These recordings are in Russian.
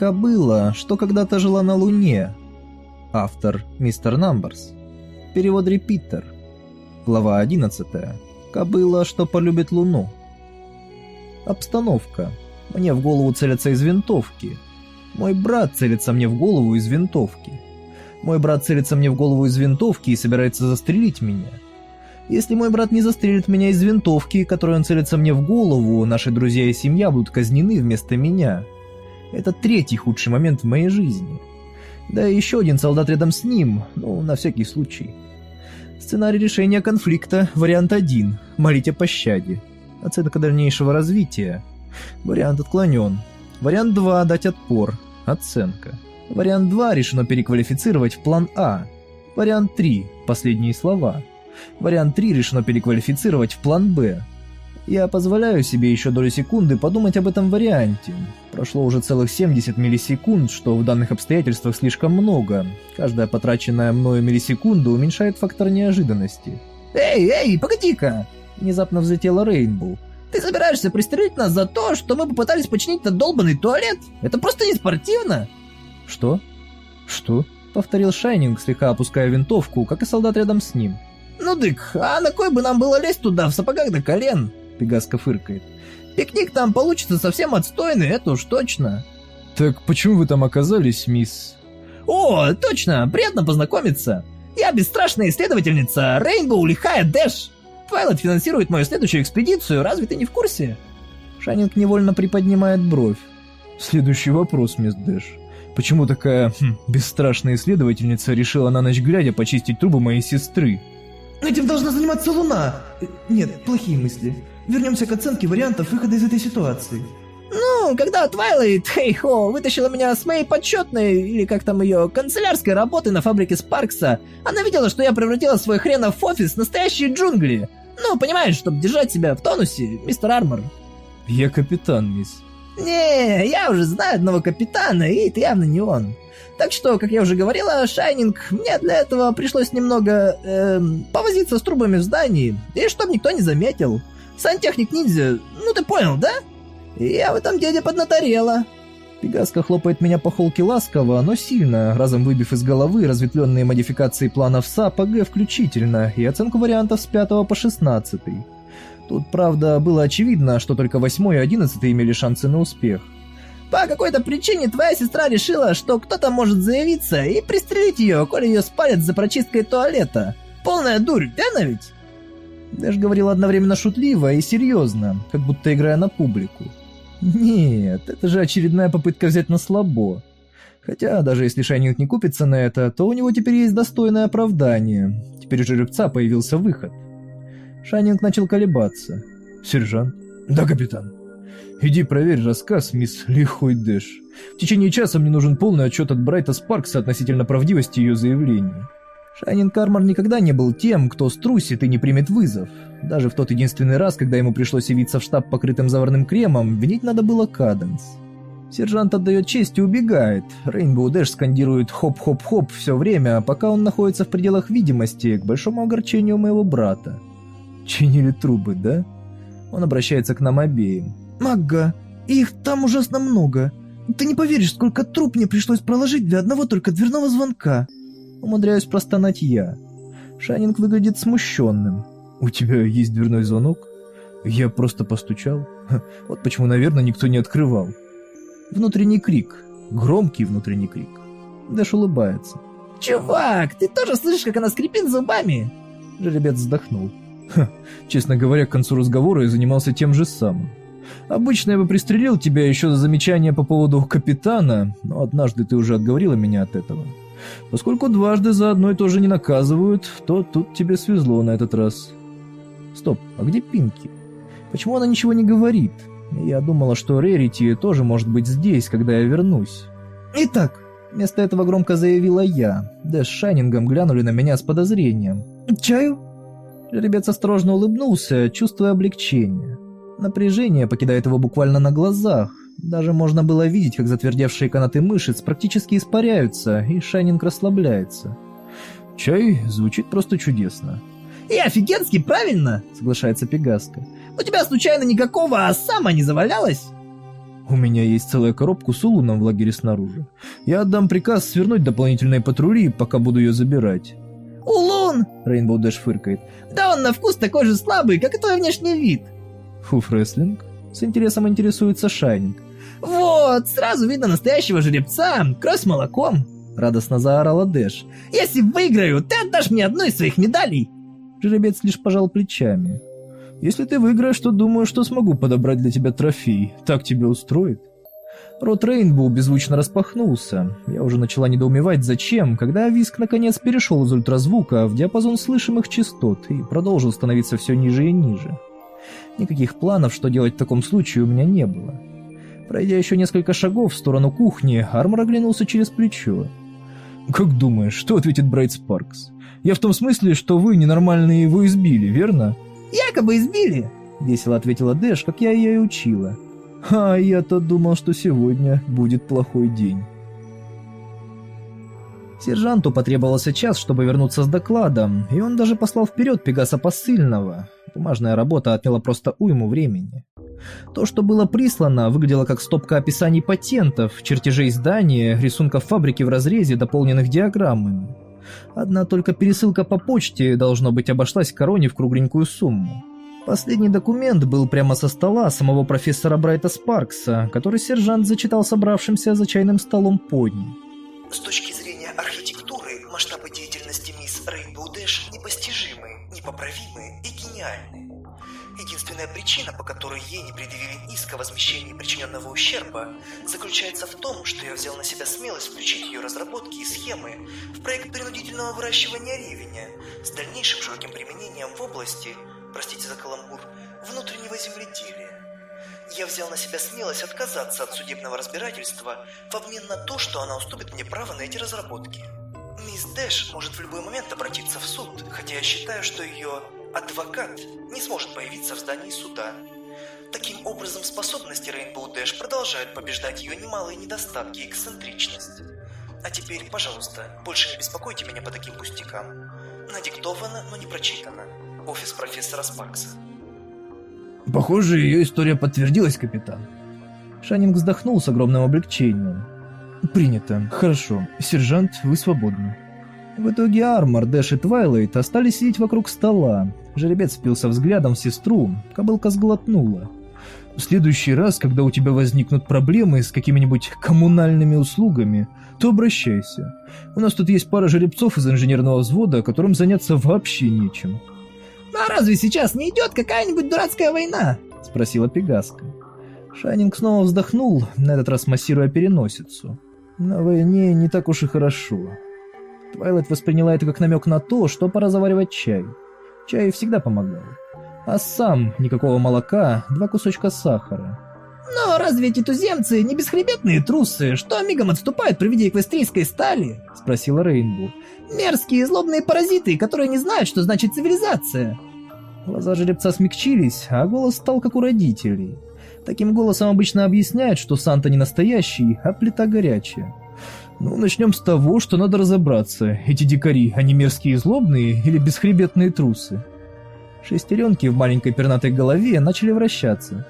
Кобыла, что когда-то жила на Луне. Автор Мистер Намберс. Перевод Репитер. Глава 11. Кобыла, что полюбит Луну. Обстановка. Мне в голову целятся из винтовки. Мой брат целится мне в голову из винтовки. Мой брат целится мне в голову из винтовки и собирается застрелить меня. Если мой брат не застрелит меня из винтовки, которой он целится мне в голову, наши друзья и семья будут казнены вместо меня. Это третий худший момент в моей жизни. Да и еще один солдат рядом с ним, ну, на всякий случай. Сценарий решения конфликта, вариант 1, молить о пощаде. Оценка дальнейшего развития. Вариант отклонен. Вариант 2, дать отпор. Оценка. Вариант 2 решено переквалифицировать в план А. Вариант 3, последние слова. Вариант 3 решено переквалифицировать в план Б. Я позволяю себе еще долю секунды подумать об этом варианте. Прошло уже целых 70 миллисекунд, что в данных обстоятельствах слишком много. Каждая потраченная мною миллисекунда уменьшает фактор неожиданности. «Эй, эй, погоди-ка!» Внезапно взлетела Рейнбоу. «Ты собираешься пристрелить нас за то, что мы попытались починить этот долбанный туалет? Это просто не спортивно!» «Что? Что?» — повторил Шайнинг, слегка опуская винтовку, как и солдат рядом с ним. «Ну дык, а на кой бы нам было лезть туда в сапогах до колен?» — Пегаска фыркает. «Пикник там получится совсем отстойный, это уж точно». «Так почему вы там оказались, мисс?» «О, точно, приятно познакомиться. Я бесстрашная исследовательница Рейнбоу Лихая Дэш. Твайлайт финансирует мою следующую экспедицию, разве ты не в курсе?» Шайнинг невольно приподнимает бровь. «Следующий вопрос, мисс Дэш. Почему такая хм, бесстрашная исследовательница решила на ночь глядя почистить трубы моей сестры?» Этим должна заниматься Луна. Нет, плохие мысли. Вернемся к оценке вариантов выхода из этой ситуации. Ну, когда Твайлайт, хей-хо, вытащила меня с моей подсчетной, или как там ее, канцелярской работы на фабрике Спаркса, она видела, что я превратила свой хренов офис в настоящие джунгли. Ну, понимаешь, чтобы держать себя в тонусе, мистер Армор. Я капитан, мисс. Не, я уже знаю одного капитана, и это явно не он. Так что, как я уже говорила, Шайнинг, мне для этого пришлось немного эм, повозиться с трубами в здании, и чтобы никто не заметил. Сантехник-ниндзя, ну ты понял, да? Я в этом деде поднаторела. Пегаска хлопает меня по холке ласково, но сильно, разом выбив из головы разветвленные модификации планов СА по Г включительно и оценку вариантов с 5 по 16. Тут, правда, было очевидно, что только 8 и 11 имели шансы на успех. По какой-то причине твоя сестра решила, что кто-то может заявиться и пристрелить ее, коли ее спалят за прочисткой туалета. Полная дурь, верно ведь? Дэш говорил одновременно шутливо и серьезно, как будто играя на публику. Нет, это же очередная попытка взять на слабо. Хотя, даже если Шайнинг не купится на это, то у него теперь есть достойное оправдание. Теперь у жеребца появился выход. Шайнинг начал колебаться. «Сержант?» «Да, капитан». «Иди проверь рассказ, мисс Лихой Дэш. В течение часа мне нужен полный отчет от Брайта Спаркса относительно правдивости ее заявлений». Шайнин Кармар никогда не был тем, кто струсит и не примет вызов. Даже в тот единственный раз, когда ему пришлось явиться в штаб покрытым заварным кремом, винить надо было Каденс. Сержант отдает честь и убегает. Рейнбоу Дэш скандирует «хоп-хоп-хоп» все время, пока он находится в пределах видимости, к большому огорчению моего брата. Чинили трубы, да? Он обращается к нам обеим. Ага, их там ужасно много. Ты не поверишь, сколько труб мне пришлось проложить для одного только дверного звонка. Умудряюсь простонать я. Шайнинг выглядит смущенным. У тебя есть дверной звонок? Я просто постучал. Вот почему, наверное, никто не открывал. Внутренний крик. Громкий внутренний крик. Дэш улыбается. «Чувак, ты тоже слышишь, как она скрипит зубами?» Жеребец вздохнул. Ха, честно говоря, к концу разговора я занимался тем же самым. Обычно я бы пристрелил тебя еще за замечание по поводу капитана, но однажды ты уже отговорила меня от этого. Поскольку дважды за одно и то же не наказывают, то тут тебе свезло на этот раз. Стоп, а где Пинки? Почему она ничего не говорит? Я думала, что Рерити тоже может быть здесь, когда я вернусь. Итак, вместо этого громко заявила я. Да с Шайнингом глянули на меня с подозрением. Чаю? Жеребец осторожно улыбнулся, чувствуя облегчение. Напряжение покидает его буквально на глазах. Даже можно было видеть, как затвердевшие канаты мышц практически испаряются, и Шайнинг расслабляется. Чай звучит просто чудесно. «И офигенски правильно!» — соглашается Пегаска. «У тебя случайно никакого а сама не завалялась?» У меня есть целая коробка с улуном в лагере снаружи. Я отдам приказ свернуть дополнительные патрули, пока буду ее забирать. «Улун!» — Рейнбоу Дэш фыркает. «Да он на вкус такой же слабый, как и твой внешний вид!» Фуфреслинг? С интересом интересуется Шайнинг. «Вот, сразу видно настоящего жеребца, кровь с молоком!» Радостно заорала Дэш. «Если выиграю, ты отдашь мне одну из своих медалей!» Жеребец лишь пожал плечами. «Если ты выиграешь, то думаю, что смогу подобрать для тебя трофей. Так тебе устроит?» Рот Рейнбоу беззвучно распахнулся. Я уже начала недоумевать, зачем, когда виск наконец перешел из ультразвука в диапазон слышимых частот и продолжил становиться все ниже и ниже. Никаких планов, что делать в таком случае, у меня не было. Пройдя еще несколько шагов в сторону кухни, Армор оглянулся через плечо. «Как думаешь, что ответит Брайт Спаркс? Я в том смысле, что вы ненормальные его избили, верно?» «Якобы избили!» — весело ответила Дэш, как я ее и учила. «А я-то думал, что сегодня будет плохой день». Сержанту потребовался час, чтобы вернуться с докладом, и он даже послал вперед Пегаса посыльного. Бумажная работа отняла просто уйму времени. То, что было прислано, выглядело как стопка описаний патентов, чертежей здания, рисунков фабрики в разрезе, дополненных диаграммами. Одна только пересылка по почте, должно быть, обошлась короне в кругленькую сумму. Последний документ был прямо со стола самого профессора Брайта Спаркса, который сержант зачитал собравшимся за чайным столом подни. С точки зрения архитектуры, масштабы деятельности мисс Рейнбоу Дэш непостижимы, непоправимы и гениальны. Единственная причина, по которой ей не предъявили иск о возмещении причиненного ущерба, заключается в том, что я взял на себя смелость включить ее разработки и схемы в проект принудительного выращивания ревеня с дальнейшим широким применением в области, простите за каламбур, внутреннего земледелия. Я взял на себя смелость отказаться от судебного разбирательства в обмен на то, что она уступит мне право на эти разработки. Мисс Дэш может в любой момент обратиться в суд, хотя я считаю, что ее адвокат не сможет появиться в здании суда. Таким образом, способности Рейнбоу Дэш продолжают побеждать ее немалые недостатки и эксцентричность. А теперь, пожалуйста, больше не беспокойте меня по таким пустякам. Надиктовано, но не прочитано. Офис профессора Спаркса. Похоже, ее история подтвердилась, капитан. Шайнинг вздохнул с огромным облегчением. Принято. Хорошо. Сержант, вы свободны. В итоге Армор, Дэш и Твайлайт остались сидеть вокруг стола. Жеребец впился взглядом в сестру, кобылка сглотнула. В следующий раз, когда у тебя возникнут проблемы с какими-нибудь коммунальными услугами, то обращайся. У нас тут есть пара жеребцов из инженерного взвода, которым заняться вообще нечем. «А разве сейчас не идет какая-нибудь дурацкая война?» — спросила Пегаска. Шайнинг снова вздохнул, на этот раз массируя переносицу. «На войне не так уж и хорошо». Твайлайт восприняла это как намек на то, что пора заваривать чай. Чай всегда помогал. А сам никакого молока, два кусочка сахара. «Но разве эти туземцы не бесхребетные трусы, что мигом отступают при виде эквестрийской стали?» — спросила Рейнбу. «Мерзкие злобные паразиты, которые не знают, что значит цивилизация!» Глаза жеребца смягчились, а голос стал как у родителей. Таким голосом обычно объясняют, что Санта не настоящий, а плита горячая. Ну, начнем с того, что надо разобраться, эти дикари, они мерзкие и злобные или бесхребетные трусы? Шестеренки в маленькой пернатой голове начали вращаться.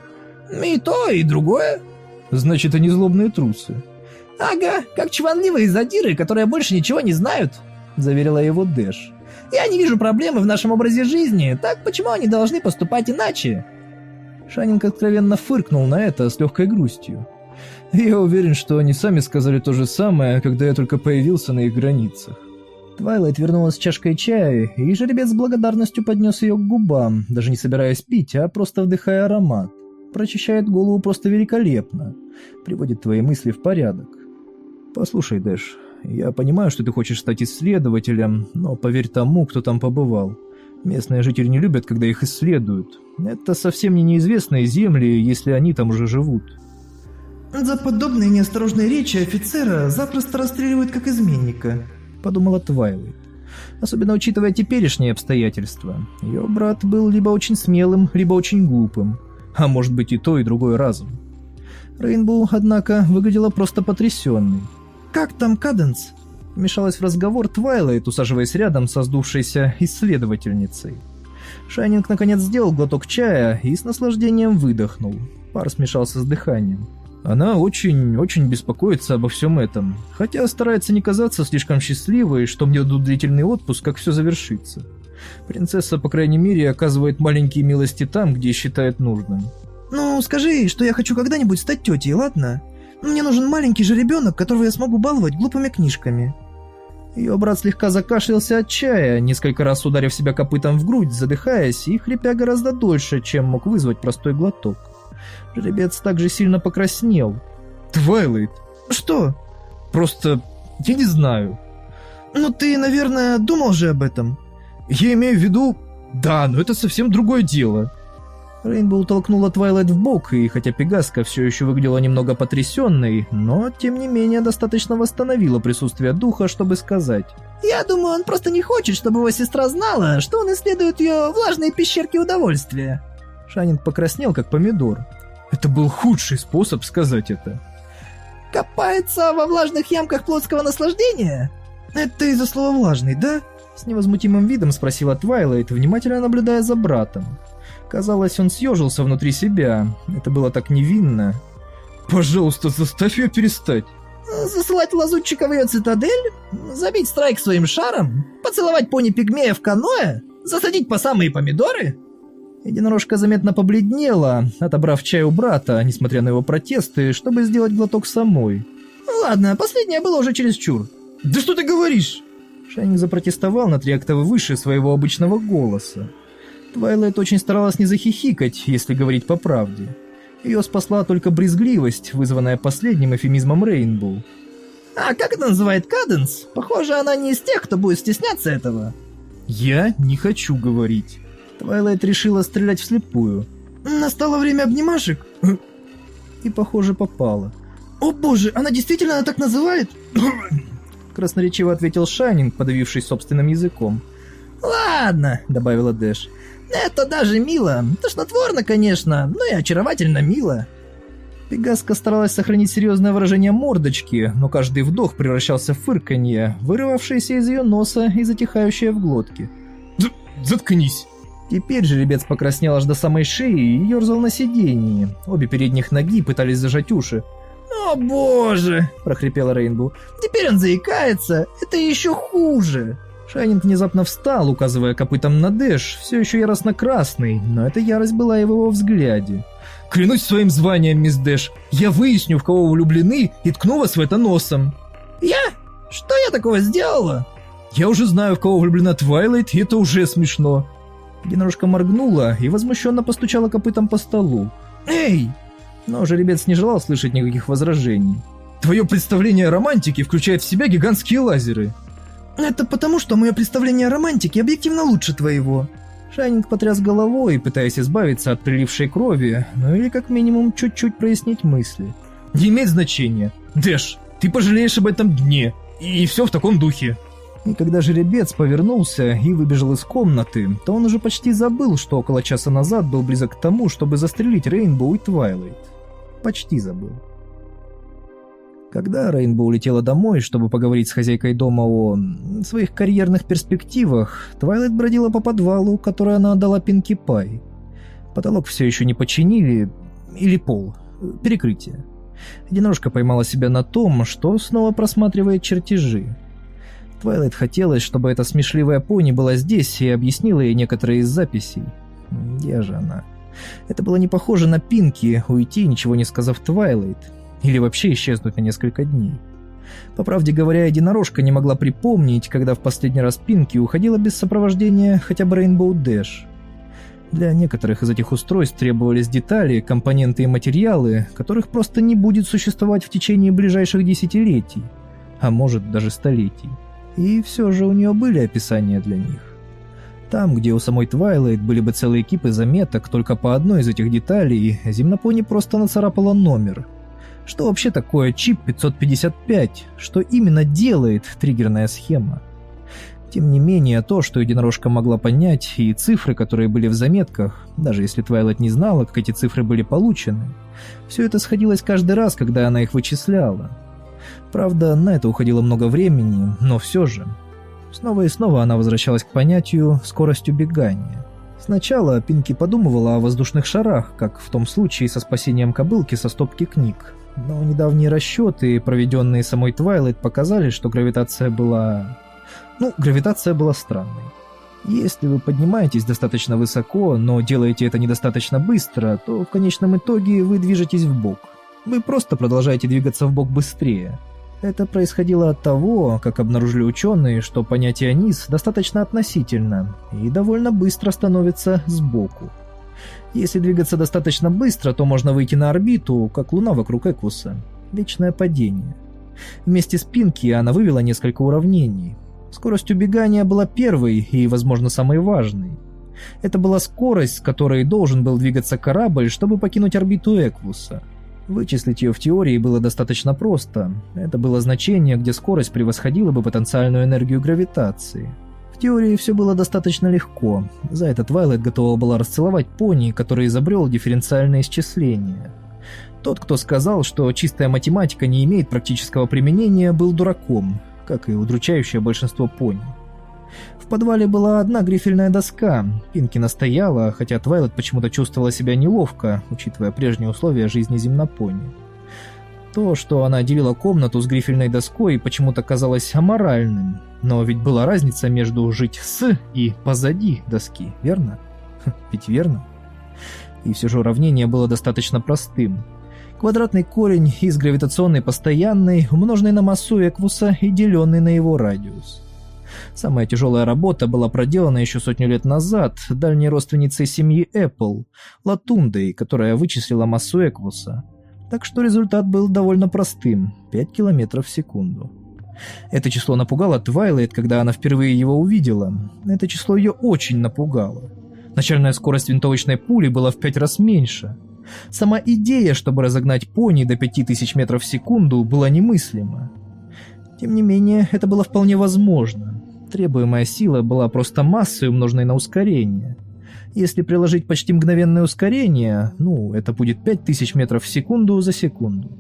«И то, и другое». «Значит, они злобные трусы». «Ага, как чванливые задиры, которые больше ничего не знают», — заверила его Дэш. «Я не вижу проблемы в нашем образе жизни, так почему они должны поступать иначе?» Шанинг откровенно фыркнул на это с легкой грустью. Я уверен, что они сами сказали то же самое, когда я только появился на их границах. Твайлайт вернулась с чашкой чая, и жеребец с благодарностью поднес ее к губам, даже не собираясь пить, а просто вдыхая аромат. Прочищает голову просто великолепно. Приводит твои мысли в порядок. Послушай, Дэш, я понимаю, что ты хочешь стать исследователем, но поверь тому, кто там побывал. Местные жители не любят, когда их исследуют. Это совсем не неизвестные земли, если они там уже живут. За подобные неосторожные речи офицера запросто расстреливают как изменника, подумала Твайлайт. Особенно учитывая теперешние обстоятельства. Ее брат был либо очень смелым, либо очень глупым. А может быть и то, и другое разом. Рейнбоу, однако, выглядела просто потрясенной. «Как там Каденс?» Вмешалась в разговор Твайлайт, усаживаясь рядом со сдувшейся исследовательницей. Шайнинг наконец сделал глоток чая и с наслаждением выдохнул. Пар смешался с дыханием. Она очень-очень беспокоится обо всем этом, хотя старается не казаться слишком счастливой, что мне дадут длительный отпуск, как все завершится. Принцесса, по крайней мере, оказывает маленькие милости там, где считает нужным. Ну, скажи, что я хочу когда-нибудь стать тетей, ладно? Мне нужен маленький же ребенок, которого я смогу баловать глупыми книжками. Ее брат слегка закашлялся от чая, несколько раз ударив себя копытом в грудь, задыхаясь и хрипя гораздо дольше, чем мог вызвать простой глоток. Жеребец также сильно покраснел. «Твайлайт!» Что? «Просто... я не знаю». Ну ты, наверное, думал же об этом. «Я имею в виду... да, но это совсем другое дело». Рейнбоу толкнула Твайлайт в бок, и хотя Пегаска все еще выглядела немного потрясенной, но, тем не менее, достаточно восстановила присутствие духа, чтобы сказать. Я думаю, он просто не хочет, чтобы его сестра знала, что он исследует ее влажные пещерки удовольствия. Шанин покраснел, как помидор. Это был худший способ сказать это. Копается во влажных ямках плотского наслаждения? Это из-за слова «влажный», да? С невозмутимым видом спросила Твайлайт, внимательно наблюдая за братом. Казалось, он съежился внутри себя. Это было так невинно. «Пожалуйста, заставь ее перестать!» Засылать лазутчика в ее цитадель? Забить страйк своим шаром? Поцеловать пони-пигмея в каноэ? Засадить по самые помидоры? Единорожка заметно побледнела, отобрав чай у брата, несмотря на его протесты, чтобы сделать глоток самой. Ладно, последнее было уже чересчур. «Да что ты говоришь?» Шайнинг запротестовал на три октавы выше своего обычного голоса. Твайлайт очень старалась не захихикать, если говорить по правде. Ее спасла только брезгливость, вызванная последним эвфемизмом Рейнбоу. А как это называет Каденс? Похоже, она не из тех, кто будет стесняться этого. Я не хочу говорить. Твайлайт решила стрелять вслепую. Настало время обнимашек. И, похоже, попала. О боже, она действительно так называет? Красноречиво ответил Шайнинг, подавившись собственным языком. «Ладно», — добавила Дэш. «Это даже мило. Тошнотворно, конечно, но и очаровательно мило». Пегаска старалась сохранить серьезное выражение мордочки, но каждый вдох превращался в фырканье, вырывавшееся из ее носа и затихающее в глотке. «Заткнись!» Теперь жеребец покраснел аж до самой шеи и ерзал на сидении. Обе передних ноги пытались зажать уши. «О боже!» – прохрипел Рейнбоу. «Теперь он заикается! Это еще хуже!» Шайнинг внезапно встал, указывая копытом на Дэш, все еще яростно красный, но эта ярость была и в его взгляде. «Клянусь своим званием, мисс Дэш, я выясню, в кого вы влюблены, и ткну вас в это носом!» «Я? Что я такого сделала?» «Я уже знаю, в кого влюблена Твайлайт, и это уже смешно!» Единорожка моргнула и возмущенно постучала копытом по столу. «Эй!» Но жеребец не желал слышать никаких возражений. «Твое представление о романтике включает в себя гигантские лазеры!» «Это потому, что мое представление о романтике объективно лучше твоего!» Шайнинг потряс головой, пытаясь избавиться от прилившей крови, ну или как минимум чуть-чуть прояснить мысли. «Не имеет значения! Дэш, ты пожалеешь об этом дне! И все в таком духе!» И когда жеребец повернулся и выбежал из комнаты, то он уже почти забыл, что около часа назад был близок к тому, чтобы застрелить Рейнбоу и Твайлайт. Почти забыл. Когда Рейнбоу улетела домой, чтобы поговорить с хозяйкой дома о своих карьерных перспективах, Твайлайт бродила по подвалу, который она отдала Пинки Пай. Потолок все еще не починили, или пол, перекрытие. Единорожка поймала себя на том, что снова просматривает чертежи. Твайлайт хотелось, чтобы эта смешливая пони была здесь и объяснила ей некоторые из записей. Где же она? Это было не похоже на Пинки, уйти, ничего не сказав Твайлайт. Или вообще исчезнуть на несколько дней. По правде говоря, единорожка не могла припомнить, когда в последний раз Пинки уходила без сопровождения хотя бы Рейнбоу Дэш. Для некоторых из этих устройств требовались детали, компоненты и материалы, которых просто не будет существовать в течение ближайших десятилетий, а может даже столетий. И все же у нее были описания для них. Там, где у самой Твайлайт были бы целые кипы заметок только по одной из этих деталей, Земнопони просто нацарапала номер. Что вообще такое чип 555? Что именно делает триггерная схема? Тем не менее, то, что единорожка могла понять, и цифры, которые были в заметках, даже если Твайлайт не знала, как эти цифры были получены, все это сходилось каждый раз, когда она их вычисляла. Правда, на это уходило много времени, но все же. Снова и снова она возвращалась к понятию скорость убегания. Сначала Пинки подумывала о воздушных шарах, как в том случае со спасением кобылки со стопки книг. Но недавние расчеты, проведенные самой Твайлайт, показали, что гравитация была... Ну, гравитация была странной. Если вы поднимаетесь достаточно высоко, но делаете это недостаточно быстро, то в конечном итоге вы движетесь в бок. Вы просто продолжаете двигаться в бок быстрее. Это происходило от того, как обнаружили ученые, что понятие «низ» достаточно относительно и довольно быстро становится сбоку. Если двигаться достаточно быстро, то можно выйти на орбиту, как Луна вокруг Эквуса. Вечное падение. Вместе с Пинки она вывела несколько уравнений. Скорость убегания была первой и, возможно, самой важной. Это была скорость, с которой должен был двигаться корабль, чтобы покинуть орбиту Эквуса – Вычислить ее в теории было достаточно просто. Это было значение, где скорость превосходила бы потенциальную энергию гравитации. В теории все было достаточно легко. За это Твайлайт готова была расцеловать пони, который изобрел дифференциальное исчисление. Тот, кто сказал, что чистая математика не имеет практического применения, был дураком, как и удручающее большинство пони подвале была одна грифельная доска. Пинки настояла, хотя Твайлет почему-то чувствовала себя неловко, учитывая прежние условия жизни земнопони. То, что она делила комнату с грифельной доской, почему-то казалось аморальным. Но ведь была разница между жить с и позади доски, верно? Ведь верно? И все же уравнение было достаточно простым. Квадратный корень из гравитационной постоянной, умноженный на массу эквуса и деленный на его радиус. Самая тяжелая работа была проделана еще сотню лет назад дальней родственницей семьи Apple, Латундой, которая вычислила массу Эквуса. Так что результат был довольно простым – 5 километров в секунду. Это число напугало Твайлайт, когда она впервые его увидела. Это число ее очень напугало. Начальная скорость винтовочной пули была в пять раз меньше. Сама идея, чтобы разогнать пони до 5000 метров в секунду, была немыслима. Тем не менее, это было вполне возможно. Требуемая сила была просто массой, умноженной на ускорение. Если приложить почти мгновенное ускорение, ну, это будет 5000 метров в секунду за секунду.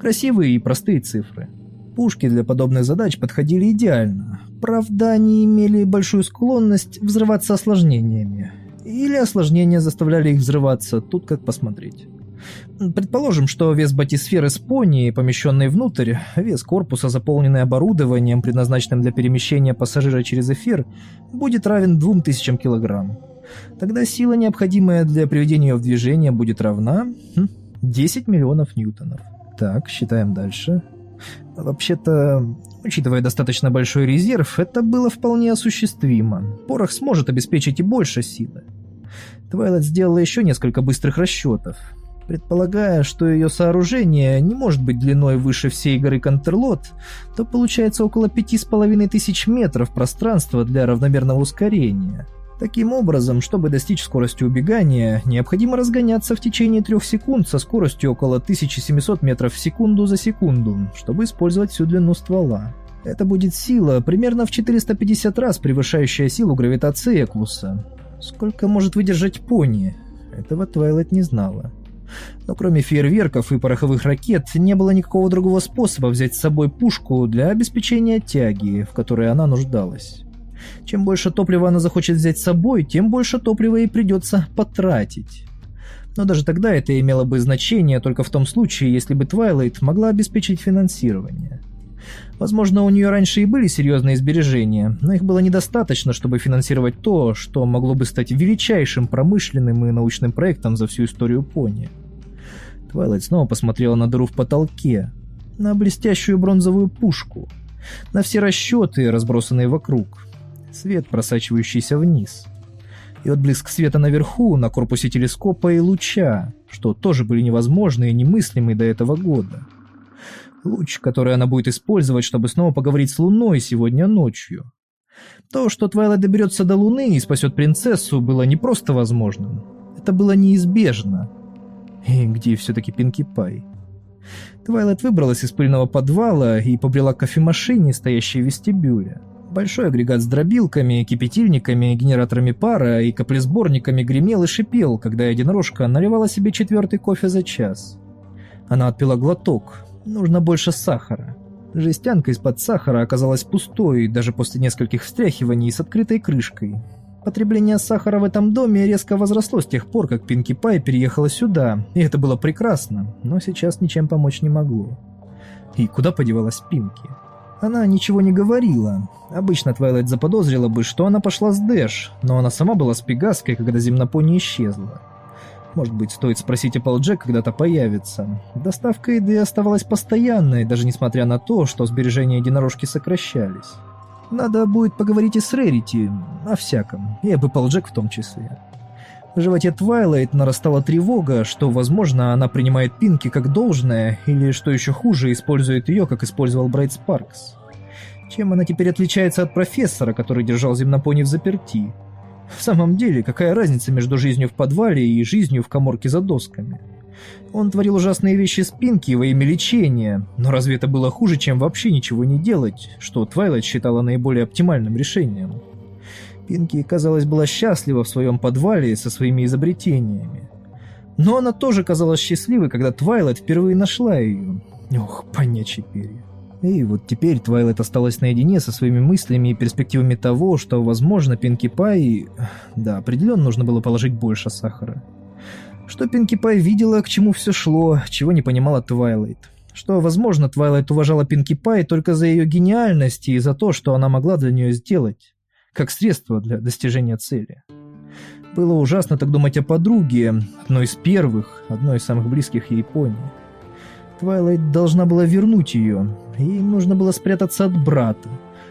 Красивые и простые цифры. Пушки для подобных задач подходили идеально. Правда, они имели большую склонность взрываться осложнениями. Или осложнения заставляли их взрываться, тут как посмотреть. Предположим, что вес батисферы с пони, помещенной внутрь, вес корпуса, заполненный оборудованием, предназначенным для перемещения пассажира через эфир, будет равен 2000 килограмм. Тогда сила, необходимая для приведения ее в движение, будет равна 10 хм, миллионов ньютонов. Так, считаем дальше. Вообще-то, учитывая достаточно большой резерв, это было вполне осуществимо. Порох сможет обеспечить и больше силы. Твайлайт сделала еще несколько быстрых расчетов. Предполагая, что ее сооружение не может быть длиной выше всей горы Контерлот, то получается около пяти с половиной тысяч метров пространства для равномерного ускорения. Таким образом, чтобы достичь скорости убегания, необходимо разгоняться в течение трех секунд со скоростью около 1700 метров в секунду за секунду, чтобы использовать всю длину ствола. Это будет сила, примерно в 450 раз превышающая силу гравитации Эквуса. Сколько может выдержать пони? Этого Твайлайт не знала. Но кроме фейерверков и пороховых ракет, не было никакого другого способа взять с собой пушку для обеспечения тяги, в которой она нуждалась. Чем больше топлива она захочет взять с собой, тем больше топлива ей придется потратить. Но даже тогда это имело бы значение только в том случае, если бы Твайлайт могла обеспечить финансирование. Возможно, у нее раньше и были серьезные сбережения, но их было недостаточно, чтобы финансировать то, что могло бы стать величайшим промышленным и научным проектом за всю историю пони. Твайлайт снова посмотрела на дыру в потолке, на блестящую бронзовую пушку, на все расчеты, разбросанные вокруг, свет, просачивающийся вниз. И отблеск света наверху, на корпусе телескопа и луча, что тоже были невозможны и немыслимы до этого года. Луч, который она будет использовать, чтобы снова поговорить с Луной сегодня ночью. То, что Твайлайт доберется до Луны и спасет принцессу, было не просто возможным. Это было неизбежно. И где все-таки Пинки Пай? Твайлайт выбралась из пыльного подвала и побрела к кофемашине, стоящей в вестибюле. Большой агрегат с дробилками, кипятильниками, генераторами пара и каплесборниками гремел и шипел, когда единорожка наливала себе четвертый кофе за час. Она отпила глоток. Нужно больше сахара. Жестянка из-под сахара оказалась пустой, даже после нескольких встряхиваний с открытой крышкой. Потребление сахара в этом доме резко возросло с тех пор, как Пинки Пай переехала сюда, и это было прекрасно, но сейчас ничем помочь не могло. И куда подевалась Пинки? Она ничего не говорила. Обычно Твайлайт заподозрила бы, что она пошла с Дэш, но она сама была с Пегаской, когда земнопони исчезла. Может быть, стоит спросить Applejack, когда-то появится. Доставка еды оставалась постоянной, даже несмотря на то, что сбережения единорожки сокращались. Надо будет поговорить и с Рэрити, о всяком, и об Эпплджек в том числе. В животе Твайлайт нарастала тревога, что, возможно, она принимает Пинки как должное, или, что еще хуже, использует ее, как использовал Брайт Спаркс. Чем она теперь отличается от профессора, который держал земнопони взаперти? В самом деле, какая разница между жизнью в подвале и жизнью в каморке за досками? Он творил ужасные вещи с Пинки во имя лечения, но разве это было хуже, чем вообще ничего не делать, что Твайлайт считала наиболее оптимальным решением? Пинки, казалось, была счастлива в своем подвале со своими изобретениями. Но она тоже казалась счастливой, когда Твайлайт впервые нашла ее. Ох, понячьи перья. И вот теперь Твайлайт осталась наедине со своими мыслями и перспективами того, что, возможно, Пинки Пай... Да, определенно нужно было положить больше сахара. Что Пинки Пай видела, к чему все шло, чего не понимала Твайлайт. Что, возможно, Твайлайт уважала Пинки Пай только за ее гениальность и за то, что она могла для нее сделать как средство для достижения цели. Было ужасно так думать о подруге, одной из первых, одной из самых близких ей пони. Твайлайт должна была вернуть ее, ей нужно было спрятаться от брата.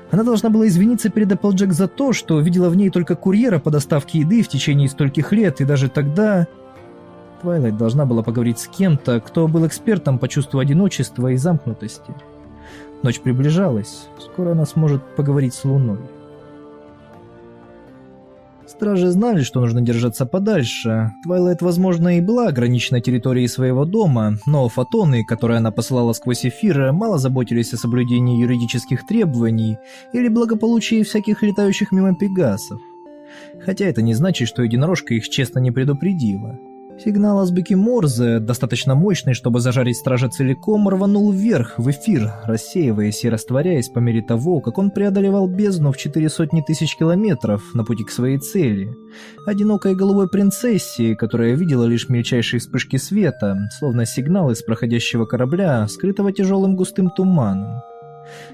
Она должна была извиниться перед Эпплджек за то, что видела в ней только курьера по доставке еды в течение стольких лет, и даже тогда... Твайлайт должна была поговорить с кем-то, кто был экспертом по чувству одиночества и замкнутости. Ночь приближалась, скоро она сможет поговорить с Луной. Стражи знали, что нужно держаться подальше. Твайлайт, возможно, и была ограничена территорией своего дома, но фотоны, которые она посылала сквозь эфир, мало заботились о соблюдении юридических требований или благополучии всяких летающих мимо пегасов. Хотя это не значит, что единорожка их честно не предупредила. Сигнал азбуки Морзе, достаточно мощный, чтобы зажарить стража целиком, рванул вверх, в эфир, рассеиваясь и растворяясь по мере того, как он преодолевал бездну в четыре сотни тысяч километров на пути к своей цели. Одинокой голубой принцессе, которая видела лишь мельчайшие вспышки света, словно сигнал из проходящего корабля, скрытого тяжелым густым туманом.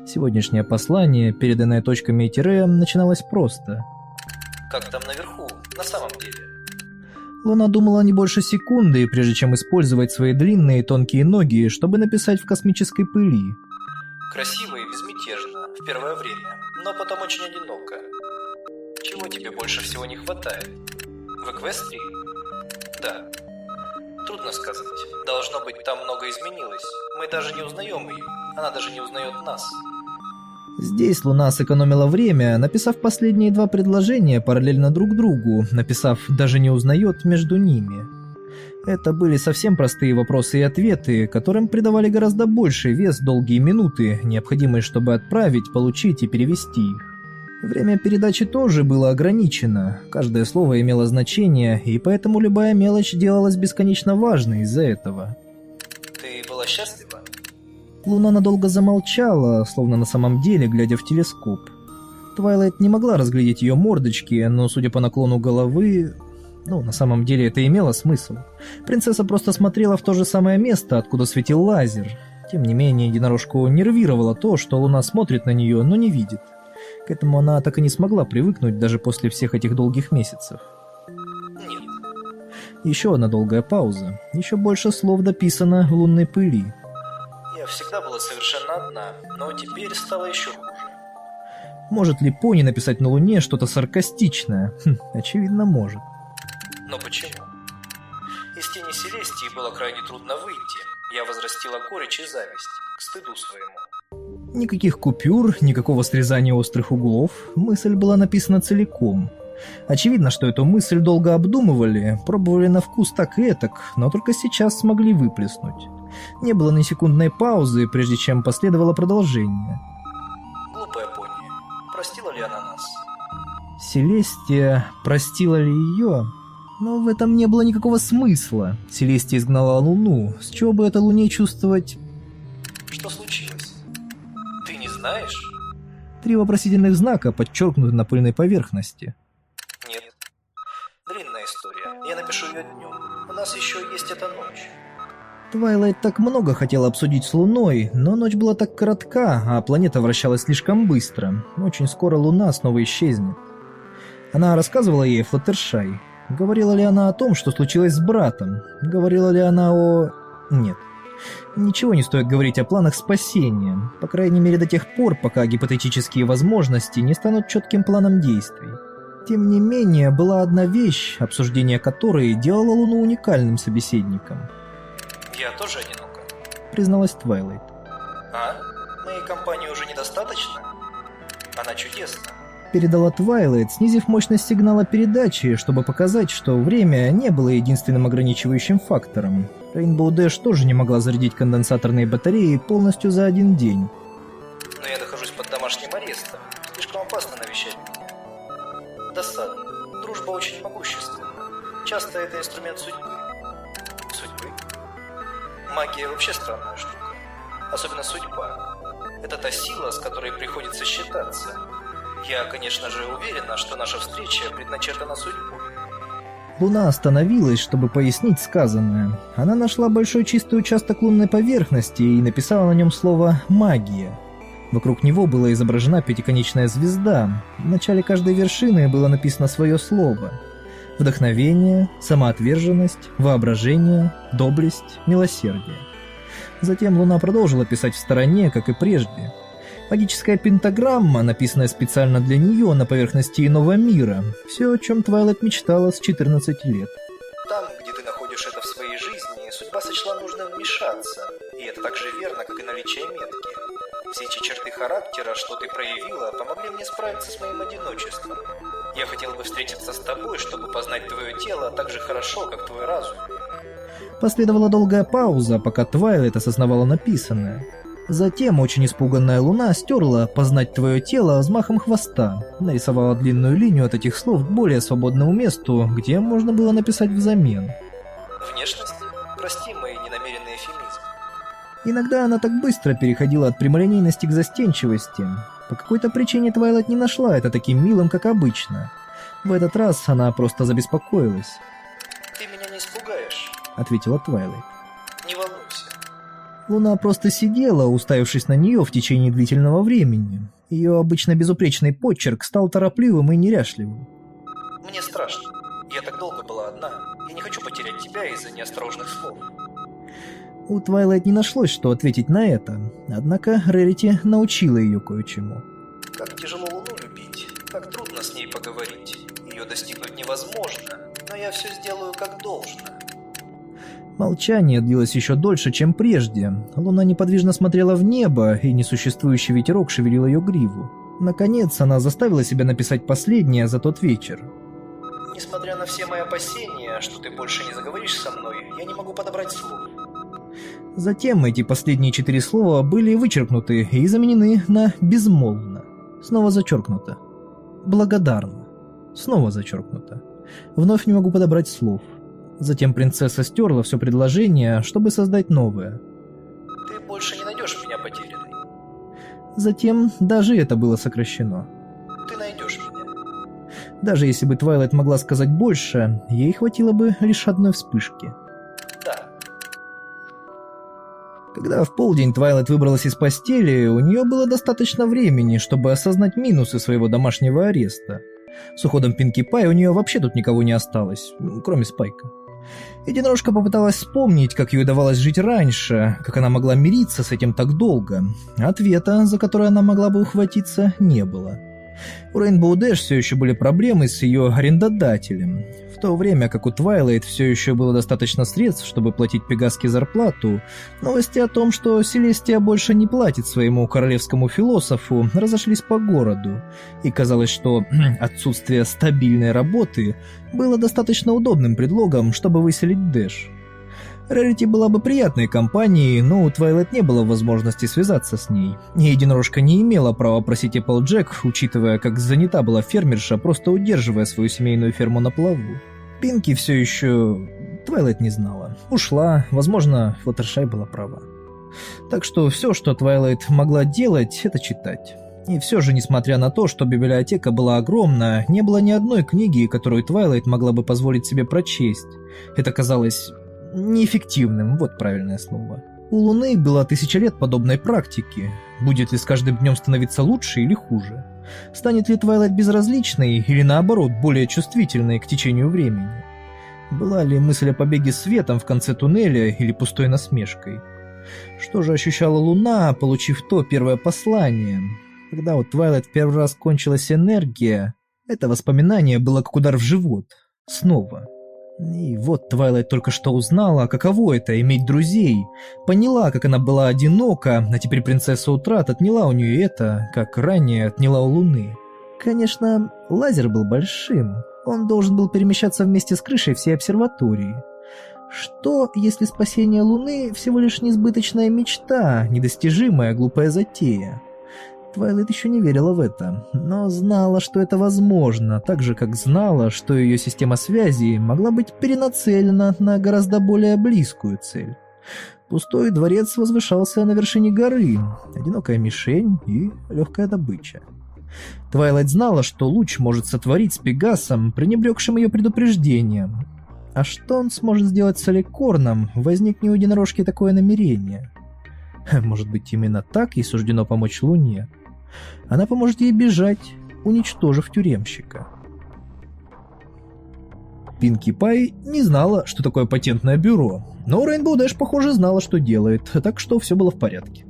Сегодняшнее послание, переданное точками и тире, начиналось просто. «Как там наверху, на самом деле?» Луна думала не больше секунды, прежде чем использовать свои длинные тонкие ноги, чтобы написать в космической пыли. Красиво и безмятежно, в первое время, но потом очень одиноко. Чего тебе больше всего не хватает? В Эквестрии? Да. Трудно сказать. Должно быть, там много изменилось. Мы даже не узнаем ее. Она даже не узнает нас. Здесь Луна сэкономила время, написав последние два предложения параллельно друг другу, написав «даже не узнает» между ними. Это были совсем простые вопросы и ответы, которым придавали гораздо больший вес долгие минуты, необходимые, чтобы отправить, получить и перевести. Время передачи тоже было ограничено, каждое слово имело значение, и поэтому любая мелочь делалась бесконечно важной из-за этого. Ты была счастлива? Луна надолго замолчала, словно на самом деле, глядя в телескоп. Твайлайт не могла разглядеть ее мордочки, но, судя по наклону головы... Ну, на самом деле это имело смысл. Принцесса просто смотрела в то же самое место, откуда светил лазер. Тем не менее, единорожку нервировало то, что Луна смотрит на нее, но не видит. К этому она так и не смогла привыкнуть даже после всех этих долгих месяцев. Нет. Еще одна долгая пауза. Еще больше слов дописано в лунной пыли всегда была совершенно одна, но теперь стало еще хуже. Может ли Пони написать на Луне что-то саркастичное? Хм, очевидно, может. Но почему? Из тени Селестии было крайне трудно выйти. Я возрастила горечь и зависть, к стыду своему. Никаких купюр, никакого срезания острых углов. Мысль была написана целиком. Очевидно, что эту мысль долго обдумывали, пробовали на вкус так и этак, но только сейчас смогли выплеснуть. Не было ни секундной паузы, прежде чем последовало продолжение. Глупая пони. Простила ли она нас? Селестия простила ли ее? Но в этом не было никакого смысла. Селестия изгнала Луну. С чего бы это Луне чувствовать... Что случилось? Ты не знаешь? Три вопросительных знака подчеркнуты на пыльной поверхности. Не история. Я напишу ее днем. У нас еще есть эта ночь. Твайлайт так много хотела обсудить с Луной, но ночь была так коротка, а планета вращалась слишком быстро. Очень скоро Луна снова исчезнет. Она рассказывала ей Флаттершай. Говорила ли она о том, что случилось с братом? Говорила ли она о... Нет. Ничего не стоит говорить о планах спасения, по крайней мере до тех пор, пока гипотетические возможности не станут четким планом действий. Тем не менее, была одна вещь, обсуждение которой делало Луну уникальным собеседником. Я тоже одинока. Призналась Твайлайт. А? Моей компании уже недостаточно? Она чудесна. Передала Твайлайт, снизив мощность сигнала передачи, чтобы показать, что время не было единственным ограничивающим фактором. Rainbow Dash тоже не могла зарядить конденсаторные батареи полностью за один день. Но я нахожусь под домашним арестом. Слишком опасно навещать меня. Досадно. Дружба очень могущественна. Часто это инструмент судьбы. Судьбы? Магия вообще странная штука. Особенно судьба. Это та сила, с которой приходится считаться. Я, конечно же, уверена, что наша встреча предначертана судьбой. Луна остановилась, чтобы пояснить сказанное. Она нашла большой чистый участок лунной поверхности и написала на нем слово «магия». Вокруг него была изображена пятиконечная звезда. В начале каждой вершины было написано свое слово. Вдохновение, самоотверженность, воображение, доблесть, милосердие. Затем Луна продолжила писать в стороне, как и прежде – Магическая пентаграмма, написанная специально для нее на поверхности иного мира. Все, о чем Твайлет мечтала с 14 лет. Там, где ты находишь это в своей жизни, судьба сочла нужным вмешаться. И это так же верно, как и наличие метки. Все эти черты характера, что ты проявила, помогли мне справиться с моим одиночеством. Я хотел бы встретиться с тобой, чтобы познать твое тело так же хорошо, как твой разум. Последовала долгая пауза, пока Твайлет осознавала написанное. Затем очень испуганная луна стерла «познать твое тело» взмахом хвоста, нарисовала длинную линию от этих слов к более свободному месту, где можно было написать взамен. Внешность? Прости мои ненамеренные эвфемизмы. Иногда она так быстро переходила от прямолинейности к застенчивости. По какой-то причине Твайлайт не нашла это таким милым, как обычно. В этот раз она просто забеспокоилась. «Ты меня не испугаешь», — ответила Твайлайт. «Не волнуйся. Луна просто сидела, уставившись на нее в течение длительного времени. Ее обычно безупречный почерк стал торопливым и неряшливым. Мне страшно. Я так долго была одна. Я не хочу потерять тебя из-за неосторожных слов. У Твайлайт не нашлось, что ответить на это, однако Рерити научила ее кое-чему. Как тяжело Луну любить, как трудно с ней поговорить. Ее достигнуть невозможно, но я все сделаю как должно. Молчание длилось еще дольше, чем прежде. Луна неподвижно смотрела в небо, и несуществующий ветерок шевелил ее гриву. Наконец, она заставила себя написать последнее за тот вечер. Несмотря на все мои опасения, что ты больше не заговоришь со мной, я не могу подобрать слов. Затем эти последние четыре слова были вычеркнуты и заменены на «безмолвно». Снова зачеркнуто. «Благодарно». Снова зачеркнуто. Вновь не могу подобрать слов. Затем принцесса стерла все предложение, чтобы создать новое. Ты больше не найдешь меня потерянной. Затем даже это было сокращено. Ты найдешь меня. Даже если бы Твайлайт могла сказать больше, ей хватило бы лишь одной вспышки. Когда в полдень Твайлайт выбралась из постели, у нее было достаточно времени, чтобы осознать минусы своего домашнего ареста. С уходом Пинки Пай у нее вообще тут никого не осталось, кроме Спайка. Единорожка попыталась вспомнить, как ей удавалось жить раньше, как она могла мириться с этим так долго. Ответа, за который она могла бы ухватиться, не было. У Rainbow Dash все еще были проблемы с ее арендодателем. В то время как у Twilight все еще было достаточно средств, чтобы платить Пегаске зарплату, новости о том, что Селестия больше не платит своему королевскому философу, разошлись по городу, и казалось, что отсутствие стабильной работы было достаточно удобным предлогом, чтобы выселить Дэш. Рарити была бы приятной компанией, но у Твайлайт не было возможности связаться с ней. Единорожка не имела права просить Эпплджек, учитывая, как занята была фермерша, просто удерживая свою семейную ферму на плаву. Пинки все еще... Твайлайт не знала. Ушла, возможно, Флаттершай была права. Так что все, что Твайлайт могла делать, это читать. И все же, несмотря на то, что библиотека была огромна, не было ни одной книги, которую Твайлайт могла бы позволить себе прочесть. Это казалось неэффективным, вот правильное слово. У Луны было тысяча лет подобной практики. Будет ли с каждым днем становиться лучше или хуже? Станет ли Твайлайт безразличной или наоборот более чувствительной к течению времени? Была ли мысль о побеге светом в конце туннеля или пустой насмешкой? Что же ощущала Луна, получив то первое послание? Когда у Твайлайт в первый раз кончилась энергия, это воспоминание было как удар в живот. Снова. И вот Твайлайт только что узнала, каково это иметь друзей. Поняла, как она была одинока, а теперь принцесса Утрат отняла у нее это, как ранее отняла у Луны. Конечно, лазер был большим. Он должен был перемещаться вместе с крышей всей обсерватории. Что, если спасение Луны всего лишь несбыточная мечта, недостижимая глупая затея? Твайлайт еще не верила в это, но знала, что это возможно, так же, как знала, что ее система связи могла быть перенацелена на гораздо более близкую цель. Пустой дворец возвышался на вершине горы, одинокая мишень и легкая добыча. Твайлайт знала, что луч может сотворить с Пегасом, пренебрегшим ее предупреждением. А что он сможет сделать с Аликорном, возникни у единорожки такое намерение? Может быть, именно так ей суждено помочь Луне? Она поможет ей бежать, уничтожив тюремщика. Пинки Пай не знала, что такое патентное бюро, но Рейнбоу Дэш, похоже, знала, что делает, так что все было в порядке.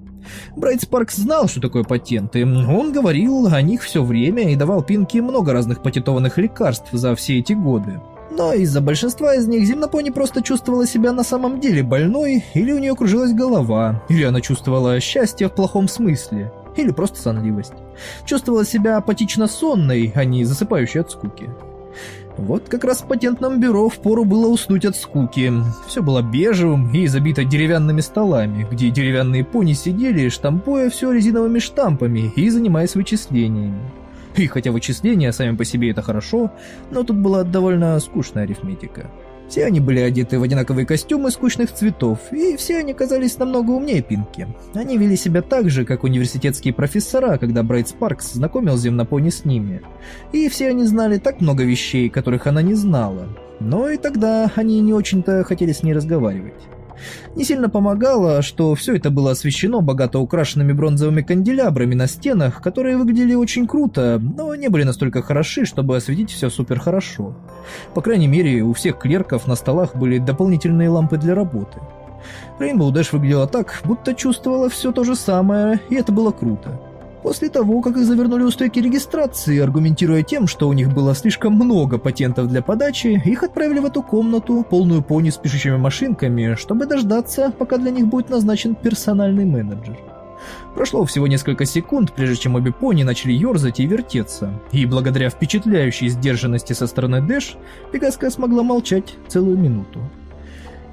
Брайт Спаркс знал, что такое патенты. Он говорил о них все время и давал Пинки много разных патентованных лекарств за все эти годы. Но из-за большинства из них Земнопони просто чувствовала себя на самом деле больной, или у нее кружилась голова, или она чувствовала счастье в плохом смысле или просто сонливость. Чувствовала себя апатично сонной, а не засыпающей от скуки. Вот как раз в патентном бюро впору было уснуть от скуки. Все было бежевым и забито деревянными столами, где деревянные пони сидели, штампуя все резиновыми штампами и занимаясь вычислениями. И хотя вычисления сами по себе это хорошо, но тут была довольно скучная арифметика. Все они были одеты в одинаковые костюмы скучных цветов, и все они казались намного умнее Пинки. Они вели себя так же, как университетские профессора, когда Брайт Спаркс знакомил Земнопони с ними. И все они знали так много вещей, которых она не знала. Но и тогда они не очень-то хотели с ней разговаривать. Не сильно помогало, что все это было освещено богато украшенными бронзовыми канделябрами на стенах, которые выглядели очень круто, но не были настолько хороши, чтобы осветить все супер хорошо. По крайней мере, у всех клерков на столах были дополнительные лампы для работы. Рейнбоу Дэш выглядела так, будто чувствовала все то же самое, и это было круто. После того, как их завернули у стойки регистрации, аргументируя тем, что у них было слишком много патентов для подачи, их отправили в эту комнату, полную пони с пишущими машинками, чтобы дождаться, пока для них будет назначен персональный менеджер. Прошло всего несколько секунд, прежде чем обе пони начали ерзать и вертеться, и благодаря впечатляющей сдержанности со стороны Дэш, Пегаска смогла молчать целую минуту.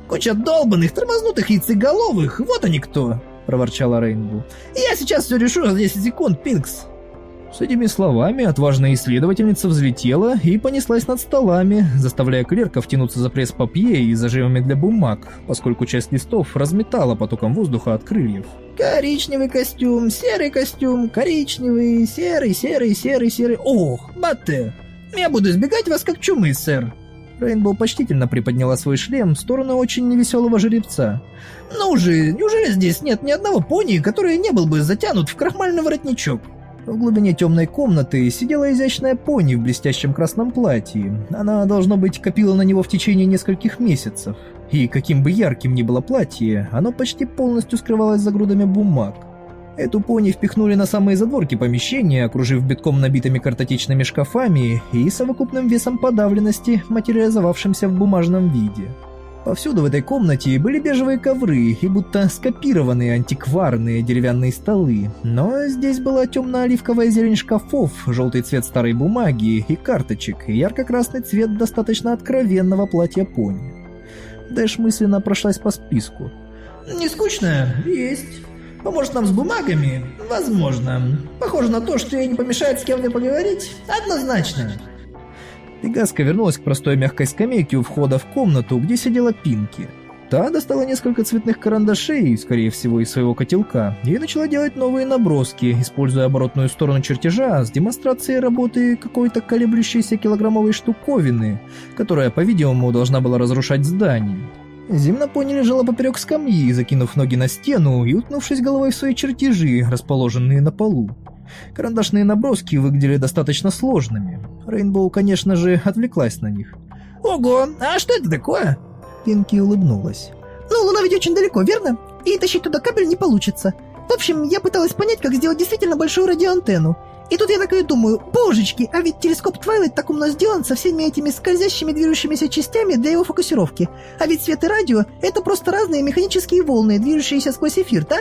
«Куча долбанных, тормознутых яйцеголовых, вот они кто!» — проворчала Рейнбу. «Я сейчас все решу за 10 секунд, Пинкс!» С этими словами отважная исследовательница взлетела и понеслась над столами, заставляя клерков тянуться за пресс-папье и зажимами для бумаг, поскольку часть листов разметала потоком воздуха от крыльев. «Коричневый костюм, серый костюм, коричневый, серый, серый, серый, серый... Ох, Батте! Я буду избегать вас как чумы, сэр!» Рейнбоу почтительно приподняла свой шлем в сторону очень невеселого жеребца. «Ну же, неужели здесь нет ни одного пони, который не был бы затянут в крахмальный воротничок?» В глубине темной комнаты сидела изящная пони в блестящем красном платье. Она, должно быть, копила на него в течение нескольких месяцев. И каким бы ярким ни было платье, оно почти полностью скрывалось за грудами бумаг. Эту пони впихнули на самые задворки помещения, окружив битком набитыми картотечными шкафами и совокупным весом подавленности, материализовавшимся в бумажном виде. Повсюду в этой комнате были бежевые ковры и будто скопированные антикварные деревянные столы, но здесь была темно-оливковая зелень шкафов, желтый цвет старой бумаги и карточек, и ярко-красный цвет достаточно откровенного платья пони. Дэш мысленно прошлась по списку. «Не скучно? Есть. Поможет нам с бумагами? Возможно. Похоже на то, что ей не помешает с кем-то поговорить? Однозначно. Пегаска вернулась к простой мягкой скамейке у входа в комнату, где сидела Пинки. Та достала несколько цветных карандашей, скорее всего, из своего котелка, и начала делать новые наброски, используя оборотную сторону чертежа с демонстрацией работы какой-то колеблющейся килограммовой штуковины, которая, по-видимому, должна была разрушать здание. Земнопони лежала поперек скамьи, закинув ноги на стену и утнувшись головой в свои чертежи, расположенные на полу. Карандашные наброски выглядели достаточно сложными. Рейнбоу, конечно же, отвлеклась на них. Ого, а что это такое? Пинки улыбнулась. Ну, луна ведь очень далеко, верно? И тащить туда кабель не получится. В общем, я пыталась понять, как сделать действительно большую радиоантенну. И тут я такая думаю, божечки, а ведь телескоп Твайлайт так умно сделан со всеми этими скользящими движущимися частями для его фокусировки. А ведь свет и радио — это просто разные механические волны, движущиеся сквозь эфир, да?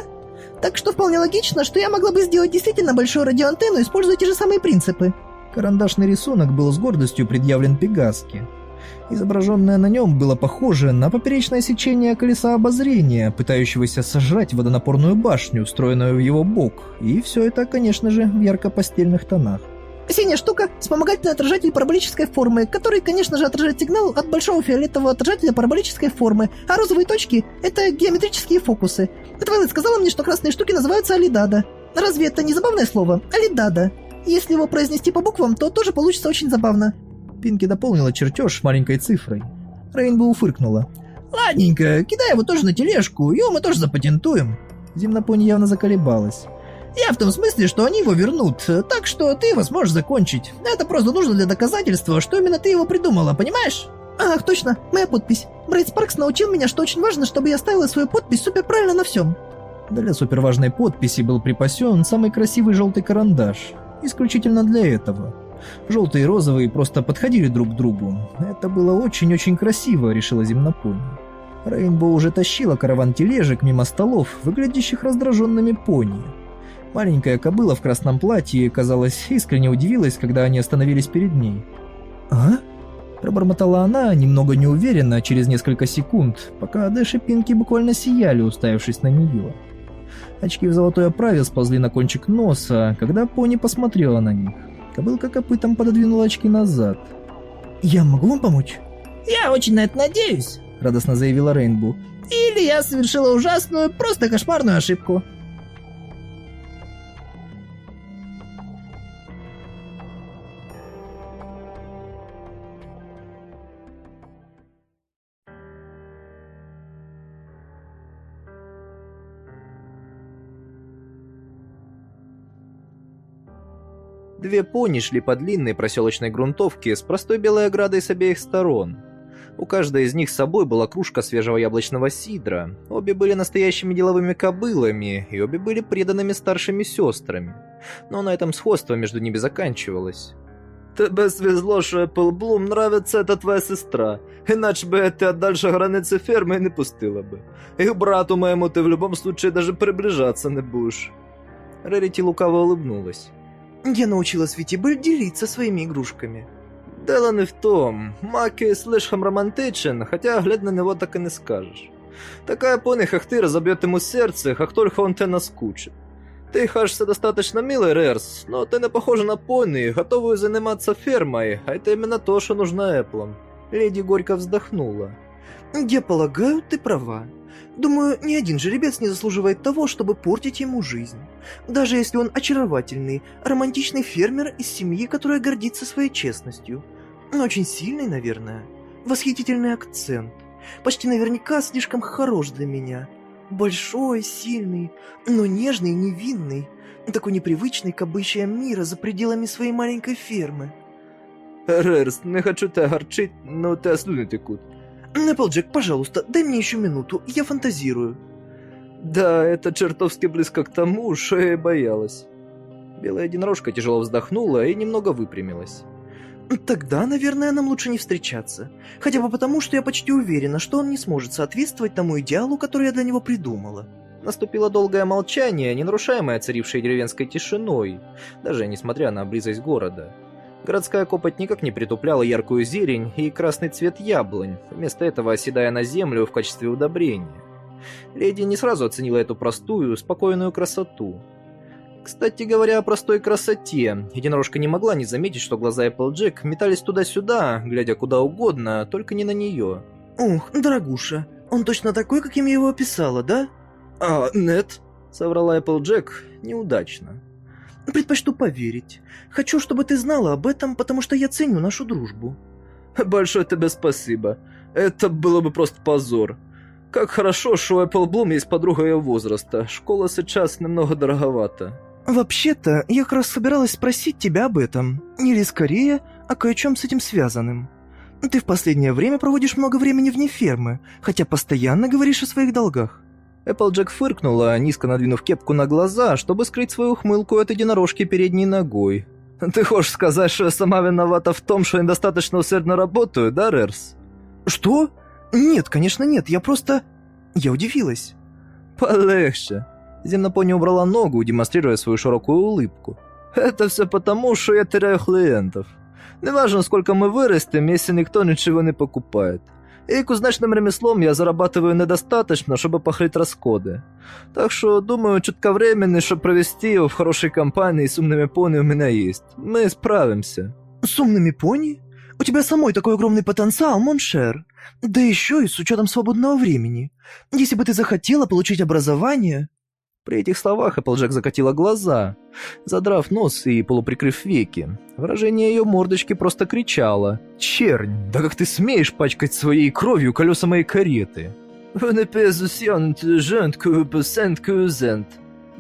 Так что вполне логично, что я могла бы сделать действительно большую радиоантенну, используя те же самые принципы. Карандашный рисунок был с гордостью предъявлен Пегаске. Изображенное на нем было похоже на поперечное сечение колеса обозрения, пытающегося сожрать водонапорную башню, устроенную в его бок, и все это, конечно же, в ярко-постельных тонах. Синяя штука — вспомогательный отражатель параболической формы, который, конечно же, отражает сигнал от большого фиолетового отражателя параболической формы, а розовые точки — это геометрические фокусы. Твайлайт сказала мне, что красные штуки называются алидада. Разве это не забавное слово? Алидада. Если его произнести по буквам, то тоже получится очень забавно. Пинки дополнила чертеж маленькой цифрой. Рейнбоу фыркнула. Ладненько, кидай его тоже на тележку, его мы тоже запатентуем. Земнопони явно заколебалась. Я в том смысле, что они его вернут, так что ты его сможешь закончить. Это просто нужно для доказательства, что именно ты его придумала, понимаешь? Ах, точно, моя подпись. Брайт Спаркс научил меня, что очень важно, чтобы я ставила свою подпись супер правильно на всем. Для суперважной подписи был припасен самый красивый желтый карандаш. Исключительно для этого. Желтые и розовые просто подходили друг к другу. Это было очень-очень красиво, решила земнопони. Рейнбоу уже тащила караван тележек мимо столов, выглядящих раздраженными пони. Маленькая кобыла в красном платье, казалось, искренне удивилась, когда они остановились перед ней. «А?» Пробормотала она, немного неуверенно, через несколько секунд, пока Дэш и Пинки буквально сияли, уставившись на нее. Очки в золотой оправе сползли на кончик носа, когда пони посмотрела на них. Кобылка копытом пододвинула очки назад. «Я могу вам помочь?» «Я очень на это надеюсь», — радостно заявила Рейнбу. «Или я совершила ужасную, просто кошмарную ошибку». Две пони шли по длинной проселочной грунтовке с простой белой оградой с обеих сторон. У каждой из них с собой была кружка свежего яблочного сидра. Обе были настоящими деловыми кобылами, и обе были преданными старшими сестрами. Но на этом сходство между ними заканчивалось. Тебе свезло, що Эпплблум нравится эта твоя сестра, иначе бы ты дальше границы фермы не пустила бы. И к брату моему ты в любом случае даже приближаться не будешь. Рарити лукаво улыбнулась. Я научила Светибель делиться своими игрушками. Дело не в том. Маки слишком романтичен, хотя, глядя на него, так и не скажешь. Такая пони, как ты, разобьет ему сердце, как только он те наскучит. Ты кажешься достаточно милый, Рерс, но ты не похожа на пони, готовую заниматься фермой, а это именно то, что нужно Эпплом. Леди горько вздохнула. Я полагаю, ты права. Думаю, ни один жеребец не заслуживает того, чтобы портить ему жизнь. Даже если он очаровательный, романтичный фермер из семьи, которая гордится своей честностью. Очень сильный, наверное. Восхитительный акцент. Почти наверняка слишком хорош для меня. Большой, сильный, но нежный и невинный. Такой непривычный к обычаям мира за пределами своей маленькой фермы. Рерс, не хочу тебя горчить, но тебя слюни текут. Нэпплджек, пожалуйста, дай мне еще минуту, я фантазирую. Да, это чертовски близко к тому, что я и боялась. Белая единорожка тяжело вздохнула и немного выпрямилась. Тогда, наверное, нам лучше не встречаться. Хотя бы потому, что я почти уверена, что он не сможет соответствовать тому идеалу, который я для него придумала. Наступило долгое молчание, не нарушаемое царившей деревенской тишиной, даже несмотря на близость города. Городская копоть никак не притупляла яркую зелень и красный цвет яблонь, вместо этого оседая на землю в качестве удобрения. Леди не сразу оценила эту простую, спокойную красоту. Кстати говоря о простой красоте, единорожка не могла не заметить, что глаза Эпплджек метались туда-сюда, глядя куда угодно, только не на нее. «Ох, дорогуша, Он точно такой, каким я его описала, да? «А, нет», — соврала Эпплджек неудачно. Предпочту поверить. Хочу, чтобы ты знала об этом, потому что я ценю нашу дружбу. Большое тебе спасибо. Это было бы просто позор. Как хорошо, что у Эпплблум есть подруга ее возраста. Школа сейчас немного дороговата. Вообще-то, я как раз собиралась спросить тебя об этом. Или скорее, о кое-чем с этим связанным. Ты в последнее время проводишь много времени вне фермы, хотя постоянно говоришь о своих долгах. Эпплджек фыркнула, низко надвинув кепку на глаза, чтобы скрыть свою ухмылку от единорожки передней ногой. «Ты хочешь сказать, что я сама виновата в том, что я недостаточно усердно работаю, да, Рерс?» «Что? Нет, конечно нет, я просто...» Я удивилась. «Полегче». Земнопони убрала ногу, демонстрируя свою широкую улыбку. «Это все потому, что я теряю клиентов. Неважно, сколько мы вырастем, если никто ничего не покупает. И кузнечным ремеслом я зарабатываю недостаточно, чтобы покрыть расходы. Так что, думаю, чутка времени, чтобы провести его в хорошей компании с умными пони у меня есть. Мы справимся. С умными пони? У тебя самой такой огромный потенциал, mon cher. Да еще и с учетом свободного времени. Если бы ты захотела получить образование... При этих словах Эпплджек закатила глаза, задрав нос и полуприкрыв веки. Выражение ее мордочки просто кричало. «Чернь, да как ты смеешь пачкать своей кровью колеса моей кареты?»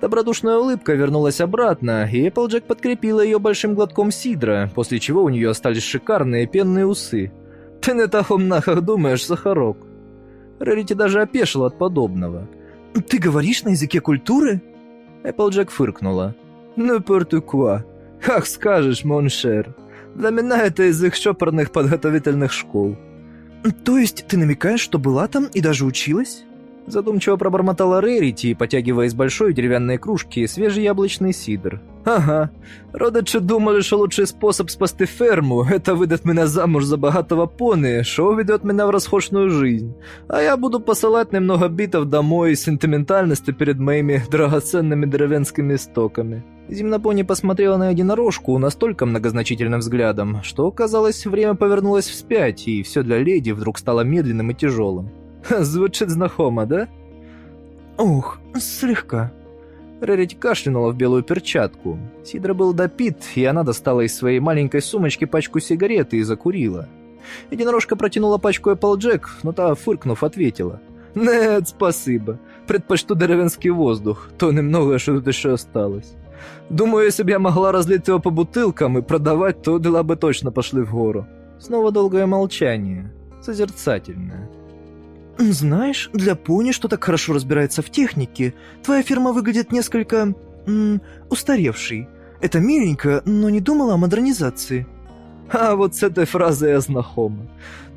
Добродушная улыбка вернулась обратно, и Эпплджек подкрепила ее большим глотком сидра, после чего у нее остались шикарные пенные усы. «Ты не так умна, как думаешь, Сахарок». Рарити даже опешила от подобного – «Ты говоришь на языке культуры?» Эпплджек фыркнула. «Ну, pourquoi. Как скажешь, mon cher. Для меня это язык чопорных подготовительных школ». «То есть ты намекаешь, что была там и даже училась?» Задумчиво пробормотала Рерити, потягивая из большой деревянной кружки свежий яблочный сидр. «Ага. Родичи думали, что лучший способ спасти ферму – это выдать меня замуж за богатого пони, что уведет меня в расхожную жизнь. А я буду посылать немного битов домой и сентиментальности перед моими драгоценными деревенскими истоками». Земнопони посмотрела на единорожку настолько многозначительным взглядом, что, казалось, время повернулось вспять, и все для леди вдруг стало медленным и тяжелым. Звучит знакомо, да? Ух, слегка. Рерити кашлянула в белую перчатку. Сидра был допит, и она достала из своей маленькой сумочки пачку сигарет и закурила. Единорожка протянула пачку Applejack, но та, фыркнув, ответила. «Нет, спасибо. Предпочту деревенский воздух. То немного, что тут еще осталось. Думаю, если бы я могла разлить его по бутылкам и продавать, то дела бы точно пошли в гору». Снова долгое молчание. Созерцательное. «Знаешь, для пони, что так хорошо разбирается в технике, твоя фирма выглядит несколько... М, устаревшей. Это миленько, но не думала о модернизации». «А вот с этой фразой я знакома.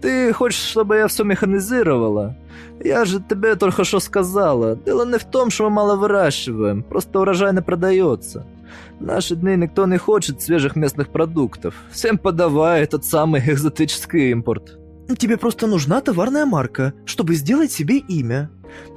Ты хочешь, чтобы я все механизировала? Я же тебе только что сказала. Дело не в том, что мы мало выращиваем, просто урожай не продается. В наши дни никто не хочет свежих местных продуктов. Всем подавай этот самый экзотический импорт». Тебе просто нужна товарная марка, чтобы сделать себе имя.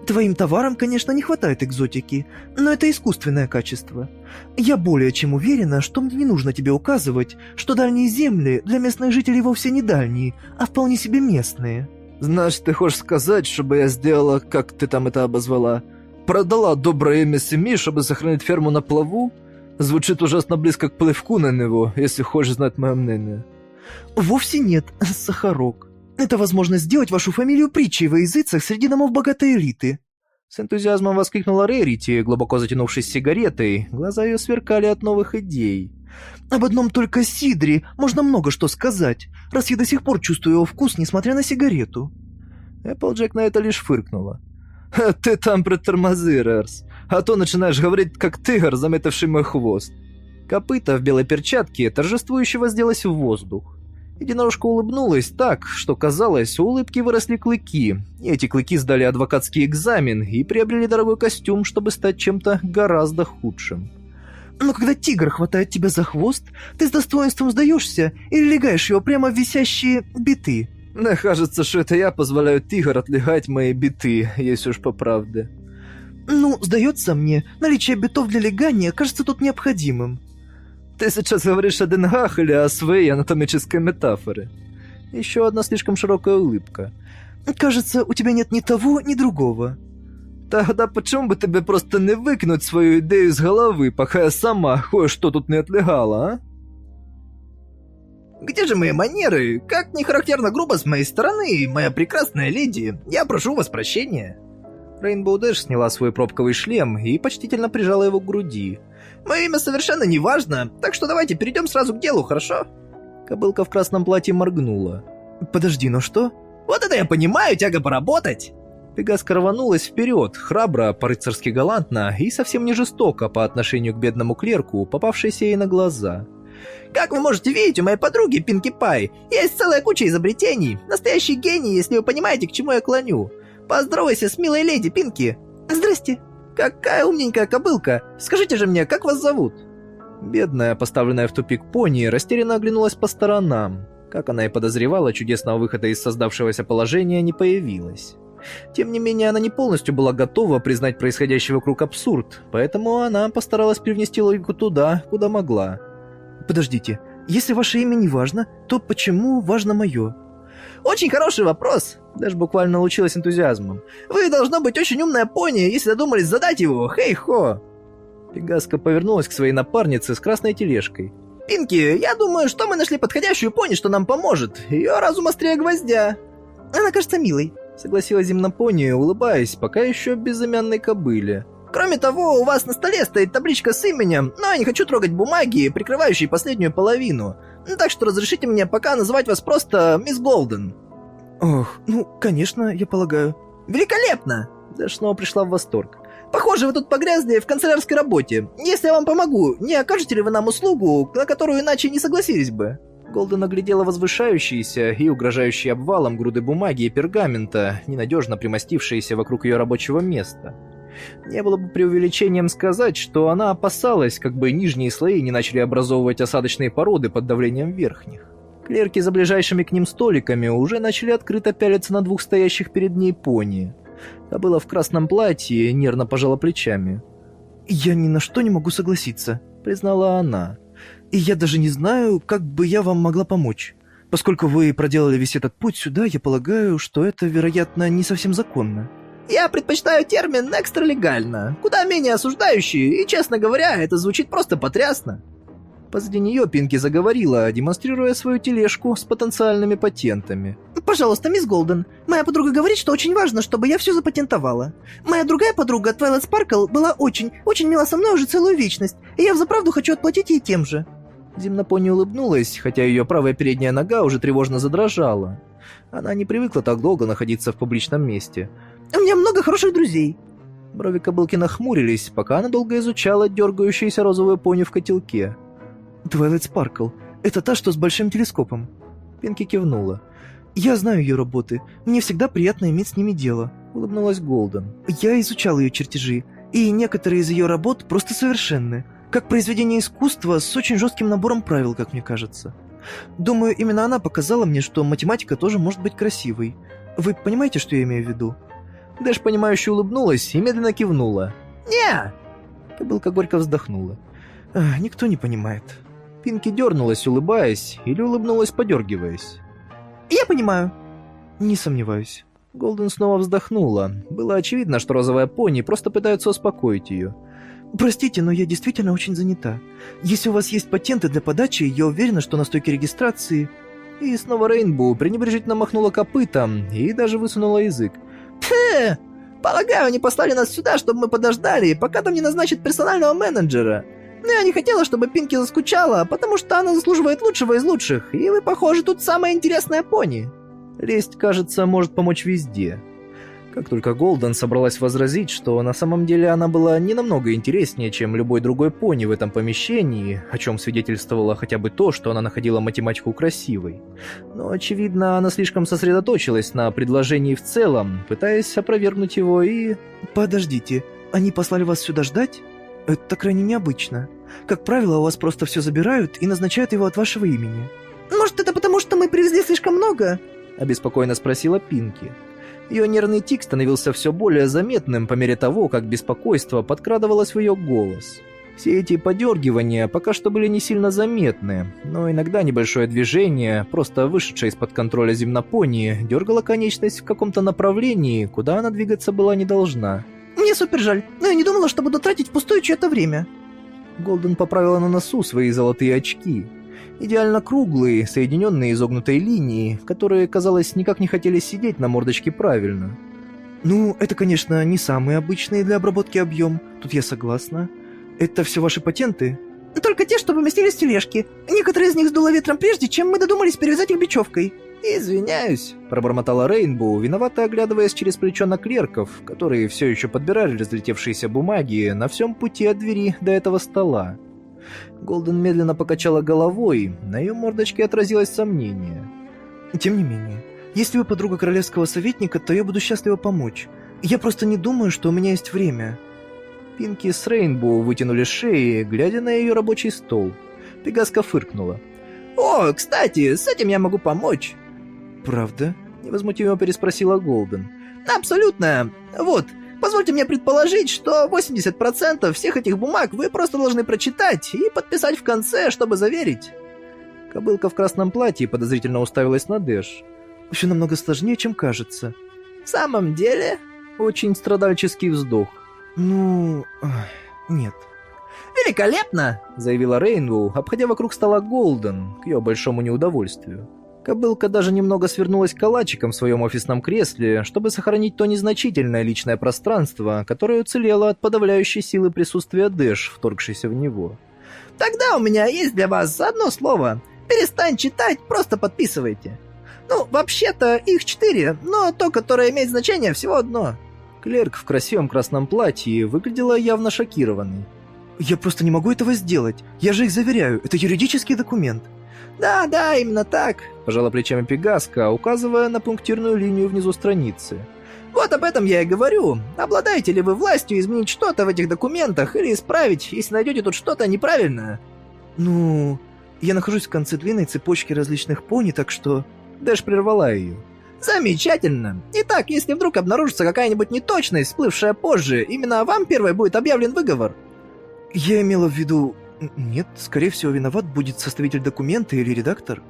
Твоим товарам, конечно, не хватает экзотики, но это искусственное качество. Я более чем уверена, что мне не нужно тебе указывать, что дальние земли для местных жителей вовсе не дальние, а вполне себе местные. Значит, ты хочешь сказать, чтобы я сделала, как ты там это обозвала, продала доброе имя семьи, чтобы сохранить ферму на плаву? Звучит ужасно близко к плывку на него, если хочешь знать мое мнение. Вовсе нет, Сахарок. Это возможность сделать вашу фамилию притчей во языцах среди домов богатой элиты». С энтузиазмом воскликнула Рерити, глубоко затянувшись сигаретой. Глаза ее сверкали от новых идей. «Об одном только Сидре можно много что сказать, раз я до сих пор чувствую его вкус, несмотря на сигарету». Эпплджек на это лишь фыркнула. «Ты там притормози, Рерс, а то начинаешь говорить, как тигр, заметавший мой хвост». Копыта в белой перчатке торжествующе возделась в воздух. Единорожка улыбнулась так, что казалось, у улыбки выросли клыки, и эти клыки сдали адвокатский экзамен и приобрели дорогой костюм, чтобы стать чем-то гораздо худшим. Но когда тигр хватает тебя за хвост, ты с достоинством сдаешься или легаешь его прямо в висящие биты. Мне кажется, что это я позволяю тигр отлегать мои биты, если уж по правде. Ну, сдается мне, наличие битов для легания кажется тут необходимым. Ты сейчас говоришь о деньгах или о своей анатомической метафоре? Еще одна слишком широкая улыбка. Кажется, у тебя нет ни того, ни другого. Тогда почему бы тебе просто не выкинуть свою идею с головы, пока я сама кое-что тут не отлегала, а? Где же мои манеры? Как не характерно грубо с моей стороны, моя прекрасная леди. Я прошу вас прощения. Рейнбоу Дэш сняла свой пробковый шлем и почтительно прижала его к груди. Мое имя совершенно не важно, так что давайте перейдем сразу к делу, хорошо? Кобылка в красном платье моргнула. Подожди, ну что? Вот это я понимаю, тяга поработать. Пегаска рванулась вперед, храбро, по-рыцарски галантно и совсем не жестоко по отношению к бедному клерку, попавшейся ей на глаза. Как вы можете видеть, у моей подруги Пинки Пай есть целая куча изобретений. Настоящий гений, если вы понимаете, к чему я клоню. Поздоровайся с милой леди Пинки. Здрасте. Какая умненькая кобылка. Скажите же мне, как вас зовут? Бедная, поставленная в тупик пони, растерянно оглянулась по сторонам. Как она и подозревала, чудесного выхода из создавшегося положения не появилось. Тем не менее, она не полностью была готова признать происходящий вокруг абсурд, поэтому она постаралась привнести логику туда, куда могла. Подождите, если ваше имя не важно, то почему важно мое? Очень хороший вопрос. Даже буквально научилась энтузиазмом. Вы должно быть очень умная пони, если додумались задать его. Хей-хо. Пегаска повернулась к своей напарнице с красной тележкой. Пинки, я думаю, что мы нашли подходящую пони, что нам поможет. Ее разум острее гвоздя. Она кажется милой согласилась земнопония, улыбаясь, пока еще безымянной кобыле. Кроме того, у вас на столе стоит табличка с именем, но я не хочу трогать бумаги, прикрывающие последнюю половину. Так что разрешите мне пока называть вас просто мисс Голден. Ох, ну, конечно, я полагаю. Великолепно! Дэш снова пришла в восторг. Похоже, вы тут погрязли в канцелярской работе. Если я вам помогу, не окажете ли вы нам услугу, на которую иначе не согласились бы? Голден оглядела возвышающиеся и угрожающие обвалом груды бумаги и пергамента, ненадежно примостившиеся вокруг ее рабочего места. Не было бы преувеличением сказать, что она опасалась, как бы нижние слои не начали образовывать осадочные породы под давлением верхних. Клерки за ближайшими к ним столиками уже начали открыто пялиться на двух стоящих перед ней пони. Та была в красном платье нервно пожала плечами. «Я ни на что не могу согласиться», — признала она. И я даже не знаю, как бы я вам могла помочь. Поскольку вы проделали весь этот путь сюда, я полагаю, что это, вероятно, не совсем законно. Я предпочитаю термин «экстралегально», куда менее осуждающий, и, честно говоря, это звучит просто потрясно. Позади нее Пинки заговорила, демонстрируя свою тележку с потенциальными патентами. «Пожалуйста, мисс Голден, моя подруга говорит, что очень важно, чтобы я все запатентовала. Моя другая подруга, Твайлайт Спаркл, была очень, очень мила со мной уже целую вечность, и я взаправду хочу отплатить ей тем же». Земнопони улыбнулась, хотя ее правая передняя нога уже тревожно задрожала. Она не привыкла так долго находиться в публичном месте. «У меня много хороших друзей». Брови кобылки нахмурились, пока она долго изучала дергающуюся розовую пони в котелке. «Твайлайт Спаркл. Это та, что с большим телескопом». Пинки кивнула. «Я знаю ее работы. Мне всегда приятно иметь с ними дело», — улыбнулась Голден. «Я изучал ее чертежи, и некоторые из ее работ просто совершенны. Как произведение искусства с очень жестким набором правил, как мне кажется. Думаю, именно она показала мне, что математика тоже может быть красивой. Вы понимаете, что я имею в виду? Дэш, понимающе улыбнулась и медленно кивнула. «Не!» Кобылка горько вздохнула. «Никто не понимает». Пинки дернулась, улыбаясь, или улыбнулась, подергиваясь. «Я понимаю». «Не сомневаюсь». Голден снова вздохнула. Было очевидно, что розовая пони просто пытается успокоить ее. Простите, но я действительно очень занята. Если у вас есть патенты для подачи, я уверена, что на стойке регистрации...» И снова Рейнбоу пренебрежительно махнула копытом и даже высунула язык. «Пф! Полагаю, они послали нас сюда, чтобы мы подождали, пока там не назначат персонального менеджера. Но я не хотела, чтобы Пинки заскучала, потому что она заслуживает лучшего из лучших, и вы, похоже, тут самая интересная пони». Лесть, кажется, может помочь везде. Как только Голден собралась возразить, что на самом деле она была не намного интереснее, чем любой другой пони в этом помещении, о чем свидетельствовало хотя бы то, что она находила математику красивой. Но, очевидно, она слишком сосредоточилась на предложении в целом, пытаясь опровергнуть его и... «Подождите, они послали вас сюда ждать? Это крайне необычно. Как правило, у вас просто все забирают и назначают его от вашего имени». «Может, это потому, что мы привезли слишком много?» — обеспокоенно спросила Пинки. Ее нервный тик становился все более заметным по мере того, как беспокойство подкрадывалось в ее голос. Все эти подергивания пока что были не сильно заметны, но иногда небольшое движение, просто вышедшее из-под контроля земнопонии, дергало конечность в каком-то направлении, куда она двигаться была не должна. Мне супер жаль, но я не думала, что буду тратить впустую чье-то время. Голден поправила на носу свои золотые очки. Идеально круглые, соединенные изогнутой линией, которые, казалось, никак не хотели сидеть на мордочке правильно. Ну, это, конечно, не самый обычный для обработки объем, тут я согласна. Это все ваши патенты? Только те, что поместились в тележки. Некоторые из них сдуло ветром прежде, чем мы додумались перевязать их бечевкой. «Извиняюсь», — пробормотала Рейнбоу, виновато оглядываясь через плечо на клерков, которые все еще подбирали разлетевшиеся бумаги на всем пути от двери до этого стола. Голден медленно покачала головой, на ее мордочке отразилось сомнение. Тем не менее, если вы подруга королевского советника, то я буду счастлива помочь. Я просто не думаю, что у меня есть время. Пинки с Рейнбоу вытянули шеи, глядя на ее рабочий стол. Пегаска фыркнула. «О, кстати, с этим я могу помочь!» «Правда?» — невозмутимо переспросила Голден. «Абсолютно! Вот, позвольте мне предположить, что 80% всех этих бумаг вы просто должны прочитать и подписать в конце, чтобы заверить». Кобылка в красном платье подозрительно уставилась на Дэш. «Все намного сложнее, чем кажется». «В самом деле?» Очень страдальческий вздох. «Ну... нет». «Великолепно!» — заявила Рейнву, обходя вокруг стола Голден, к ее большому неудовольствию. Кобылка даже немного свернулась калачиком в своем офисном кресле, чтобы сохранить то незначительное личное пространство, которое уцелело от подавляющей силы присутствия Дэш, вторгшейся в него. «Тогда у меня есть для вас одно слово. Перестань читать, просто подписывайте. Ну, вообще-то их четыре, но то, которое имеет значение, всего одно». Клерк в красивом красном платье выглядела явно шокированной. «Я просто не могу этого сделать. Я же их заверяю. Это юридический документ». «Да, да, именно так», — пожала плечами Пегаска, указывая на пунктирную линию внизу страницы. «Вот об этом я и говорю. Обладаете ли вы властью изменить что-то в этих документах или исправить, если найдете тут что-то неправильное?» «Ну, я нахожусь в конце длинной цепочки различных пони, так что...» Дэш прервала ее. «Замечательно. Итак, если вдруг обнаружится какая-нибудь неточность, всплывшая позже, именно вам первой будет объявлен выговор». «Я имела в виду нет, скорее всего, виноват будет составитель документа или редактор.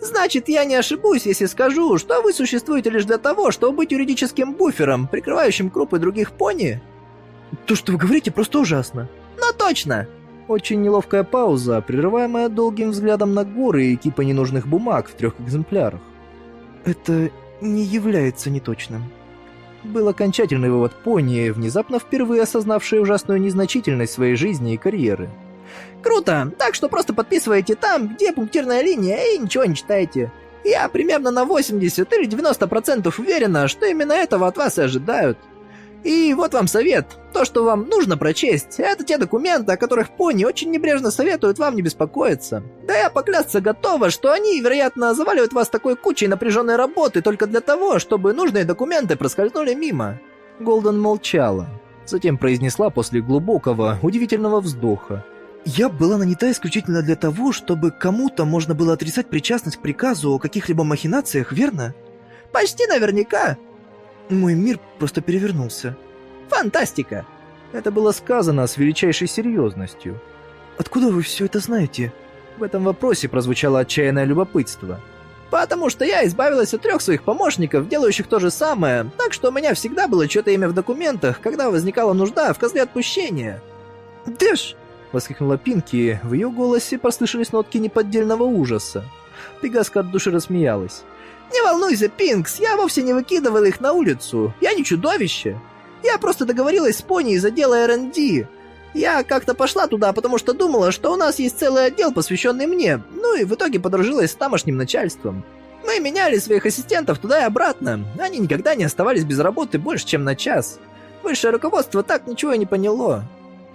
Значит, я не ошибусь, если скажу, что вы существуете лишь для того, чтобы быть юридическим буфером, прикрывающим крупы других пони? То, что вы говорите, просто ужасно. Но точно. Очень неловкая пауза, прерываемая долгим взглядом на горы и кипа ненужных бумаг в трех экземплярах. Это не является неточным. Был окончательный вывод пони, внезапно впервые осознавший ужасную незначительность своей жизни и карьеры. Круто, так что просто подписывайте там, где пунктирная линия, и ничего не читайте. Я примерно на 80 или 90% уверена, что именно этого от вас и ожидают. И вот вам совет. То, что вам нужно прочесть, это те документы, о которых пони очень небрежно советуют вам не беспокоиться. Да я поклясться готова, что они, вероятно, заваливают вас такой кучей напряженной работы только для того, чтобы нужные документы проскользнули мимо. Голден молчала. Затем произнесла после глубокого, удивительного вздоха. Я была нанята исключительно для того, чтобы кому-то можно было отрицать причастность к приказу о каких-либо махинациях, верно? Почти наверняка. Мой мир просто перевернулся. Фантастика! Это было сказано с величайшей серьезностью. Откуда вы все это знаете? В этом вопросе прозвучало отчаянное любопытство. Потому что я избавилась от трех своих помощников, делающих то же самое, так что у меня всегда было что-то имя в документах, когда возникала нужда в козле отпущения. Дэш, — воскликнула Пинки, в ее голосе послышались нотки неподдельного ужаса. Пегаска от души рассмеялась. «Не волнуйся, Пинкс, я вовсе не выкидывал их на улицу. Я не чудовище. Я просто договорилась с Пони из отдела R&D. Я как-то пошла туда, потому что думала, что у нас есть целый отдел, посвященный мне, ну и в итоге подружилась с тамошним начальством. Мы меняли своих ассистентов туда и обратно. Они никогда не оставались без работы больше, чем на час. Высшее руководство так ничего и не поняло.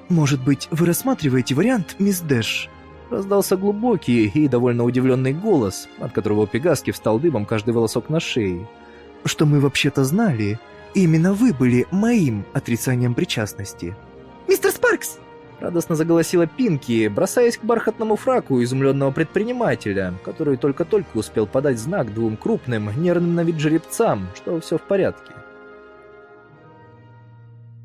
«Может быть, вы рассматриваете вариант, мисс Дэш?» Раздался глубокий и довольно удивленный голос, от которого у Пегаски встал дымом каждый волосок на шее. «Что мы вообще-то знали? Именно вы были моим отрицанием причастности». «Мистер Спаркс!» Радостно заголосила Пинки, бросаясь к бархатному фраку изумленного предпринимателя, который только-только успел подать знак двум крупным, нервным на вид жеребцам, что все в порядке.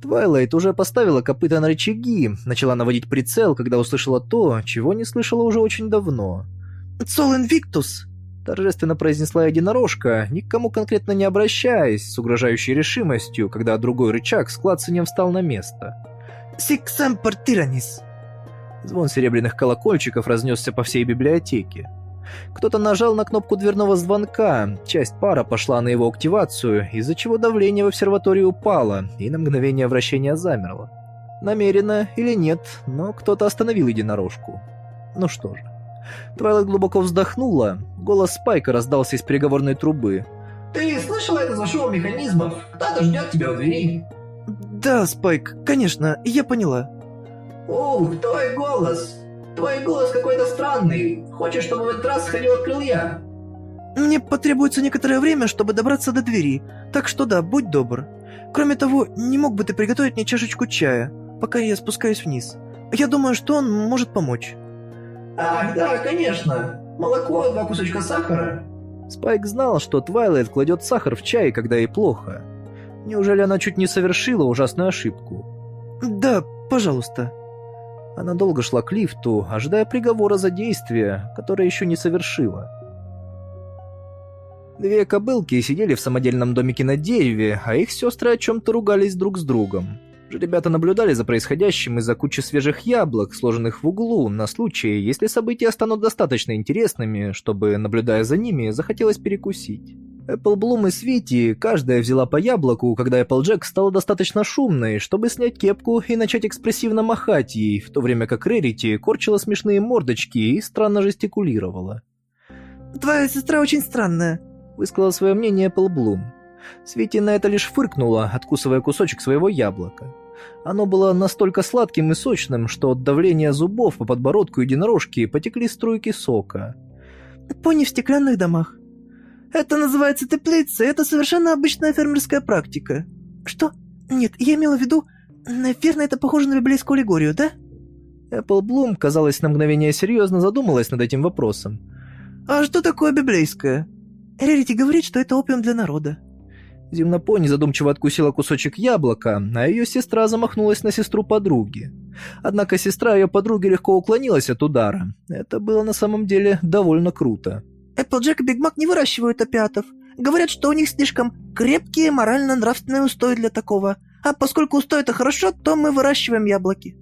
Твайлайт уже поставила копыта на рычаги, начала наводить прицел, когда услышала то, чего не слышала уже очень давно. «Sol Invictus!» Торжественно произнесла единорожка, никому конкретно не обращаясь, с угрожающей решимостью, когда другой рычаг с клацанием встал на место. «Sic semper tyrannis!» Звон серебряных колокольчиков разнесся по всей библиотеке. Кто-то нажал на кнопку дверного звонка, часть пара пошла на его активацию, из-за чего давление в обсерватории упало, и на мгновение вращение замерло. Намеренно или нет, но кто-то остановил единорожку. Ну что же. Твайлайт глубоко вздохнула, голос Спайка раздался из переговорной трубы. «Ты слышала это за шоу механизмов? Кто-то ждет тебя у двери». «Да, Спайк, конечно, я поняла». «Ух, твой голос! Твой голос какой-то странный. Хочешь, чтобы в этот раз сходил открыл я?» «Мне потребуется некоторое время, чтобы добраться до двери, так что да, будь добр. Кроме того, не мог бы ты приготовить мне чашечку чая, пока я спускаюсь вниз? Я думаю, что он может помочь». «Ах, да, конечно. Молоко, два кусочка сахара». Спайк знал, что Твайлайт кладет сахар в чай, когда ей плохо. Неужели она чуть не совершила ужасную ошибку? «Да, пожалуйста». Она долго шла к лифту, ожидая приговора за действие, которое еще не совершила. Две кобылки сидели в самодельном домике на дереве, а их сестры о чем-то ругались друг с другом. Ребята наблюдали за происходящим из-за кучи свежих яблок, сложенных в углу, на случай, если события станут достаточно интересными, чтобы, наблюдая за ними, захотелось перекусить. Эпплблум и Свити, каждая взяла по яблоку, когда Эпплджек стала достаточно шумной, чтобы снять кепку и начать экспрессивно махать ей, в то время как Рерити корчила смешные мордочки и странно жестикулировала. «Твоя сестра очень странная», — высказала свое мнение Эпплблум. Свити на это лишь фыркнула, откусывая кусочек своего яблока. Оно было настолько сладким и сочным, что от давления зубов по подбородку единорожки потекли струйки сока. «Пони в стеклянных домах. Это называется теплица, это совершенно обычная фермерская практика. Что? Нет, я имела в виду... Наверное, это похоже на библейскую аллегорию, да? Эпплблум, казалось, на мгновение серьезно задумалась над этим вопросом. А что такое библейское? Рерити говорит, что это опиум для народа. Земнопони задумчиво откусила кусочек яблока, а ее сестра замахнулась на сестру подруги. Однако сестра ее подруги легко уклонилась от удара. Это было на самом деле довольно круто. Эпплджек и Биг Мак не выращивают опиатов. Говорят, что у них слишком крепкие морально-нравственные устои для такого. А поскольку устой это хорошо, то мы выращиваем яблоки.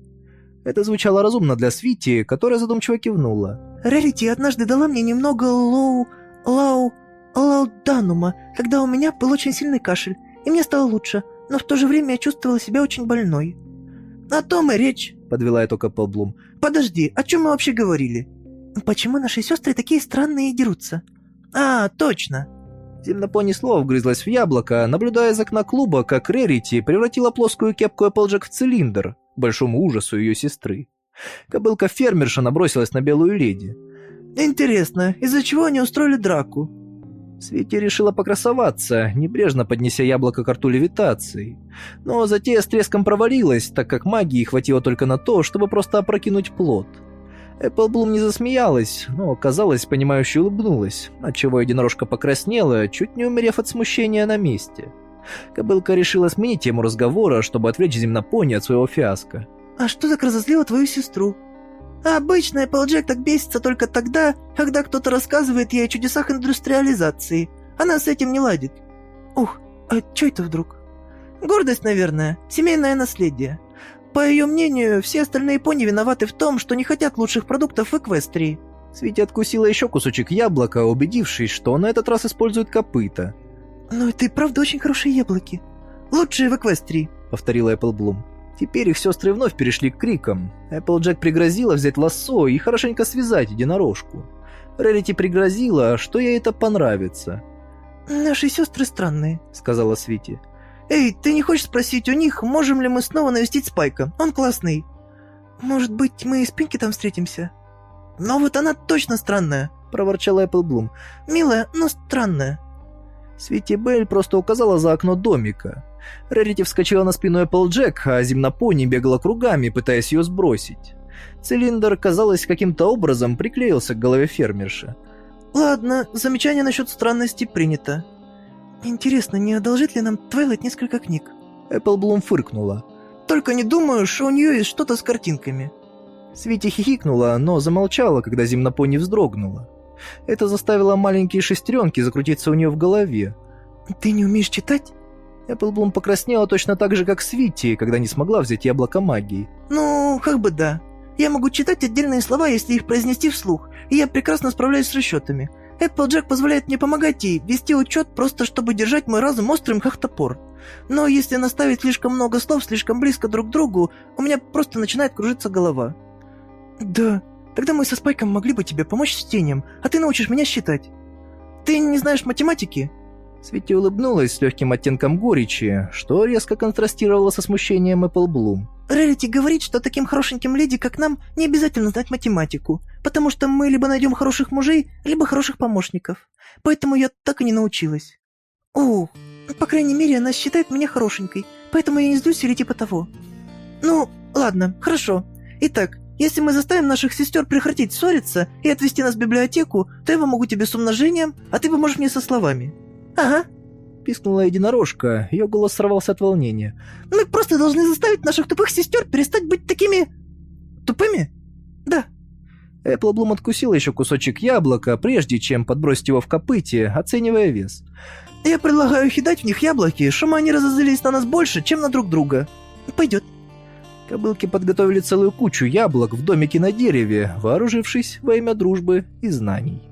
Это звучало разумно для Свити, которая задумчиво кивнула. Рарити однажды дала мне немного лоу... лау... лауданума, когда у меня был очень сильный кашель, и мне стало лучше, но в то же время я чувствовала себя очень больной. «О том и речь», — подвела итог Эпплблум. «Подожди, о чем мы вообще говорили?» «Почему наши сестры такие странные и дерутся?» «А, точно!» Земнопони снова вгрызлась в яблоко, наблюдая из окна клуба, как Рерити превратила плоскую кепку Эпплджек в цилиндр, к большому ужасу ее сестры. Кобылка-фермерша набросилась на белую леди. «Интересно, из-за чего они устроили драку?» Свети решила покрасоваться, небрежно поднеся яблоко к рту левитацией. Но затея с треском провалилась, так как магии хватило только на то, чтобы просто опрокинуть плод. Эпплблум не засмеялась, но, казалось, понимающе улыбнулась, отчего единорожка покраснела, чуть не умерев от смущения на месте. Кобылка решила сменить тему разговора, чтобы отвлечь земнопони от своего фиаско. «А что так разозлило твою сестру?» «Обычно Эпплджек так бесится только тогда, когда кто-то рассказывает ей о чудесах индустриализации. Она с этим не ладит». «Ух, а что это вдруг?» «Гордость, наверное. Семейное наследие. По ее мнению, все остальные пони виноваты в том, что не хотят лучших продуктов в Эквестрии». Свити откусила еще кусочек яблока, убедившись, что на этот раз использует копыта. «Ну это и правда очень хорошие яблоки. Лучшие в Эквестрии», — повторила Эпплблум. Теперь их сестры вновь перешли к крикам. Эпплджек пригрозила взять лассо и хорошенько связать единорожку. Рерити пригрозила, что ей это понравится. «Наши сестры странные», — сказала Свити. «Эй, ты не хочешь спросить у них, можем ли мы снова навестить Спайка? Он классный». «Может быть, мы с Пинки там встретимся?» «Но вот она точно странная», — проворчала Эпплблум. «Милая, но странная». Свити Белль просто указала за окно домика. Рарити вскочила на спину Эпплджек, а земнопони бегала кругами, пытаясь ее сбросить. Цилиндр, казалось, каким-то образом приклеился к голове фермерши. «Ладно, замечание насчет странности принято. Интересно, не одолжит ли нам Твайлайт несколько книг?» Эпплблум фыркнула. Только не думаю, что у нее есть что-то с картинками. Свити хихикнула, но замолчала, когда Зимнопони вздрогнула. Это заставило маленькие шестеренки закрутиться у нее в голове. Ты не умеешь читать? Эпплблум покраснела точно так же, как Свити, когда не смогла взять яблоко магии. Ну, как бы да. Я могу читать отдельные слова, если их произнести вслух, и я прекрасно справляюсь с расчетами. Эпплджек позволяет мне помогать ей, вести учет, просто чтобы держать мой разум острым, как топор. Но если наставить слишком много слов слишком близко друг к другу, у меня просто начинает кружиться голова. Да, тогда мы со Спайком могли бы тебе помочь с чтением, а ты научишь меня считать. Ты не знаешь математики? Свити улыбнулась с легким оттенком горечи, что резко контрастировало со смущением Эпплблум. Рарити говорит, что таким хорошеньким леди, как нам, не обязательно знать математику, потому что мы либо найдем хороших мужей, либо хороших помощников. Поэтому я так и не научилась. О, по крайней мере, она считает меня хорошенькой, поэтому я не злюсь или типа того. Ну, ладно, хорошо. Итак, если мы заставим наших сестер прекратить ссориться и отвезти нас в библиотеку, то я помогу тебе с умножением, а ты поможешь мне со словами. Ага. Пискнула единорожка, ее голос сорвался от волнения. Мы просто должны заставить наших тупых сестер перестать быть такими... тупыми? Да. Эпплблум откусила еще кусочек яблока, прежде чем подбросить его в копыте, оценивая вес. Я предлагаю кидать в них яблоки, чтобы они разозлились на нас больше, чем на друг друга. Пойдет. Кобылки подготовили целую кучу яблок в домике на дереве, вооружившись во имя дружбы и знаний.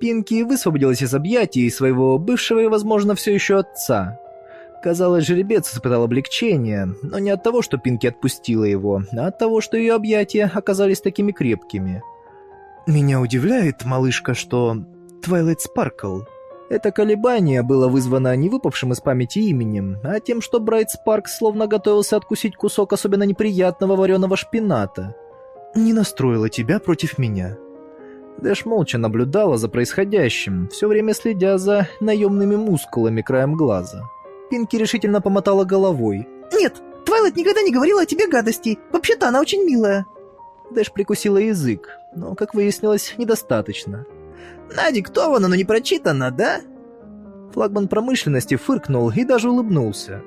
Пинки высвободилась из объятий своего бывшего и, возможно, все еще отца. Казалось, жеребец испытал облегчение, но не от того, что Пинки отпустила его, а от того, что ее объятия оказались такими крепкими. «Меня удивляет, малышка, что Твайлайт Спаркл это колебание было вызвано не выпавшим из памяти именем, а тем, что Брайт Спарк словно готовился откусить кусок особенно неприятного вареного шпината. «Не настроила тебя против меня». Дэш молча наблюдала за происходящим, все время следя за наемными мускулами краем глаза. Пинки решительно помотала головой. «Нет, Твайлайт никогда не говорила о тебе гадостей. Вообще-то она очень милая». Дэш прикусила язык, но, как выяснилось, недостаточно. Надиктовано, но не прочитано, да?» Флагман промышленности фыркнул и даже улыбнулся.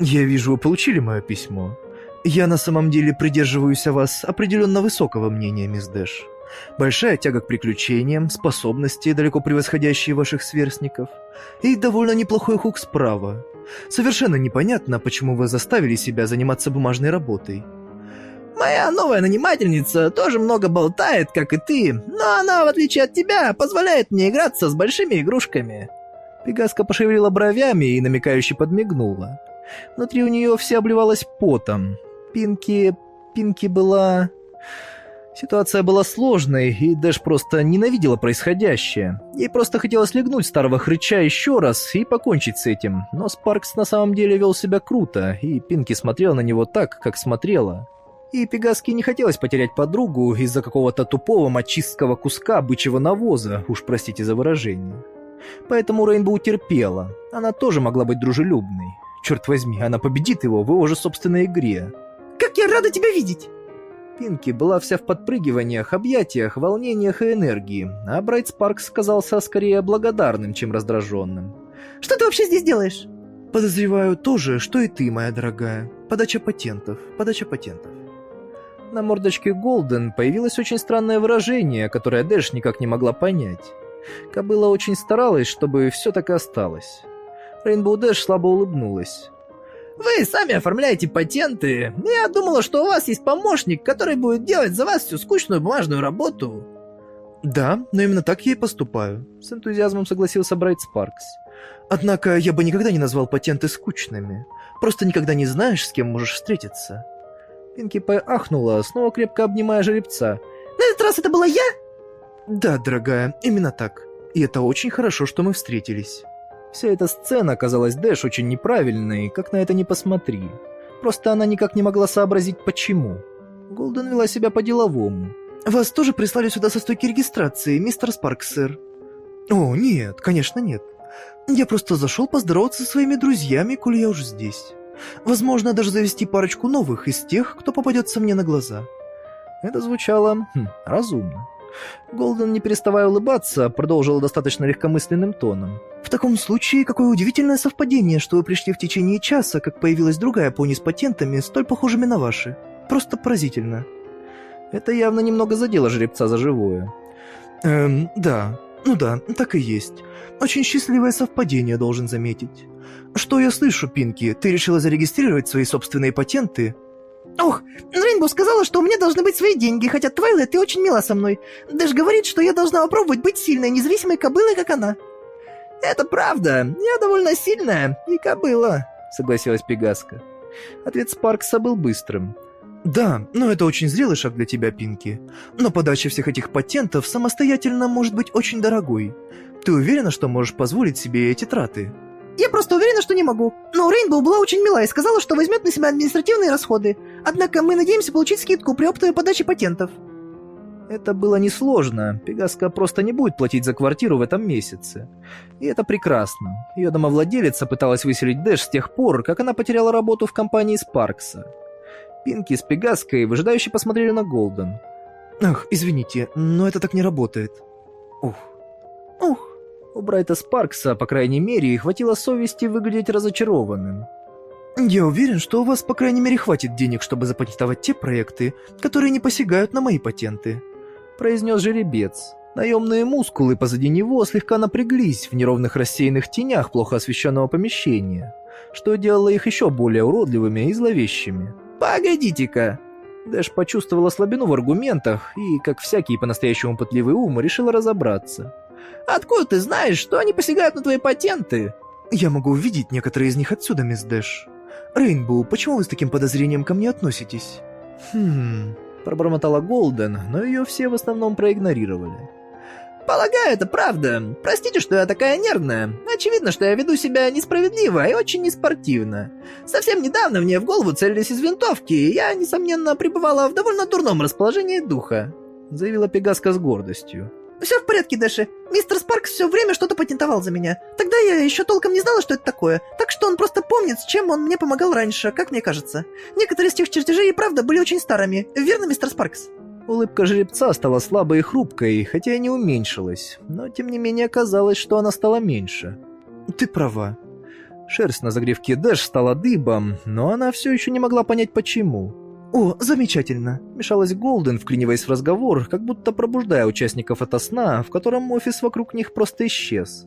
«Я вижу, вы получили мое письмо. Я на самом деле придерживаюсь о вас определенно высокого мнения, мисс Дэш. Большая тяга к приключениям, способности, далеко превосходящие ваших сверстников, и довольно неплохой хук справа. Совершенно непонятно, почему вы заставили себя заниматься бумажной работой. Моя новая нанимательница тоже много болтает, как и ты, но она, в отличие от тебя, позволяет мне играться с большими игрушками». Пегаска пошевелила бровями и намекающе подмигнула. Внутри у нее все обливалось потом. Пинки... Пинки была... Ситуация была сложной, и Дэш просто ненавидела происходящее. Ей просто хотелось легнуть старого хрыча еще раз и покончить с этим. Но Спаркс на самом деле вел себя круто, и Пинки смотрела на него так, как смотрела и Пегаске не хотелось потерять подругу из-за какого-то тупого мачистского куска бычьего навоза, уж простите за выражение. Поэтому Рейнбоу терпела. Она тоже могла быть дружелюбной. Черт возьми, она победит его в его же собственной игре. «Как я рада тебя видеть!» Пинки была вся в подпрыгиваниях, объятиях, волнениях и энергии, а Брайт Спаркс казался скорее благодарным, чем раздраженным. «Что ты вообще здесь делаешь?» «Подозреваю то же, что и ты, моя дорогая. Подача патентов, подача патентов». На мордочке Голден появилось очень странное выражение, которое Дэш никак не могла понять. Кобыла очень старалась, чтобы все так и осталось. Рейнбоу Дэш слабо улыбнулась. «Вы сами оформляете патенты. Я думала, что у вас есть помощник, который будет делать за вас всю скучную бумажную работу». «Да, но именно так я и поступаю», — с энтузиазмом согласился Брайт Спаркс. «Однако я бы никогда не назвал патенты скучными. Просто никогда не знаешь, с кем можешь встретиться». Пинки Пай ахнула, снова крепко обнимая жеребца. «На этот раз это была я?» «Да, дорогая, именно так. И это очень хорошо, что мы встретились». Вся эта сцена казалась Дэш очень неправильной, как на это не посмотри. Просто она никак не могла сообразить, почему. Голден вела себя по-деловому. «Вас тоже прислали сюда со стойки регистрации, мистер Спаркс, сэр?» «О, нет, конечно нет. Я просто зашел поздороваться со своими друзьями, коли я уже здесь». Возможно, даже завести парочку новых из тех, кто попадется мне на глаза. Это звучало хм, разумно. Голден, не переставая улыбаться, продолжила достаточно легкомысленным тоном. В таком случае, какое удивительное совпадение, что вы пришли в течение часа, как появилась другая пони с патентами, столь похожими на ваши. Просто поразительно. Это явно немного задело жеребца за живое. Эм, да. Ну да, так и есть. Очень счастливое совпадение, должен заметить. Что я слышу, Пинки? Ты решила зарегистрировать свои собственные патенты? Ох, Рейнбоу сказала, что у меня должны быть свои деньги, хотя Твайлайт ты очень мила со мной. Дэш говорит, что я должна попробовать быть сильной, независимой кобылой, как она. Это правда. Я довольно сильная и кобыла, согласилась Пегаска. Ответ Спаркса был быстрым. Да, но это очень зрелый шаг для тебя, Пинки. Но подача всех этих патентов самостоятельно может быть очень дорогой. Ты уверена, что можешь позволить себе эти траты? Я просто уверена, что не могу. Но Рейнбоу была очень мила и сказала, что возьмет на себя административные расходы. Однако мы надеемся получить скидку при оптовой подаче патентов. Это было несложно. Пегаска просто не будет платить за квартиру в этом месяце. И это прекрасно. Ее домовладелица пыталась выселить Дэш с тех пор, как она потеряла работу в компании Спаркса. Пинки с Пегаской выжидающе посмотрели на Голден. «Ах, извините, но это так не работает». «Ух, ух». У Брайта Спаркса, по крайней мере, хватило совести выглядеть разочарованным. «Я уверен, что у вас, по крайней мере, хватит денег, чтобы запатентовать те проекты, которые не посягают на мои патенты», — произнес жеребец. Наемные мускулы позади него слегка напряглись в неровных рассеянных тенях плохо освещенного помещения, что делало их еще более уродливыми и зловещими. «Погодите-ка!» Дэш почувствовала слабину в аргументах и, как всякий по-настоящему пытливый ум, решила разобраться. «Откуда ты знаешь, что они посягают на твои патенты?» «Я могу увидеть некоторые из них отсюда, мисс Дэш. Рейнбоу, почему вы с таким подозрением ко мне относитесь?» «Хм...» — пробормотала Голден, но ее все в основном проигнорировали. «Полагаю, это правда. Простите, что я такая нервная. Очевидно, что я веду себя несправедливо и очень неспортивно. Совсем недавно мне в голову целились из винтовки, и я, несомненно, пребывала в довольно дурном расположении духа», — заявила Пегаска с гордостью. «Все в порядке, Дэши. Мистер Спаркс все время что-то патентовал за меня. Тогда я еще толком не знала, что это такое, так что он просто помнит, с чем он мне помогал раньше, как мне кажется. Некоторые из тех чертежей и правда были очень старыми. Верно, мистер Спаркс?» Улыбка жеребца стала слабой и хрупкой, хотя и не уменьшилась, но тем не менее казалось, что она стала меньше. «Ты права». Шерсть на загривке Дэш стала дыбом, но она все еще не могла понять, почему. «О, замечательно!» — мешалась Голден, вклиниваясь в разговор, как будто пробуждая участников ото сна, в котором офис вокруг них просто исчез.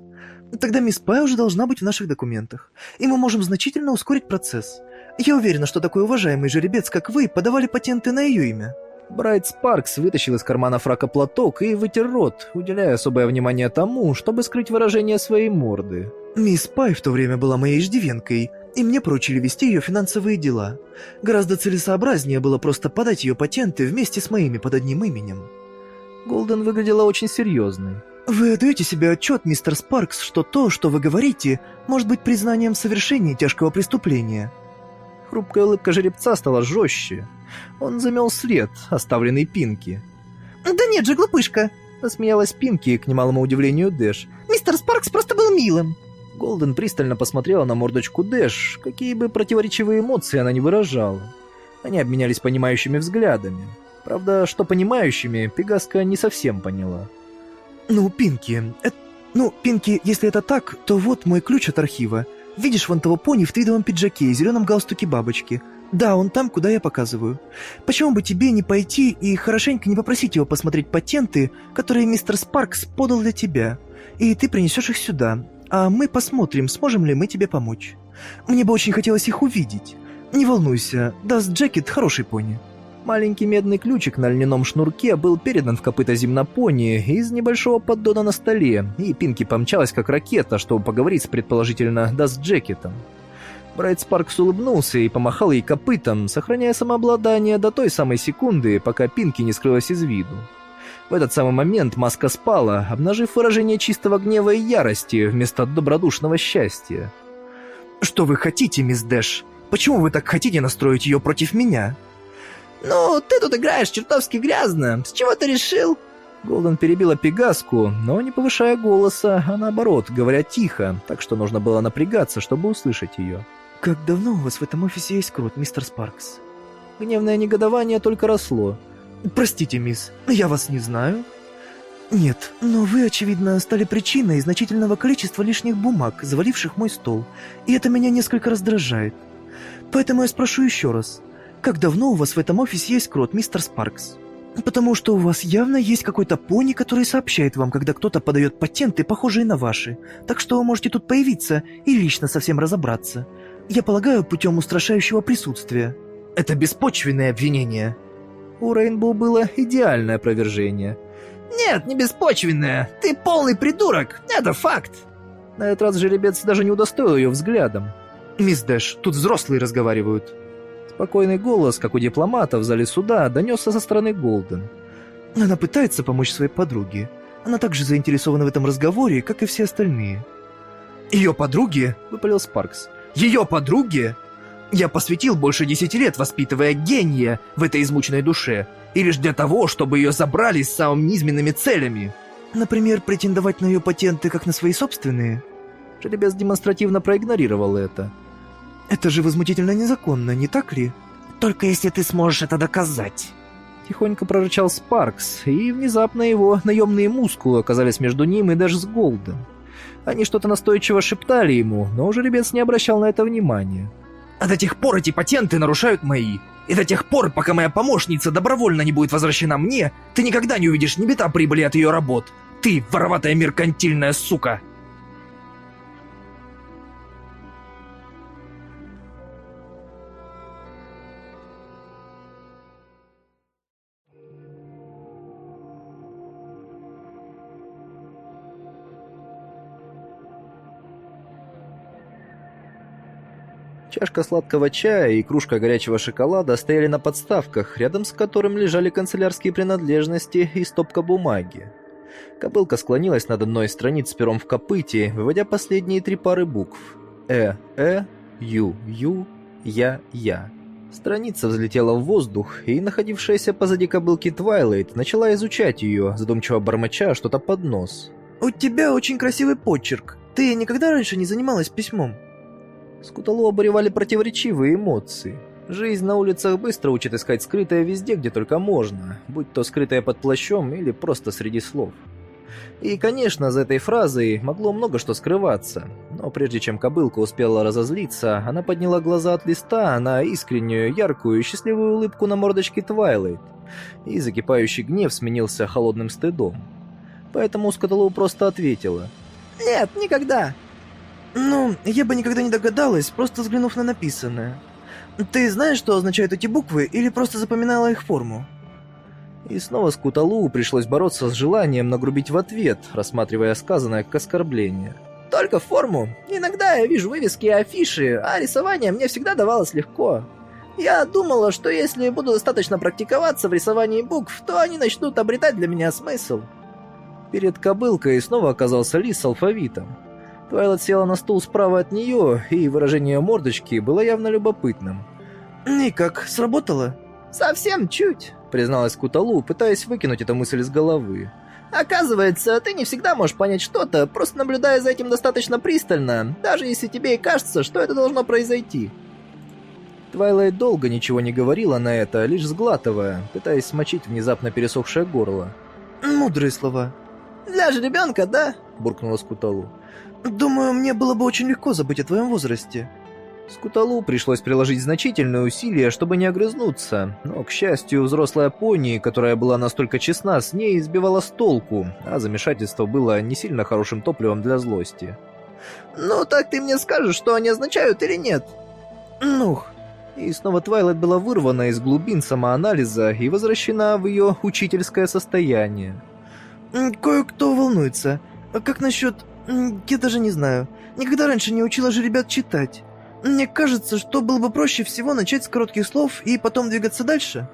«Тогда мисс Пай уже должна быть в наших документах, и мы можем значительно ускорить процесс. Я уверена, что такой уважаемый жеребец, как вы, подавали патенты на ее имя». Брайт Спаркс вытащил из кармана фрака платок и вытер рот, уделяя особое внимание тому, чтобы скрыть выражение своей морды. «Мисс Пай в то время была моей иждивенкой, и мне поручили вести ее финансовые дела. Гораздо целесообразнее было просто подать ее патенты вместе с моими под одним именем». Голден выглядела очень серьезной. «Вы отдаете себе отчет, мистер Спаркс, что то, что вы говорите, может быть признанием совершения тяжкого преступления?» Хрупкая улыбка жеребца стала жестче. Он замел след, оставленный Пинки. «Да нет же, глупышка!» Засмеялась Пинки, к немалому удивлению Дэш. «Мистер Спаркс просто был милым!» Голден пристально посмотрела на мордочку Дэш, какие бы противоречивые эмоции она не выражала. Они обменялись понимающими взглядами. Правда, что понимающими, Пегаска не совсем поняла. «Ну, Пинки, это... ну, Пинки, если это так, то вот мой ключ от архива. Видишь вон того пони в твидовом пиджаке и зеленом галстуке бабочки? Да, он там, куда я показываю. Почему бы тебе не пойти и хорошенько не попросить его посмотреть патенты, которые мистер Спаркс подал для тебя? И ты принесешь их сюда, а мы посмотрим, сможем ли мы тебе помочь. Мне бы очень хотелось их увидеть. Не волнуйся, Даст Джекет хороший пони». Маленький медный ключик на льняном шнурке был передан в копыта земнопони из небольшого поддона на столе, и Пинки помчалась как ракета, чтобы поговорить с предположительно Даст Джекетом. Брайт Спаркс улыбнулся и помахал ей копытом, сохраняя самообладание до той самой секунды, пока Пинки не скрылась из виду. В этот самый момент маска спала, обнажив выражение чистого гнева и ярости вместо добродушного счастья. «Что вы хотите, мисс Дэш? Почему вы так хотите настроить ее против меня?» «Ну, ты тут играешь чертовски грязно. С чего ты решил?» Голден перебила Пегаску, но не повышая голоса, а наоборот, говоря тихо, так что нужно было напрягаться, чтобы услышать ее. «Как давно у вас в этом офисе есть крут, мистер Спаркс?» Гневное негодование только росло. «Простите, мисс, я вас не знаю. Нет, но вы, очевидно, стали причиной значительного количества лишних бумаг, заваливших мой стол, и это меня несколько раздражает. Поэтому я спрошу еще раз. Как давно у вас в этом офисе есть крот, мистер Спаркс? Потому что у вас явно есть какой-то пони, который сообщает вам, когда кто-то подает патенты, похожие на ваши. Так что вы можете тут появиться и лично совсем разобраться. Я полагаю, путем устрашающего присутствия. Это беспочвенное обвинение. У Рейнбоу было идеальное опровержение. Нет, не беспочвенное. Ты полный придурок. Это факт. На этот раз жеребец даже не удостоил ее взглядом. Мисс Дэш, тут взрослые разговаривают. Спокойный голос, как у дипломата в зале суда, донесся со стороны Голден. Она пытается помочь своей подруге. Она также заинтересована в этом разговоре, как и все остальные. «Ее подруге?» — выпалил Спаркс. «Ее подруге? Я посвятил больше десяти лет, воспитывая гения в этой измученной душе, и лишь для того, чтобы ее забрали с самыми низменными целями. Например, претендовать на ее патенты как на свои собственные?» Жеребец демонстративно проигнорировал это. «Это же возмутительно незаконно, не так ли?» «Только если ты сможешь это доказать». Тихонько прорычал Спаркс, и внезапно его наемные мускулы оказались между ним и даже с Голден. Они что-то настойчиво шептали ему, но жеребец не обращал на это внимания. «А до тех пор эти патенты нарушают мои. И до тех пор, пока моя помощница добровольно не будет возвращена мне, ты никогда не увидишь ни бета прибыли от ее работ. Ты, вороватая меркантильная сука!» Чашка сладкого чая и кружка горячего шоколада стояли на подставках, рядом с которым лежали канцелярские принадлежности и стопка бумаги. Кобылка склонилась над одной из страниц пером в копыте, выводя последние три пары букв. Э, Э, Ю, Ю, Я, Я. Страница взлетела в воздух, и находившаяся позади кобылки Твайлайт начала изучать ее, задумчиво бормоча что-то под нос. «У тебя очень красивый почерк. Ты никогда раньше не занималась письмом?» Скуталу обуревали противоречивые эмоции. Жизнь на улицах быстро учит искать скрытое везде, где только можно, будь то скрытое под плащом или просто среди слов. И, конечно, за этой фразой могло много что скрываться, но прежде чем кобылка успела разозлиться, она подняла глаза от листа на искреннюю, яркую и счастливую улыбку на мордочке Твайлайт, и закипающий гнев сменился холодным стыдом. Поэтому Скоталоу просто ответила. «Нет, никогда!» «Ну, я бы никогда не догадалась, просто взглянув на написанное. Ты знаешь, что означают эти буквы, или просто запоминала их форму?» И снова Скуталу пришлось бороться с желанием нагрубить в ответ, рассматривая сказанное как оскорбление. «Только форму. Иногда я вижу вывески и афиши, а рисование мне всегда давалось легко. Я думала, что если буду достаточно практиковаться в рисовании букв, то они начнут обретать для меня смысл». Перед кобылкой снова оказался лис с алфавитом. Твайлот села на стул справа от нее, и выражение мордочки было явно любопытным. «И как, сработало?» «Совсем чуть», — призналась Куталу, пытаясь выкинуть эту мысль из головы. «Оказывается, ты не всегда можешь понять что-то, просто наблюдая за этим достаточно пристально, даже если тебе и кажется, что это должно произойти». Твайлайт долго ничего не говорила на это, лишь сглатывая, пытаясь смочить внезапно пересохшее горло. «Мудрые слова». «Для же ребенка, да?» — буркнула Скуталу. «Думаю, мне было бы очень легко забыть о твоем возрасте». Скуталу пришлось приложить значительные усилия, чтобы не огрызнуться, но, к счастью, взрослая пони, которая была настолько честна с ней, избивала с толку, а замешательство было не сильно хорошим топливом для злости. «Ну, так ты мне скажешь, что они означают или нет?» «Нух». И снова Твайлайт была вырвана из глубин самоанализа и возвращена в ее учительское состояние. «Кое-кто волнуется. А как насчет... Я даже не знаю. Никогда раньше не учила же ребят читать. Мне кажется, что было бы проще всего начать с коротких слов и потом двигаться дальше».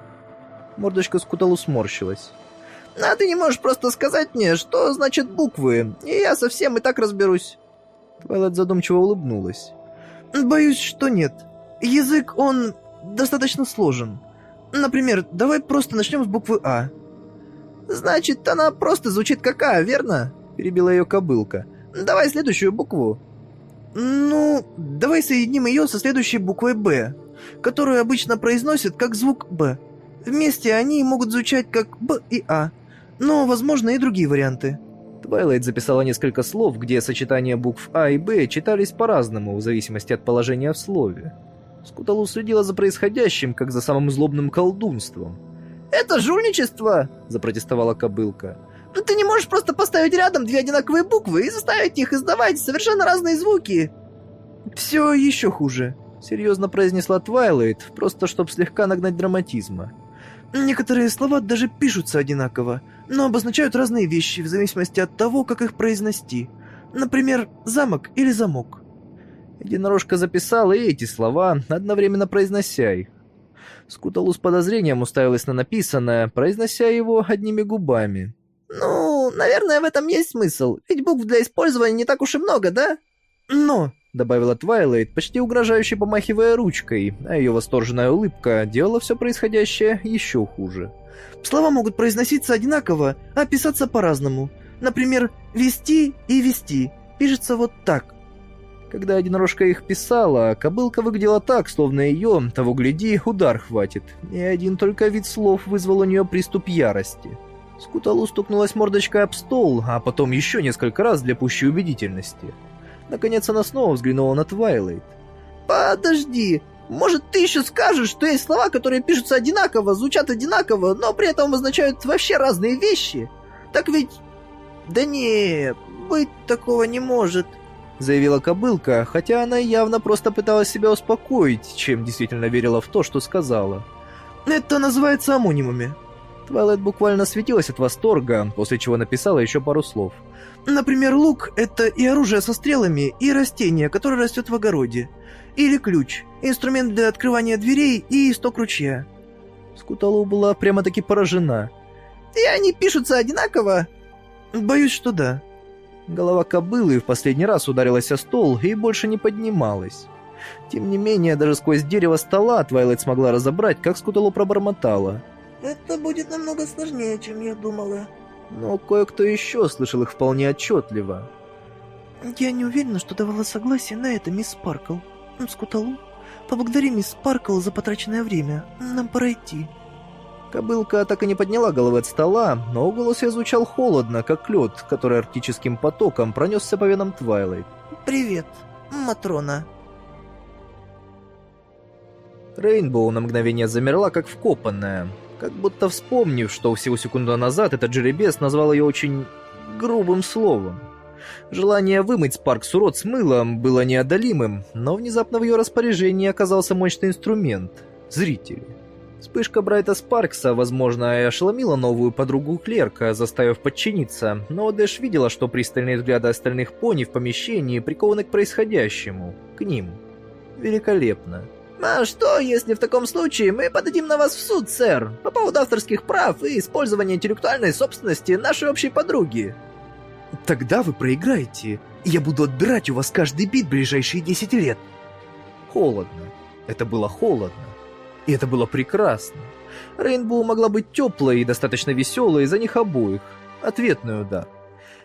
Мордочка Скуталу сморщилась. «А ты не можешь просто сказать мне, что значит буквы, и я совсем и так разберусь». Твайлайт задумчиво улыбнулась. «Боюсь, что нет. Язык, он достаточно сложен. Например, давай просто начнем с буквы «А». «Значит, она просто звучит как «А», верно?» — перебила ее кобылка. «Давай следующую букву». «Ну, давай соединим ее со следующей буквой «Б», которую обычно произносят как звук «Б». Вместе они могут звучать как «Б» и «А». Но, возможно, и другие варианты. Твайлайт записала несколько слов, где сочетания букв А и Б читались по-разному, в зависимости от положения в слове. Скуталу следила за происходящим, как за самым злобным колдунством. «Это жульничество!» — запротестовала кобылка. «Ну ты не можешь просто поставить рядом две одинаковые буквы и заставить их издавать совершенно разные звуки!» «Все еще хуже», — серьезно произнесла Твайлайт, просто чтобы слегка нагнать драматизма. Некоторые слова даже пишутся одинаково, но обозначают разные вещи в зависимости от того, как их произнести. Например, замок или замок. Единорожка записала и эти слова, одновременно произнося их. Скуталу с подозрением уставилась на написанное, произнося его одними губами. «Ну, наверное, в этом есть смысл, ведь букв для использования не так уж и много, да?» «Но», — добавила Твайлайт, почти угрожающе помахивая ручкой, а ее восторженная улыбка делала все происходящее еще хуже. «Слова могут произноситься одинаково, а писаться по-разному. Например, «вести» и «вести» пишется вот так. Когда единорожка их писала, кобылка выглядела так, словно ее, того гляди, удар хватит. И один только вид слов вызвал у нее приступ ярости. Скуталу стукнулась мордочкой об стол, а потом еще несколько раз для пущей убедительности. Наконец она снова взглянула на Твайлайт. «Подожди, может ты еще скажешь, что есть слова, которые пишутся одинаково, звучат одинаково, но при этом означают вообще разные вещи? Так ведь... Да не, быть такого не может» заявила кобылка, хотя она явно просто пыталась себя успокоить, чем действительно верила в то, что сказала. «Это называется амонимами». Твайлайт буквально светилась от восторга, после чего написала еще пару слов. «Например, лук — это и оружие со стрелами, и растение, которое растет в огороде. Или ключ, инструмент для открывания дверей и исток ручья». Скуталу была прямо-таки поражена. «И они пишутся одинаково?» «Боюсь, что да». Голова кобылы в последний раз ударилась о стол и больше не поднималась. Тем не менее, даже сквозь дерево стола Твайлайт смогла разобрать, как Скуталу пробормотала. «Это будет намного сложнее, чем я думала». Но кое-кто еще слышал их вполне отчетливо. «Я не уверена, что давала согласие на это, мисс Спаркл. Скуталу, поблагодари мисс Спаркл за потраченное время. Нам пора идти». Кобылка так и не подняла головы от стола, но голос ее звучал холодно, как лед, который арктическим потоком пронесся по венам Твайлайт. «Привет, Матрона». Рейнбоу на мгновение замерла, как вкопанная, как будто вспомнив, что всего секунду назад этот жеребец назвал ее очень грубым словом. Желание вымыть Спарк с урод с мылом было неодолимым, но внезапно в ее распоряжении оказался мощный инструмент — зрители. Вспышка Брайта Спаркса, возможно, и ошеломила новую подругу Клерка, заставив подчиниться, но Дэш видела, что пристальные взгляды остальных пони в помещении прикованы к происходящему, к ним. Великолепно. «А что, если в таком случае мы подадим на вас в суд, сэр, по поводу авторских прав и использования интеллектуальной собственности нашей общей подруги?» «Тогда вы проиграете, я буду отбирать у вас каждый бит ближайшие 10 лет». Холодно. Это было холодно. И это было прекрасно. Рейнбоу могла быть теплой и достаточно веселой за них обоих. Ответный удар.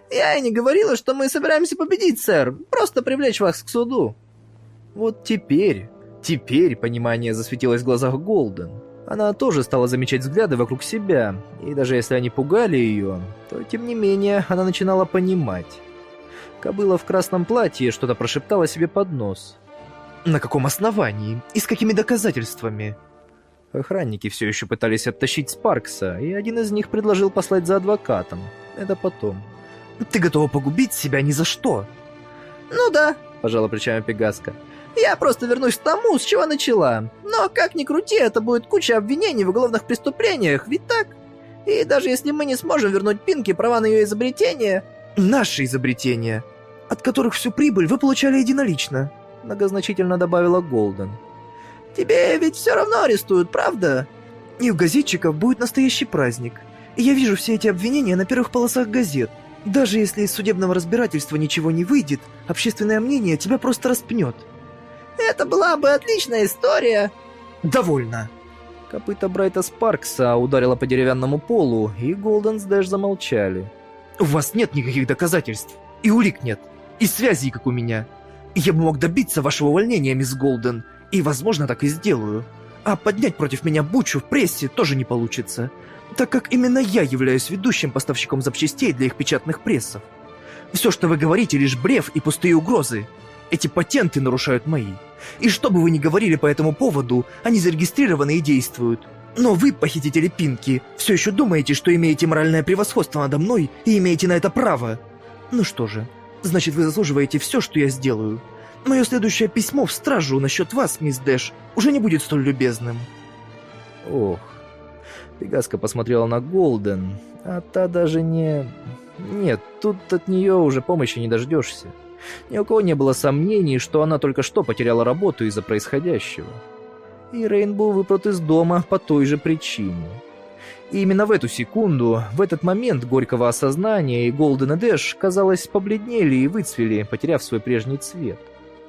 «Я и не говорила, что мы собираемся победить, сэр. Просто привлечь вас к суду». Вот теперь, теперь понимание засветилось в глазах Голден. Она тоже стала замечать взгляды вокруг себя, и даже если они пугали ее, то тем не менее она начинала понимать. Кобыла в красном платье что-то прошептала себе под нос. «На каком основании? И с какими доказательствами?» Охранники все еще пытались оттащить Спаркса, и один из них предложил послать за адвокатом. Это потом. «Ты готова погубить себя ни за что?» «Ну да», — пожала плечами Пегаска. «Я просто вернусь к тому, с чего начала. Но как ни крути, это будет куча обвинений в уголовных преступлениях, ведь так? И даже если мы не сможем вернуть Пинки права на ее изобретение...» «Наши изобретения, от которых всю прибыль вы получали единолично», — многозначительно добавила Голден. Тебе ведь все равно арестуют, правда? И у газетчиков будет настоящий праздник. Я вижу все эти обвинения на первых полосах газет. Даже если из судебного разбирательства ничего не выйдет, общественное мнение тебя просто распнет. Это была бы отличная история. Довольно. Копыта Брайта Спаркса ударила по деревянному полу, и Голден с Дэш замолчали. У вас нет никаких доказательств. И улик нет. И связей, как у меня. Я бы мог добиться вашего увольнения, мисс Голден, и, возможно, так и сделаю. А поднять против меня бучу в прессе тоже не получится. так как именно я являюсь ведущим поставщиком запчастей для их печатных прессов. Все, что вы говорите, лишь брев и пустые угрозы. Эти патенты нарушают мои. И что бы вы ни говорили по этому поводу, они зарегистрированы и действуют. Но вы, похитители Пинки, все еще думаете, что имеете моральное превосходство надо мной и имеете на это право. Ну что же, значит вы заслуживаете все, что я сделаю. Мое следующее письмо в стражу насчет вас, мисс Дэш, уже не будет столь любезным. Ох. Пегаска посмотрела на Голден, а та даже не... Нет, тут от нее уже помощи не дождешься. Ни у кого не было сомнений, что она только что потеряла работу из-за происходящего. И Рейнбоу выпрут из дома по той же причине. И именно в эту секунду, в этот момент горького осознания и Голден и Дэш, казалось, побледнели и выцвели, потеряв свой прежний цвет.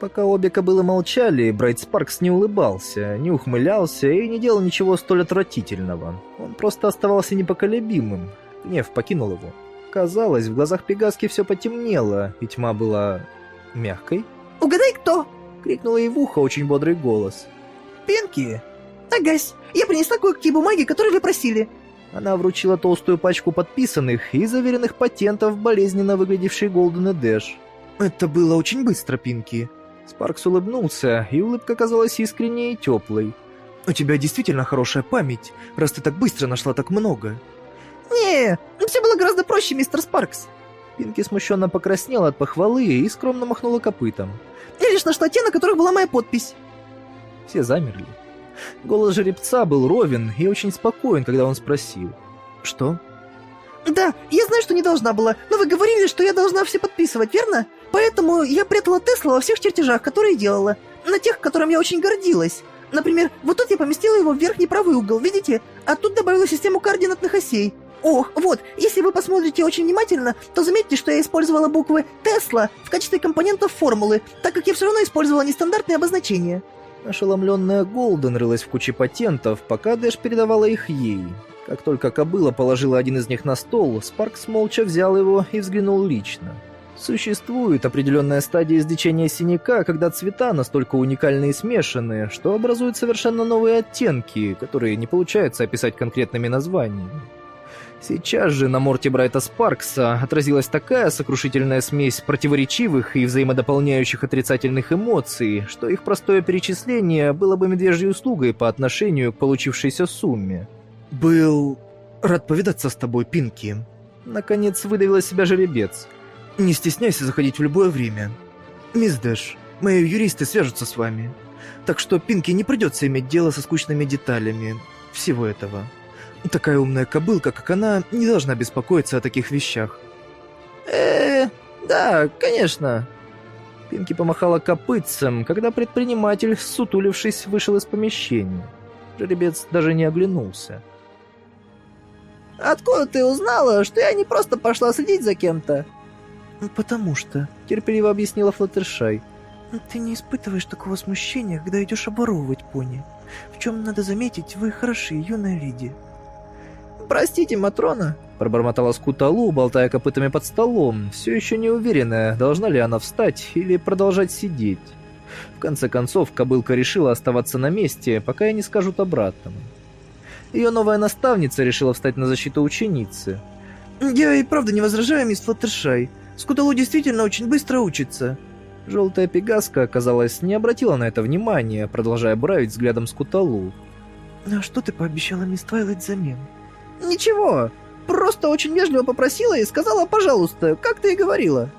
Пока обе кобылы молчали, Брайт Спаркс не улыбался, не ухмылялся и не делал ничего столь отвратительного. Он просто оставался непоколебимым. Гнев покинул его. Казалось, в глазах Пегаски все потемнело, и тьма была... мягкой. «Угадай, кто?» — крикнула ей в ухо очень бодрый голос. «Пенки!» «Агась, я принесла кое-какие бумаги, которые вы просили». Она вручила толстую пачку подписанных и заверенных патентов болезненно выглядевшей Голден и Дэш. Это было очень быстро, Пинки. Спаркс улыбнулся, и улыбка казалась искренней и теплой. У тебя действительно хорошая память, раз ты так быстро нашла так много. «Не, все было гораздо проще, мистер Спаркс». Пинки смущенно покраснела от похвалы и скромно махнула копытом. «Я лишь нашла те, на которых была моя подпись». Все замерли. Голос жеребца был ровен и очень спокоен, когда он спросил. «Что?» «Да, я знаю, что не должна была, но вы говорили, что я должна все подписывать, верно? Поэтому я прятала Тесла во всех чертежах, которые делала. На тех, которым я очень гордилась. Например, вот тут я поместила его в верхний правый угол, видите? А тут добавила систему координатных осей. Ох, вот, если вы посмотрите очень внимательно, то заметьте, что я использовала буквы «Тесла» в качестве компонентов формулы, так как я все равно использовала нестандартные обозначения. Ошеломленная Голден рылась в куче патентов, пока Дэш передавала их ей. Как только кобыла положила один из них на стол, Спаркс молча взял его и взглянул лично. Существует определенная стадия излечения синяка, когда цвета настолько уникальны и смешаны, что образуют совершенно новые оттенки, которые не получается описать конкретными названиями. Сейчас же на морте Брайта Спаркса отразилась такая сокрушительная смесь противоречивых и взаимодополняющих отрицательных эмоций, что их простое перечисление было бы медвежьей услугой по отношению к получившейся сумме. «Был рад повидаться с тобой, Пинки», — наконец выдавила себя жеребец — не стесняйся заходить в любое время. Мисс Дэш, мои юристы свяжутся с вами. Так что Пинки не придется иметь дело со скучными деталями всего этого. Такая умная кобылка, как она, не должна беспокоиться о таких вещах. э да, конечно. Пинки помахала копытцем, когда предприниматель, сутулившись, вышел из помещения. Жеребец даже не оглянулся. «Откуда ты узнала, что я не просто пошла следить за кем-то?» «Потому что...» — терпеливо объяснила Флаттершай. «Ты не испытываешь такого смущения, когда идешь оборовывать пони. В чем, надо заметить, вы хороши, юная леди». «Простите, Матрона», — пробормотала Скуталу, болтая копытами под столом, все еще не уверенная, должна ли она встать или продолжать сидеть. В конце концов, кобылка решила оставаться на месте, пока ей не скажут обратно. Ее новая наставница решила встать на защиту ученицы. «Я и правда не возражаю, мисс Флаттершай. Скуталу действительно очень быстро учится». Желтая пегаска, казалось, не обратила на это внимания, продолжая буравить взглядом Скуталу. «А что ты пообещала мисс Твайлайт взамен?» «Ничего. Просто очень вежливо попросила и сказала «пожалуйста», как ты и говорила».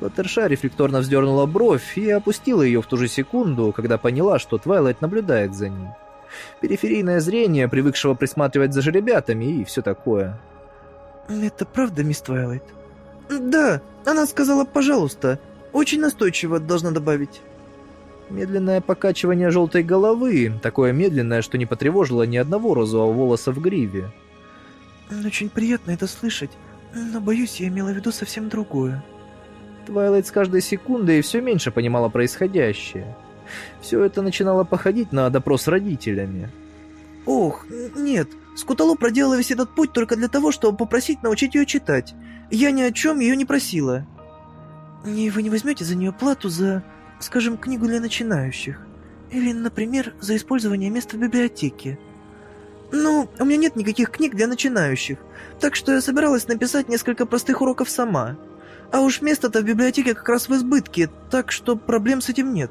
Флаттершай рефлекторно вздернула бровь и опустила ее в ту же секунду, когда поняла, что Твайлайт наблюдает за ней. Периферийное зрение, привыкшего присматривать за жеребятами и все такое. «Это правда, мисс Твайлайт?» «Да, она сказала «пожалуйста». Очень настойчиво, должна добавить». Медленное покачивание желтой головы, такое медленное, что не потревожило ни одного розового волоса в гриве. «Очень приятно это слышать, но, боюсь, я имела в виду совсем другое». Твайлайт с каждой секундой все меньше понимала происходящее. Все это начинало походить на допрос с родителями. «Ох, нет, Скуталу проделала весь этот путь только для того, чтобы попросить научить ее читать. Я ни о чем ее не просила. И вы не возьмете за нее плату за, скажем, книгу для начинающих? Или, например, за использование места в библиотеке? Ну, у меня нет никаких книг для начинающих, так что я собиралась написать несколько простых уроков сама. А уж место-то в библиотеке как раз в избытке, так что проблем с этим нет.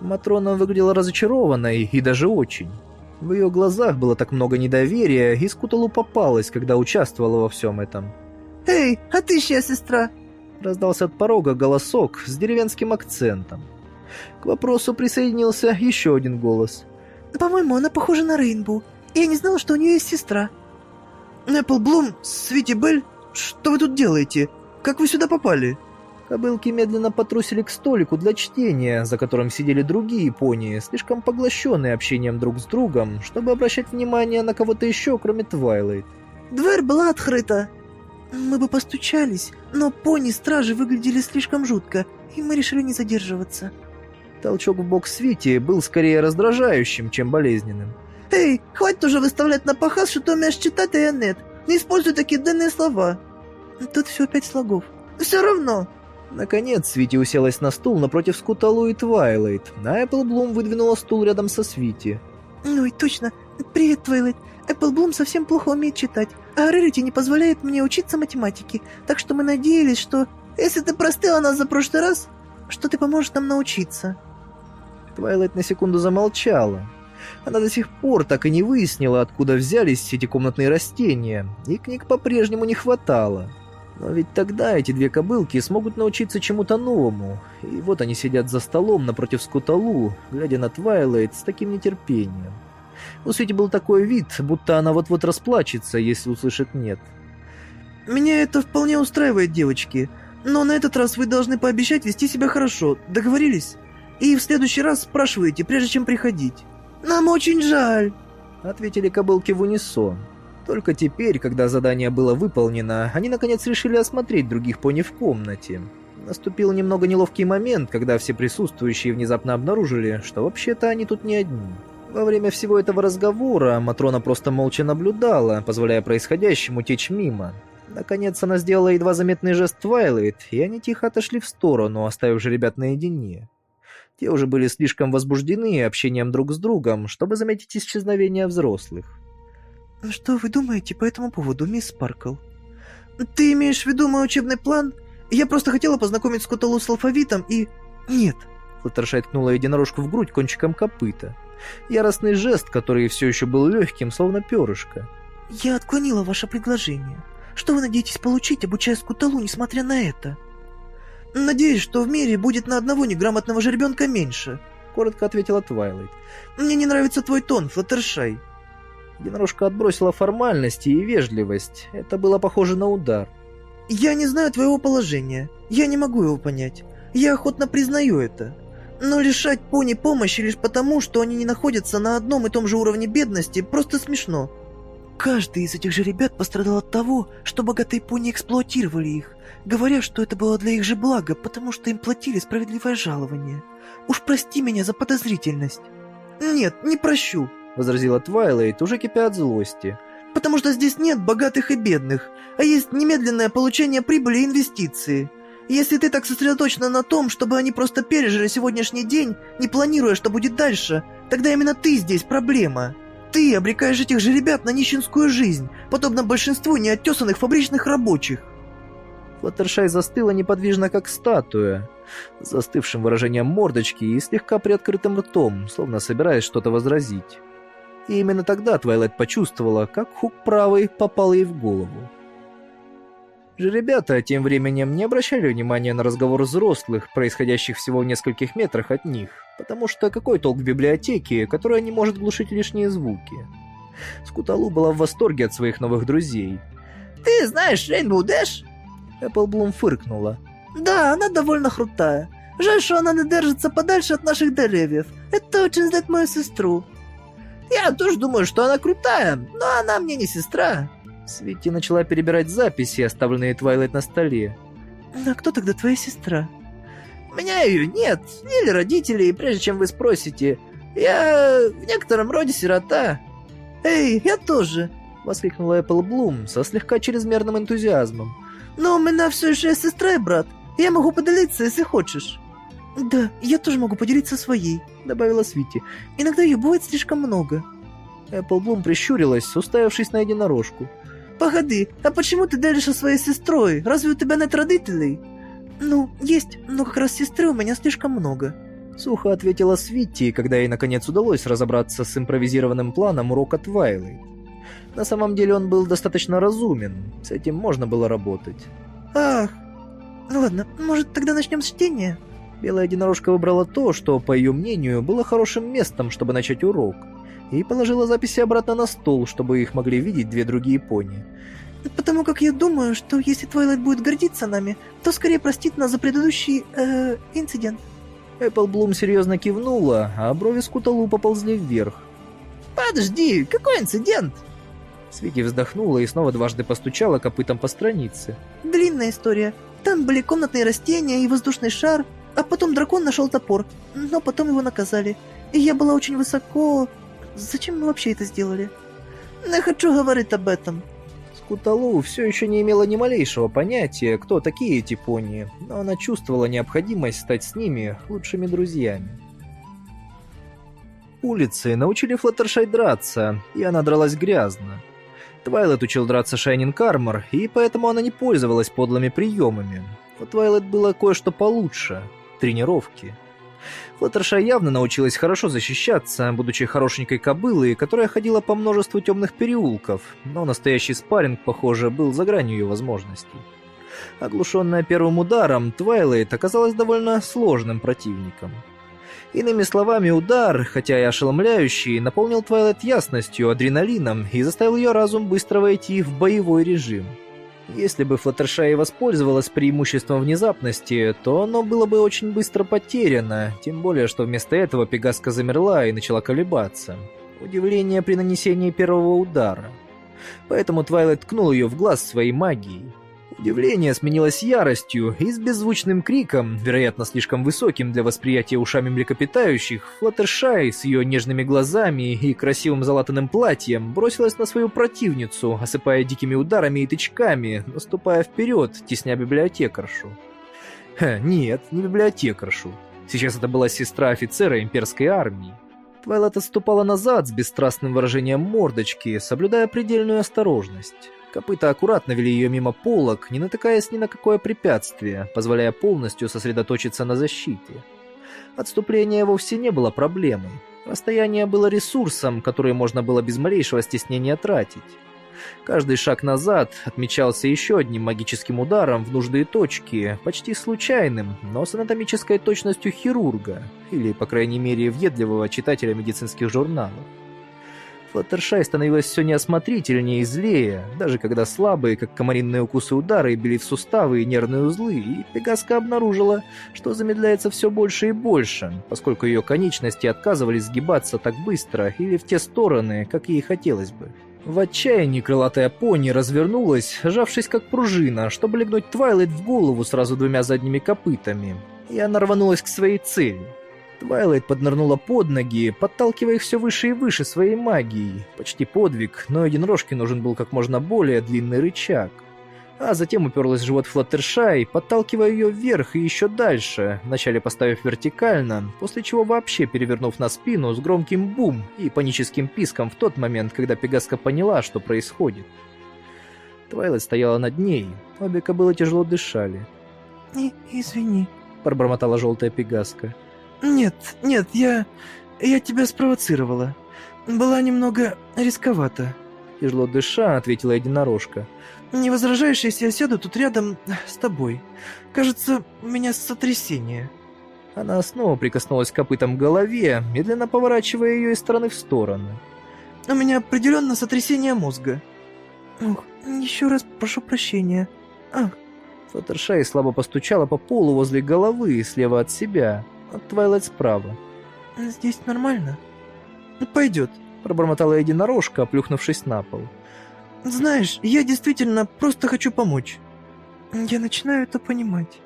Матрона выглядела разочарованной и даже очень. В ее глазах было так много недоверия, и Скуталу попалась, когда участвовала во всем этом. «Эй, а ты чья сестра?» Раздался от порога голосок с деревенским акцентом. К вопросу присоединился еще один голос. «По-моему, она похожа на Рейнбоу. Я не знала, что у нее есть сестра». «Эпплблум, Свити Белль, что вы тут делаете? Как вы сюда попали?» Кобылки медленно потрусили к столику для чтения, за которым сидели другие пони, слишком поглощенные общением друг с другом, чтобы обращать внимание на кого-то еще, кроме Твайлайт. «Дверь была открыта. Мы бы постучались, но пони-стражи выглядели слишком жутко, и мы решили не задерживаться». Толчок в бок Свити был скорее раздражающим, чем болезненным. «Эй, хватит уже выставлять напоказ, что ты умеешь читать, а я нет. Не используй такие длинные слова». «Тут всего пять слогов». «Все равно». Наконец, Свити уселась на стул напротив Скуталу и Твайлайт, а Эпплблум выдвинула стул рядом со Свити. «Ой, точно. Привет, Твайлайт. Эпплблум совсем плохо умеет читать, а Рерити не позволяет мне учиться математике, так что мы надеялись, что, если ты простила нас за прошлый раз, что ты поможешь нам научиться». Твайлайт на секунду замолчала. Она до сих пор так и не выяснила, откуда взялись эти комнатные растения, и книг по-прежнему не хватало. Но ведь тогда эти две кобылки смогут научиться чему-то новому, и вот они сидят за столом напротив Скуталу, глядя на Твайлайт с таким нетерпением. У Свити был такой вид, будто она вот-вот расплачется, если услышит «нет». «Меня это вполне устраивает, девочки, но на этот раз вы должны пообещать вести себя хорошо, договорились? И в следующий раз спрашивайте, прежде чем приходить». «Нам очень жаль», — ответили кобылки в унисон. Только теперь, когда задание было выполнено, они наконец решили осмотреть других пони в комнате. Наступил немного неловкий момент, когда все присутствующие внезапно обнаружили, что вообще-то они тут не одни. Во время всего этого разговора Матрона просто молча наблюдала, позволяя происходящему течь мимо. Наконец она сделала едва заметный жест Твайлайт, и они тихо отошли в сторону, оставив же ребят наедине. Те уже были слишком возбуждены общением друг с другом, чтобы заметить исчезновение взрослых. «Что вы думаете по этому поводу, мисс Спаркл?» «Ты имеешь в виду мой учебный план? Я просто хотела познакомить Скоталу с алфавитом и...» «Нет». Флаттершай ткнула единорожку в грудь кончиком копыта. Яростный жест, который все еще был легким, словно перышко. «Я отклонила ваше предложение. Что вы надеетесь получить, обучая Скуталу, несмотря на это?» «Надеюсь, что в мире будет на одного неграмотного жеребенка меньше», — коротко ответила Твайлайт. «Мне не нравится твой тон, Флаттершай». Единорожка отбросила формальности и вежливость. Это было похоже на удар. «Я не знаю твоего положения. Я не могу его понять. Я охотно признаю это. Но лишать пони помощи лишь потому, что они не находятся на одном и том же уровне бедности, просто смешно. Каждый из этих же ребят пострадал от того, что богатые пони эксплуатировали их, говоря, что это было для их же блага, потому что им платили справедливое жалование. Уж прости меня за подозрительность». «Нет, не прощу», — возразила Твайлайт, уже кипя от злости. «Потому что здесь нет богатых и бедных, а есть немедленное получение прибыли и инвестиции. Если ты так сосредоточена на том, чтобы они просто пережили сегодняшний день, не планируя, что будет дальше, тогда именно ты здесь проблема. Ты обрекаешь этих же ребят на нищенскую жизнь, подобно большинству неоттесанных фабричных рабочих». Флаттершай застыла неподвижно, как статуя, застывшим выражением мордочки и слегка приоткрытым ртом, словно собираясь что-то возразить. И именно тогда Твайлайт почувствовала, как хук правый попал ей в голову. Жеребята тем временем не обращали внимания на разговор взрослых, происходящих всего в нескольких метрах от них, потому что какой толк в библиотеке, которая не может глушить лишние звуки? Скуталу была в восторге от своих новых друзей. «Ты знаешь Рейнбоу Дэш?» Эпплблум фыркнула. «Да, она довольно крутая. Жаль, что она не держится подальше от наших деревьев. Это очень злит мою сестру». «Я тоже думаю, что она крутая, но она мне не сестра». Свити начала перебирать записи, оставленные Твайлайт на столе. «А кто тогда твоя сестра?» «У меня ее нет, или родителей, прежде чем вы спросите. Я в некотором роде сирота». «Эй, я тоже!» — воскликнула Эппл Блум со слегка чрезмерным энтузиазмом. «Но у меня все еще есть сестра и брат. Я могу поделиться, если хочешь». «Да, я тоже могу поделиться своей», — добавила Свити. «Иногда ее бывает слишком много». Эпплблум прищурилась, уставившись на единорожку. Погоди, а почему ты делишь со своей сестрой? Разве у тебя нет родителей? Ну, есть, но как раз сестры у меня слишком много. Сухо ответила Свитти, когда ей наконец удалось разобраться с импровизированным планом урока Твайлайт. На самом деле он был достаточно разумен, с этим можно было работать. Ах, ну ладно, может тогда начнем с чтения? Белая единорожка выбрала то, что, по ее мнению, было хорошим местом, чтобы начать урок, и положила записи обратно на стол, чтобы их могли видеть две другие пони. Потому как я думаю, что если Твайлайт будет гордиться нами, то скорее простит нас за предыдущий, э, инцидент. Эпплблум серьезно кивнула, а брови Скуталу поползли вверх. Подожди, какой инцидент? Свити вздохнула и снова дважды постучала копытом по странице. Длинная история. Там были комнатные растения и воздушный шар, а потом дракон нашел топор, но потом его наказали. И я была очень высоко... Зачем мы вообще это сделали? Не хочу говорить об этом. Скуталу все еще не имела ни малейшего понятия, кто такие эти пони, но она чувствовала необходимость стать с ними лучшими друзьями. Улицы научили Флаттершай драться, и она дралась грязно. Твайлет учил драться Шайнин Кармор, и поэтому она не пользовалась подлыми приемами. У Твайлайт было кое-что получше — тренировки. Флаттершай явно научилась хорошо защищаться, будучи хорошенькой кобылой, которая ходила по множеству темных переулков, но настоящий спарринг, похоже, был за гранью ее возможностей. Оглушенная первым ударом, Твайлайт оказалась довольно сложным противником — Иными словами, удар, хотя и ошеломляющий, наполнил Твайлайт ясностью, адреналином и заставил ее разум быстро войти в боевой режим. Если бы Флаттершай воспользовалась преимуществом внезапности, то оно было бы очень быстро потеряно, тем более, что вместо этого Пегаска замерла и начала колебаться. Удивление при нанесении первого удара. Поэтому Твайлайт ткнул ее в глаз своей магией. Удивление сменилось яростью, и с беззвучным криком, вероятно, слишком высоким для восприятия ушами млекопитающих, Флаттершай с ее нежными глазами и красивым залатанным платьем бросилась на свою противницу, осыпая дикими ударами и тычками, наступая вперед, тесня библиотекаршу. Ха, нет, не библиотекаршу. Сейчас это была сестра офицера имперской армии. Твайлайт отступала назад с бесстрастным выражением мордочки, соблюдая предельную осторожность. Копыта аккуратно вели ее мимо полок, не натыкаясь ни на какое препятствие, позволяя полностью сосредоточиться на защите. Отступление вовсе не было проблемой. Расстояние было ресурсом, который можно было без малейшего стеснения тратить. Каждый шаг назад отмечался еще одним магическим ударом в нужные точки, почти случайным, но с анатомической точностью хирурга, или, по крайней мере, въедливого читателя медицинских журналов. Флаттершай становилась все неосмотрительнее и злее, даже когда слабые, как комаринные укусы удары, били в суставы и нервные узлы, и Пегаска обнаружила, что замедляется все больше и больше, поскольку ее конечности отказывались сгибаться так быстро или в те стороны, как ей хотелось бы. В отчаянии крылатая пони развернулась, сжавшись как пружина, чтобы легнуть Твайлайт в голову сразу двумя задними копытами, и она рванулась к своей цели — Твайлайт поднырнула под ноги, подталкивая их все выше и выше своей магией. Почти подвиг, но единорожке нужен был как можно более длинный рычаг. А затем уперлась в живот Флаттершай, подталкивая ее вверх и еще дальше, вначале поставив вертикально, после чего вообще перевернув на спину с громким бум и паническим писком в тот момент, когда Пегаска поняла, что происходит. Твайлайт стояла над ней, обе кобылы тяжело дышали. И, «Извини», — пробормотала желтая Пегаска. «Нет, нет, я... я тебя спровоцировала. Была немного рисковата». Тяжело дыша, ответила единорожка. «Не возражаешь, если я сяду тут рядом с тобой? Кажется, у меня сотрясение». Она снова прикоснулась копытом к голове, медленно поворачивая ее из стороны в сторону. «У меня определенно сотрясение мозга». «Ох, еще раз прошу прощения. Ах». Флаттершай слабо постучала по полу возле головы, слева от себя Твайлайт справа. «Здесь нормально?» «Пойдет», — пробормотала единорожка, оплюхнувшись на пол. «Знаешь, я действительно просто хочу помочь. Я начинаю это понимать.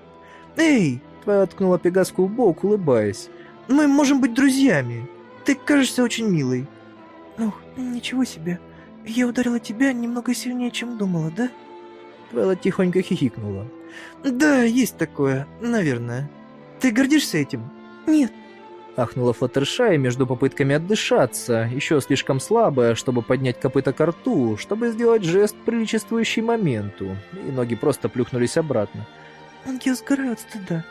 Эй!» — Твоя ткнула Пегаску в бок, улыбаясь. «Мы можем быть друзьями. Ты кажешься очень милой». «Ох, ничего себе. Я ударила тебя немного сильнее, чем думала, да?» Твайла тихонько хихикнула. «Да, есть такое, наверное. Ты гордишься этим?» «Нет». Ахнула Флаттершай между попытками отдышаться, еще слишком слабая, чтобы поднять копыта к рту, чтобы сделать жест, приличествующий моменту, и ноги просто плюхнулись обратно. Я сгораю от стыда.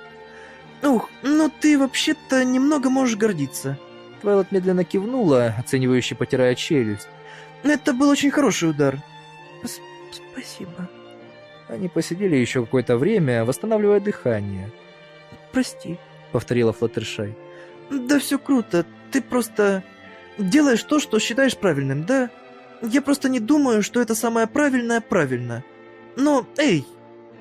Ух, ну ты вообще-то немного можешь гордиться. Твайлот медленно кивнула, оценивающе потирая челюсть. Это был очень хороший удар. С спасибо. Они посидели еще какое-то время, восстанавливая дыхание. Прости, повторила Флаттершай. Да все круто, ты просто делаешь то, что считаешь правильным, да? Я просто не думаю, что это самое правильное правильно. Но, эй!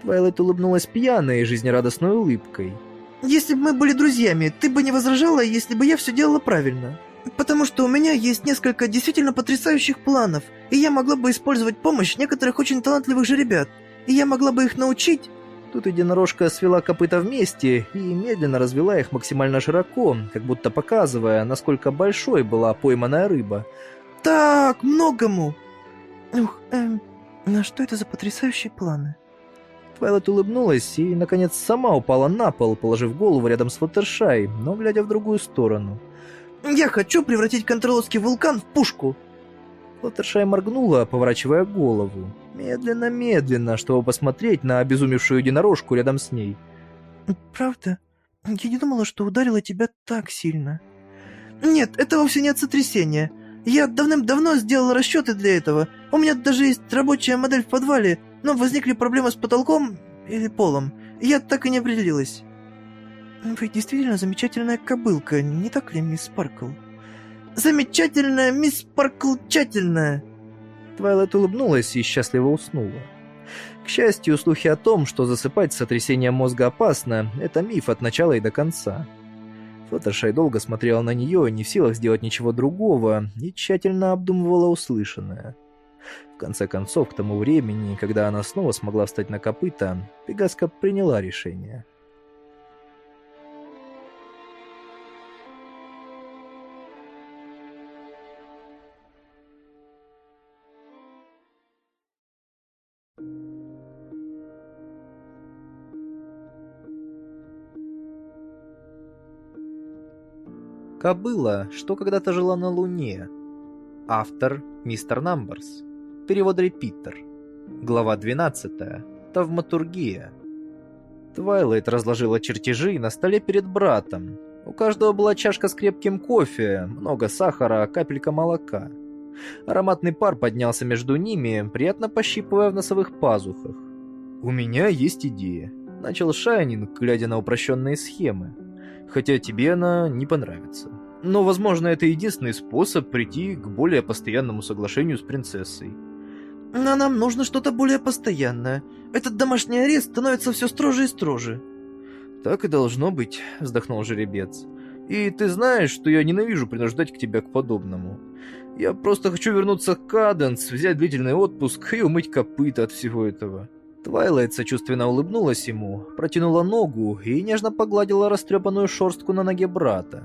Твайлайт улыбнулась пьяной и жизнерадостной улыбкой. Если бы мы были друзьями, ты бы не возражала, если бы я все делала правильно. Потому что у меня есть несколько действительно потрясающих планов, и я могла бы использовать помощь некоторых очень талантливых же ребят. И я могла бы их научить Тут единорожка свела копыта вместе и медленно развела их максимально широко, как будто показывая, насколько большой была пойманная рыба. «Так, многому!» «Ух, эм, на что это за потрясающие планы?» Твайлет улыбнулась и, наконец, сама упала на пол, положив голову рядом с Флаттершай, но глядя в другую сторону. «Я хочу превратить контроловский вулкан в пушку!» Флаттершай моргнула, поворачивая голову. Медленно-медленно, чтобы посмотреть на обезумевшую единорожку рядом с ней. «Правда? Я не думала, что ударила тебя так сильно». «Нет, это вовсе не от сотрясения. Я давным-давно сделала расчеты для этого. У меня даже есть рабочая модель в подвале, но возникли проблемы с потолком или полом. Я так и не определилась». «Вы действительно замечательная кобылка, не так ли, мисс Спаркл?» «Замечательная мисс Спарклчательная!» Твайлет улыбнулась и счастливо уснула. К счастью, слухи о том, что засыпать с сотрясением мозга опасно, это миф от начала и до конца. Флаттершай долго смотрела на нее, не в силах сделать ничего другого, и тщательно обдумывала услышанное. В конце концов, к тому времени, когда она снова смогла встать на копыта, Пегаска приняла решение. Кобыла, что когда-то жила на Луне. Автор Мистер Намберс. Перевод Репитер. Глава 12. Тавматургия. Твайлайт разложила чертежи на столе перед братом. У каждого была чашка с крепким кофе, много сахара, капелька молока. Ароматный пар поднялся между ними, приятно пощипывая в носовых пазухах. «У меня есть идея», — начал Шайнинг, глядя на упрощенные схемы хотя тебе она не понравится. Но, возможно, это единственный способ прийти к более постоянному соглашению с принцессой. Но нам нужно что-то более постоянное. Этот домашний арест становится все строже и строже. Так и должно быть, вздохнул жеребец. И ты знаешь, что я ненавижу принуждать к тебе к подобному. Я просто хочу вернуться к Каденс, взять длительный отпуск и умыть копыта от всего этого. Твайлайт сочувственно улыбнулась ему, протянула ногу и нежно погладила растрепанную шорстку на ноге брата.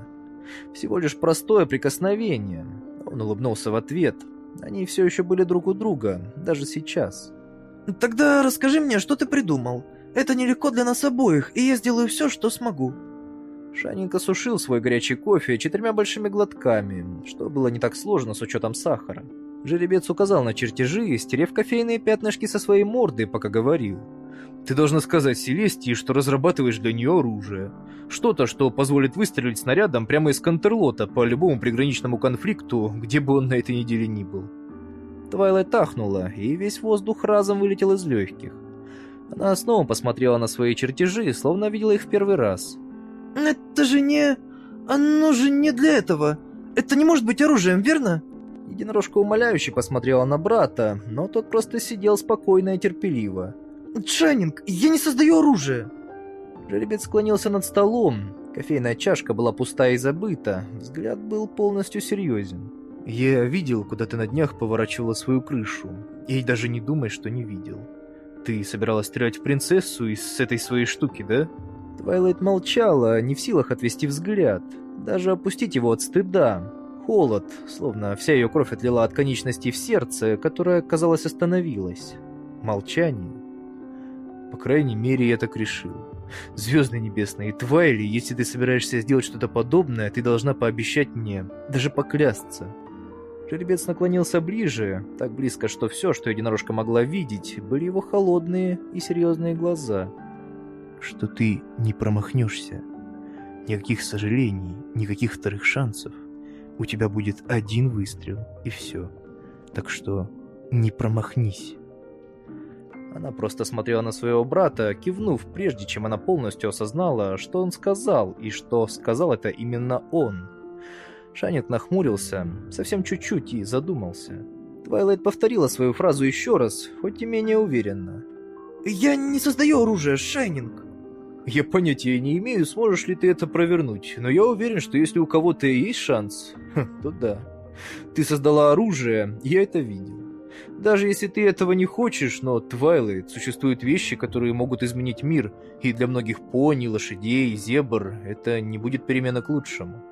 Всего лишь простое прикосновение. Он улыбнулся в ответ. Они все еще были друг у друга, даже сейчас. «Тогда расскажи мне, что ты придумал. Это нелегко для нас обоих, и я сделаю все, что смогу». Шаненко сушил свой горячий кофе четырьмя большими глотками, что было не так сложно с учетом сахара. Жеребец указал на чертежи, стерев кофейные пятнышки со своей морды, пока говорил. «Ты должна сказать Селестии, что разрабатываешь для нее оружие. Что-то, что позволит выстрелить снарядом прямо из Контерлота по любому приграничному конфликту, где бы он на этой неделе ни был». Твайлайт тахнула, и весь воздух разом вылетел из легких. Она снова посмотрела на свои чертежи, словно видела их в первый раз. «Это же не... Оно же не для этого. Это не может быть оружием, верно?» Единорожка умоляюще посмотрела на брата, но тот просто сидел спокойно и терпеливо. «Шайнинг, я не создаю оружие!» Жеребец склонился над столом. Кофейная чашка была пустая и забыта. Взгляд был полностью серьезен. «Я видел, куда ты на днях поворачивала свою крышу. И даже не думай, что не видел. Ты собиралась стрелять в принцессу из этой своей штуки, да?» Твайлайт молчала, не в силах отвести взгляд. Даже опустить его от стыда. Холод, словно вся ее кровь отлила от конечности в сердце, которое, казалось, остановилось. Молчание. По крайней мере, я так решил. Звезды небесные, Твайли, если ты собираешься сделать что-то подобное, ты должна пообещать мне, даже поклясться. Жеребец наклонился ближе, так близко, что все, что единорожка могла видеть, были его холодные и серьезные глаза. Что ты не промахнешься. Никаких сожалений, никаких вторых шансов. У тебя будет один выстрел, и все. Так что не промахнись. Она просто смотрела на своего брата, кивнув, прежде чем она полностью осознала, что он сказал, и что сказал это именно он. Шанет нахмурился, совсем чуть-чуть, и задумался. Твайлайт повторила свою фразу еще раз, хоть и менее уверенно. «Я не создаю оружие, Шайнинг!» Я понятия не имею, сможешь ли ты это провернуть, но я уверен, что если у кого-то есть шанс, то да. Ты создала оружие, я это видел. Даже если ты этого не хочешь, но, Твайлайт, существуют вещи, которые могут изменить мир, и для многих пони, лошадей, зебр это не будет перемена к лучшему.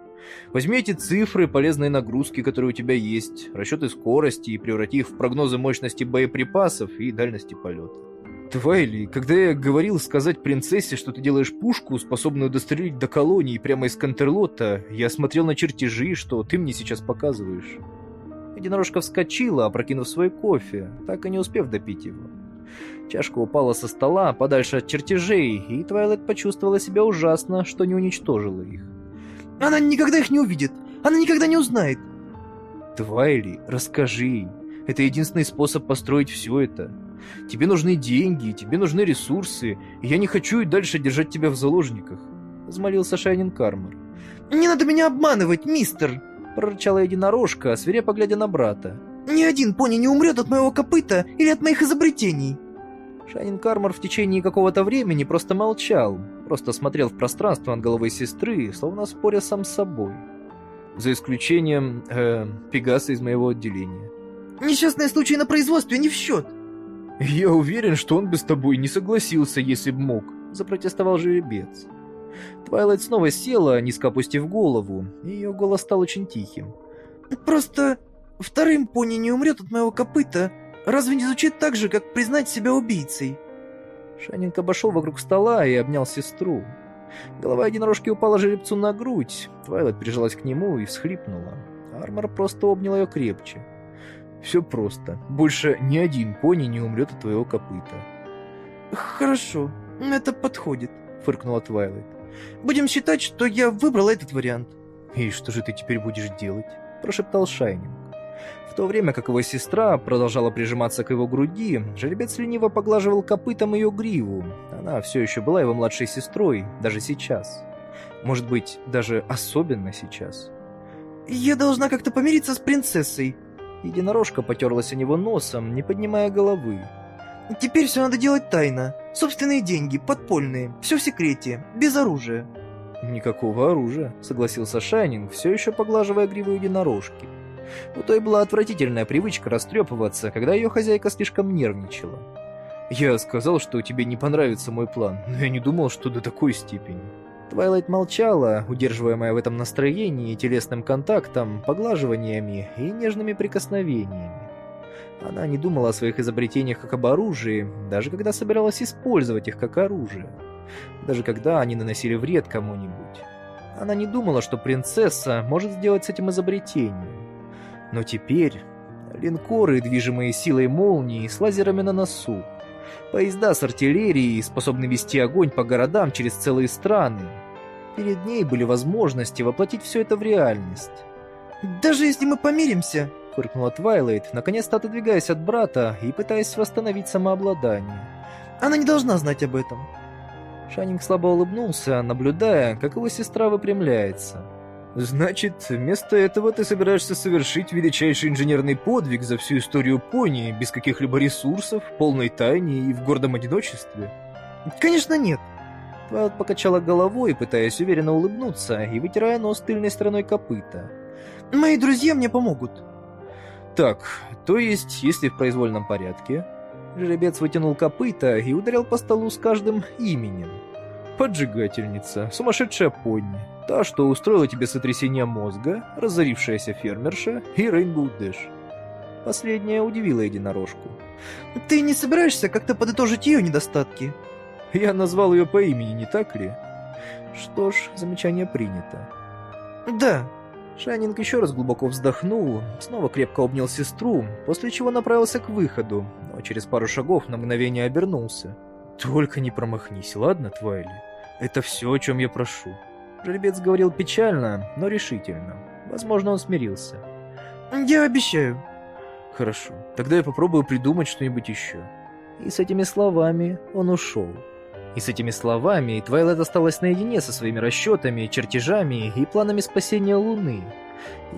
Возьми эти цифры, полезные нагрузки, которые у тебя есть, расчеты скорости и преврати их в прогнозы мощности боеприпасов и дальности полета. Твайли, когда я говорил сказать принцессе, что ты делаешь пушку, способную дострелить до колонии прямо из Кантерлота, я смотрел на чертежи, что ты мне сейчас показываешь. Единорожка вскочила, опрокинув свой кофе, так и не успев допить его. Чашка упала со стола подальше от чертежей, и Твайлайт почувствовала себя ужасно, что не уничтожила их. «Она никогда их не увидит! Она никогда не узнает!» «Твайли, расскажи ей. Это единственный способ построить все это. Тебе нужны деньги, тебе нужны ресурсы, я не хочу и дальше держать тебя в заложниках», — взмолился Шайнин Кармер. «Не надо меня обманывать, мистер!» прорычала единорожка, свирепо глядя на брата. «Ни один пони не умрет от моего копыта или от моих изобретений!» Шайнин Кармор в течение какого-то времени просто молчал, просто смотрел в пространство над головой сестры, словно споря сам с собой. За исключением, э, Пегаса из моего отделения. «Несчастные случаи на производстве не в счет!» «Я уверен, что он бы с тобой не согласился, если б мог», — запротестовал жеребец. Твайлайт снова села, низко опустив голову, и ее голос стал очень тихим. «Просто второй пони не умрет от моего копыта. Разве не звучит так же, как признать себя убийцей?» Шайнинг обошел вокруг стола и обнял сестру. Голова единорожки упала жеребцу на грудь. Твайлайт прижалась к нему и всхлипнула. Армор просто обнял ее крепче. «Все просто. Больше ни один пони не умрет от твоего копыта». «Хорошо, это подходит», — фыркнула Твайлайт. Будем считать, что я выбрал этот вариант. И что же ты теперь будешь делать? Прошептал Шайнинг. В то время как его сестра продолжала прижиматься к его груди, жеребец лениво поглаживал копытом ее гриву. Она все еще была его младшей сестрой, даже сейчас. Может быть, даже особенно сейчас. «Я должна как-то помириться с принцессой». Единорожка потерлась о него носом, не поднимая головы. Теперь все надо делать тайно. Собственные деньги, подпольные, все в секрете, без оружия. Никакого оружия, согласился Шайнинг, все еще поглаживая гриву единорожки. У той была отвратительная привычка растрепываться, когда ее хозяйка слишком нервничала. «Я сказал, что тебе не понравится мой план, но я не думал, что до такой степени». Твайлайт молчала, удерживаемая в этом настроении телесным контактом, поглаживаниями и нежными прикосновениями. Она не думала о своих изобретениях как об оружии, даже когда собиралась использовать их как оружие. Даже когда они наносили вред кому-нибудь. Она не думала, что принцесса может сделать с этим изобретением. Но теперь линкоры, движимые силой молнии, с лазерами на носу, поезда с артиллерией, способные вести огонь по городам через целые страны. Перед ней были возможности воплотить все это в реальность. «Даже если мы помиримся», фыркнула Твайлайт, наконец-то отодвигаясь от брата и пытаясь восстановить самообладание. «Она не должна знать об этом». Шанинг слабо улыбнулся, наблюдая, как его сестра выпрямляется. «Значит, вместо этого ты собираешься совершить величайший инженерный подвиг за всю историю пони, без каких-либо ресурсов, полной тайне и в гордом одиночестве?» «Конечно нет!» Твайлд покачала головой, пытаясь уверенно улыбнуться и вытирая нос тыльной стороной копыта. «Мои друзья мне помогут!» Так, то есть, если в произвольном порядке... Жеребец вытянул копыта и ударил по столу с каждым именем. Поджигательница, сумасшедшая Понни, та, что устроила тебе сотрясение мозга, разорившаяся фермерша и Рейнбоу Дэш. Последняя удивила единорожку. «Ты не собираешься как-то подытожить ее недостатки?» Я назвал ее по имени, не так ли? Что ж, замечание принято. Да. Шайнинг еще раз глубоко вздохнул, снова крепко обнял сестру, после чего направился к выходу, но через пару шагов на мгновение обернулся. «Только не промахнись, ладно, Твайли? Это все, о чем я прошу». Жеребец говорил печально, но решительно. Возможно, он смирился. Я обещаю. Хорошо, тогда я попробую придумать что-нибудь еще. И с этими словами он ушел. И с этими словами Твайлет осталась наедине со своими расчетами, чертежами и планами спасения Луны.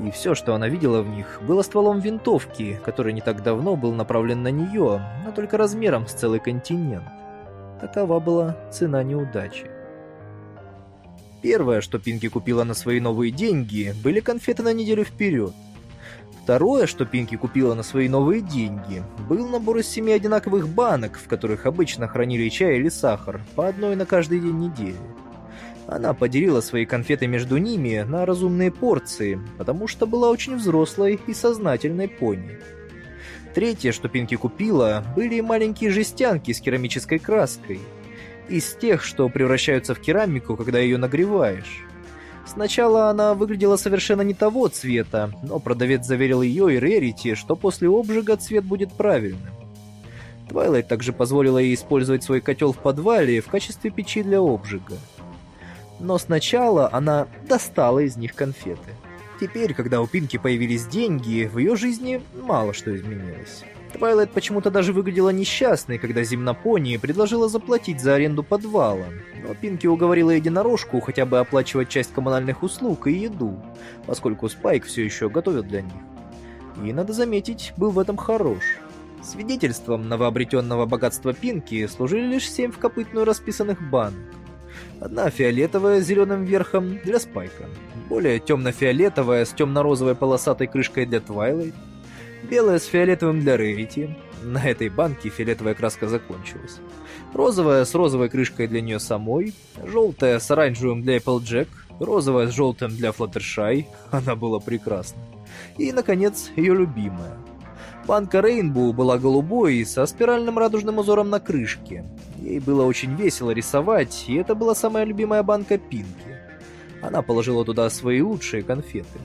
И все, что она видела в них, было стволом винтовки, который не так давно был направлен на нее, но только размером с целый континент. Такова была цена неудачи. Первое, что Пинки купила на свои новые деньги, были конфеты на неделю вперед. Второе, что Пинки купила на свои новые деньги, был набор из семи одинаковых банок, в которых обычно хранили чай или сахар, по одной на каждый день недели. Она поделила свои конфеты между ними на разумные порции, потому что была очень взрослой и сознательной пони. Третье, что Пинки купила, были маленькие жестянки с керамической краской. Из тех, что превращаются в керамику, когда ее нагреваешь. Сначала она выглядела совершенно не того цвета, но продавец заверил ее и Рерити, что после обжига цвет будет правильным. Твайлайт также позволила ей использовать свой котел в подвале в качестве печи для обжига. Но сначала она достала из них конфеты. Теперь, когда у Пинки появились деньги, в ее жизни мало что изменилось. Твайлайт почему-то даже выглядела несчастной, когда земнопони предложила заплатить за аренду подвала. Но Пинки уговорила единорожку хотя бы оплачивать часть коммунальных услуг и еду, поскольку Спайк все еще готовит для них. И, надо заметить, был в этом хорош. Свидетельством новообретенного богатства Пинки служили лишь семь вкопытную расписанных банок. Одна фиолетовая с зеленым верхом для Спайка, более темно-фиолетовая с темно-розовой полосатой крышкой для Твайлайт, белая с фиолетовым для Рерити. На этой банке фиолетовая краска закончилась. Розовая с розовой крышкой для нее самой, желтая с оранжевым для Applejack, розовая с желтым для Флаттершай, она была прекрасна. И, наконец, ее любимая. Банка Рейнбоу была голубой со спиральным радужным узором на крышке. Ей было очень весело рисовать, и это была самая любимая банка Пинки. Она положила туда свои лучшие конфеты.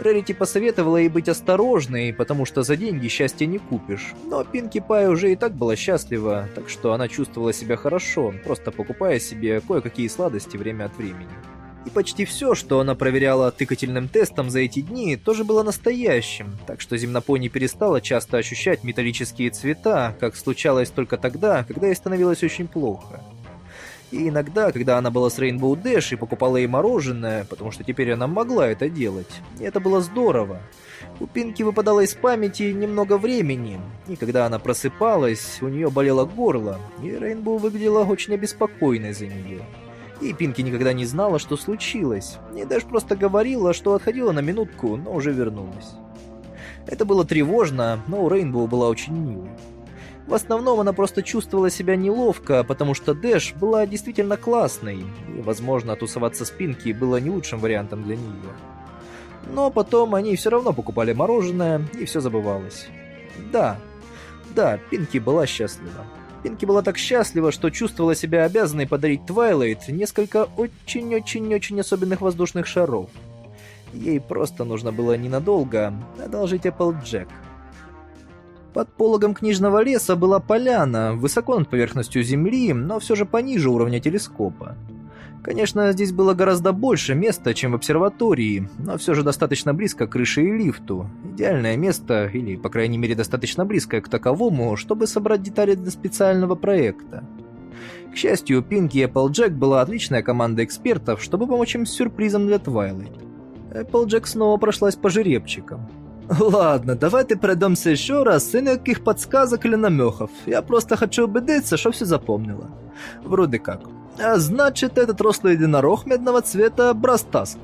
Рерити посоветовала ей быть осторожной, потому что за деньги счастья не купишь. Но Пинки Пай уже и так была счастлива, так что она чувствовала себя хорошо, просто покупая себе кое-какие сладости время от времени. И почти все, что она проверяла тыкательным тестом за эти дни, тоже было настоящим, так что земнопони перестала часто ощущать металлические цвета, как случалось только тогда, когда ей становилось очень плохо. И иногда, когда она была с Rainbow Dash и покупала ей мороженое, потому что теперь она могла это делать, это было здорово. У Пинки выпадало из памяти немного времени, и когда она просыпалась, у нее болело горло, и Рейнбоу выглядела очень обеспокоенной за нее. И Пинки никогда не знала, что случилось, и даже просто говорила, что отходила на минутку, но уже вернулась. Это было тревожно, но у Рейнбоу была очень милой. В основном она просто чувствовала себя неловко, потому что Дэш была действительно классной, и, возможно, тусоваться с Пинки было не лучшим вариантом для нее. Но потом они все равно покупали мороженое, и все забывалось. Да, да, Пинки была счастлива. Пинки была так счастлива, что чувствовала себя обязанной подарить Твайлайт несколько очень-очень-очень особенных воздушных шаров. Ей просто нужно было ненадолго одолжить Applejack. Под пологом книжного леса была поляна, высоко над поверхностью земли, но все же пониже уровня телескопа. Конечно, здесь было гораздо больше места, чем в обсерватории, но все же достаточно близко к крыше и лифту. Идеальное место, или, по крайней мере, достаточно близкое к таковому, чтобы собрать детали для специального проекта. К счастью, у Пинки и Эпплджек была отличная команда экспертов, чтобы помочь им с сюрпризом для Твайлайт. Эпплджек снова прошлась по жеребчикам. Ладно, давайте пройдемся еще раз, и никаких подсказок или намеков. Я просто хочу убедиться, что все запомнила. Вроде как. А значит, этот рослый единорог медного цвета Брастаск.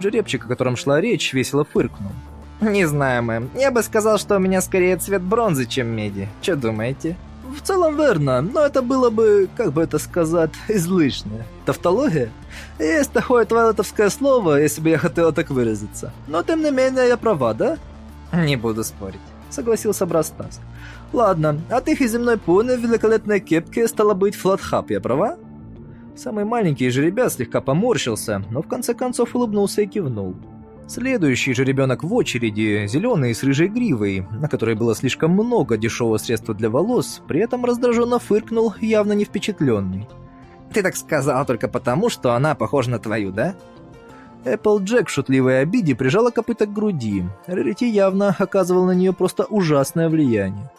Жеребчик, о котором шла речь, весело фыркнул. «Не знаю, мэм. Я бы сказал, что у меня скорее цвет бронзы, чем меди. Что думаете?» В целом верно, но это было бы, как бы это сказать, излишне. Тавтология? Есть такое твайлетовское слово, если бы я хотела так выразиться. Но тем не менее я права, да? Не буду спорить, согласился Брастаск. Ладно, от их и земной пони в великолепной кепке стало быть флатхап, я права? Самый маленький жеребят слегка поморщился, но в конце концов улыбнулся и кивнул. Следующий же ребенок в очереди, зеленый с рыжей гривой, на которой было слишком много дешевого средства для волос, при этом раздраженно фыркнул, явно не впечатленный. Ты так сказал только потому, что она похожа на твою, да? Эпплджек в шутливой обиде прижала копыта к груди. Рарити явно оказывал на нее просто ужасное влияние.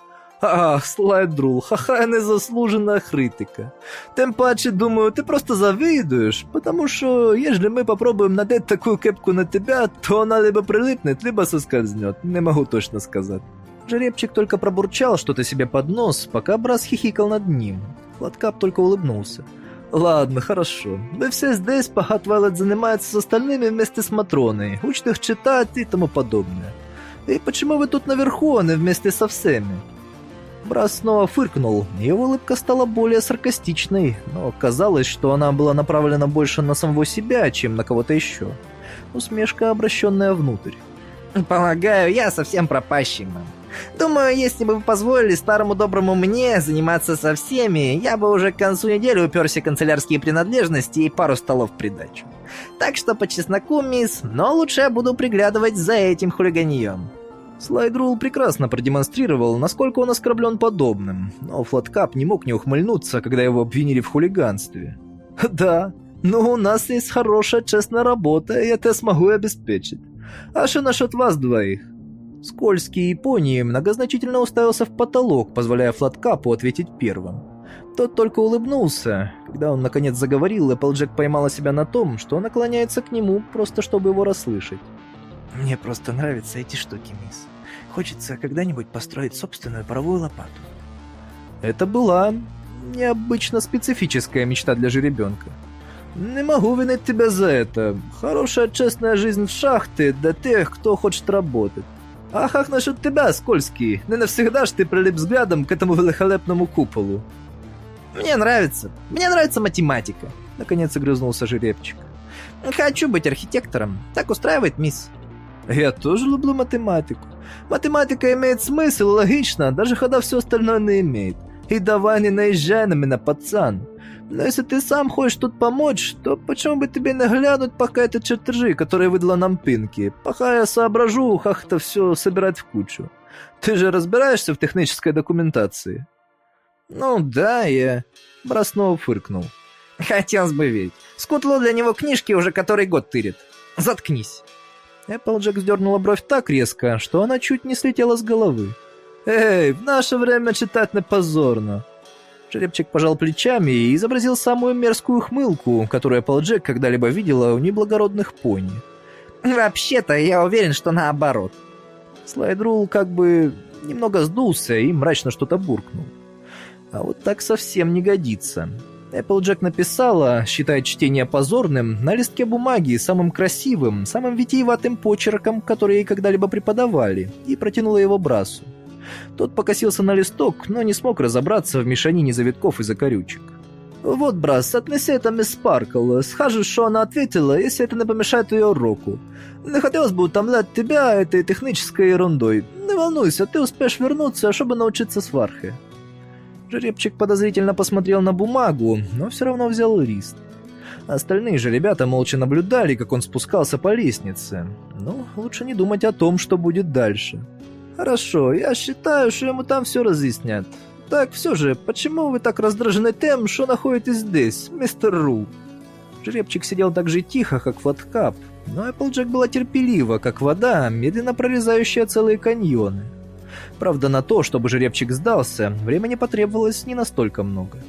Ах, слайдрул, хаха незаслужена критика. Тим паче, думаю, ти просто завидуєш, потому що, ежели ми попробуем надеть такую кепку на тебя, то она либо прилипнет, либо соскользнет, не могу точно сказать. Жеребчик только пробурчал что-то себе под нос, пока Брас хихикал над ним. Флаткап только улыбнулся. «Ладно, хорошо. Вы все здесь, пока Твайлайт занимается с остальными вместе с Матроной, учит их читать и тому подобное. И почему вы тут наверху, а не вместе со всеми?» Брас снова фыркнул, его улыбка стала более саркастичной, но казалось, что она была направлена больше на самого себя, чем на кого-то еще. Усмешка, обращенная внутрь. Полагаю, я совсем пропащий, мам. Думаю, если бы вы позволили старому доброму мне заниматься со всеми, я бы уже к концу недели уперся канцелярские принадлежности и пару столов придачу. Так что по чесноку, мисс, но лучше я буду приглядывать за этим хулиганьем. Слайдрул прекрасно продемонстрировал, насколько он оскорблен подобным, но Флаткап не мог не ухмыльнуться, когда его обвинили в хулиганстве. «Да, но у нас есть хорошая, честная работа, и это смогу обеспечить. А что насчет вас двоих?» Скользкий Японии многозначительно уставился в потолок, позволяя Флаткапу ответить первым. Тот только улыбнулся. Когда он наконец заговорил, Эпплджек поймала себя на том, что наклоняется к нему, просто чтобы его расслышать. Мне просто нравятся эти штуки, мисс. Хочется когда-нибудь построить собственную паровую лопату. Это была необычно специфическая мечта для жеребенка. Не могу винить тебя за это. Хорошая, честная жизнь в шахте для тех, кто хочет работать. А как насчет тебя, Скользкий? Не навсегда ж ты прилип взглядом к этому великолепному куполу. Мне нравится. Мне нравится математика. Наконец огрызнулся жеребчик. Хочу быть архитектором. Так устраивает мисс. Я тоже люблю математику. Математика имеет смысл, логично, даже когда все остальное не имеет. И давай не наезжай на меня, пацан. Но если ты сам хочешь тут помочь, то почему бы тебе не глянуть пока это чертежи, которые выдала нам Пинки, пока я соображу, как это все собирать в кучу. Ты же разбираешься в технической документации? Ну да, я... Броснов фыркнул. Хотелось бы верить. Скутло для него книжки уже который год тырит. Заткнись. Эпплджек сдернула бровь так резко, что она чуть не слетела с головы. «Эй, в наше время читать не позорно!» Жеребчик пожал плечами и изобразил самую мерзкую хмылку, которую Эпплджек когда-либо видела у неблагородных пони. «Вообще-то, я уверен, что наоборот». Слайдрул как бы немного сдулся и мрачно что-то буркнул. А вот так совсем не годится. Эпплджек написала, считая чтение позорным, на листке бумаги самым красивым, самым витиеватым почерком, который ей когда-либо преподавали, и протянула его Брасу. Тот покосился на листок, но не смог разобраться в мешанине завитков и закорючек. «Вот, Брас, отнеси это мисс Спаркл. Скажешь, что она ответила, если это не помешает ее уроку. Не хотелось бы утомлять тебя этой технической ерундой. Не волнуйся, ты успеешь вернуться, чтобы научиться свархе». Жеребчик подозрительно посмотрел на бумагу, но все равно взял лист. Остальные же ребята молча наблюдали, как он спускался по лестнице. Но лучше не думать о том, что будет дальше. «Хорошо, я считаю, что ему там все разъяснят. Так все же, почему вы так раздражены тем, что находитесь здесь, мистер Ру?» Жеребчик сидел так же тихо, как Флаткап, но Эпплджек была терпелива, как вода, медленно прорезающая целые каньоны. Правда, на то, чтобы жеребчик сдался, времени потребовалось не настолько много.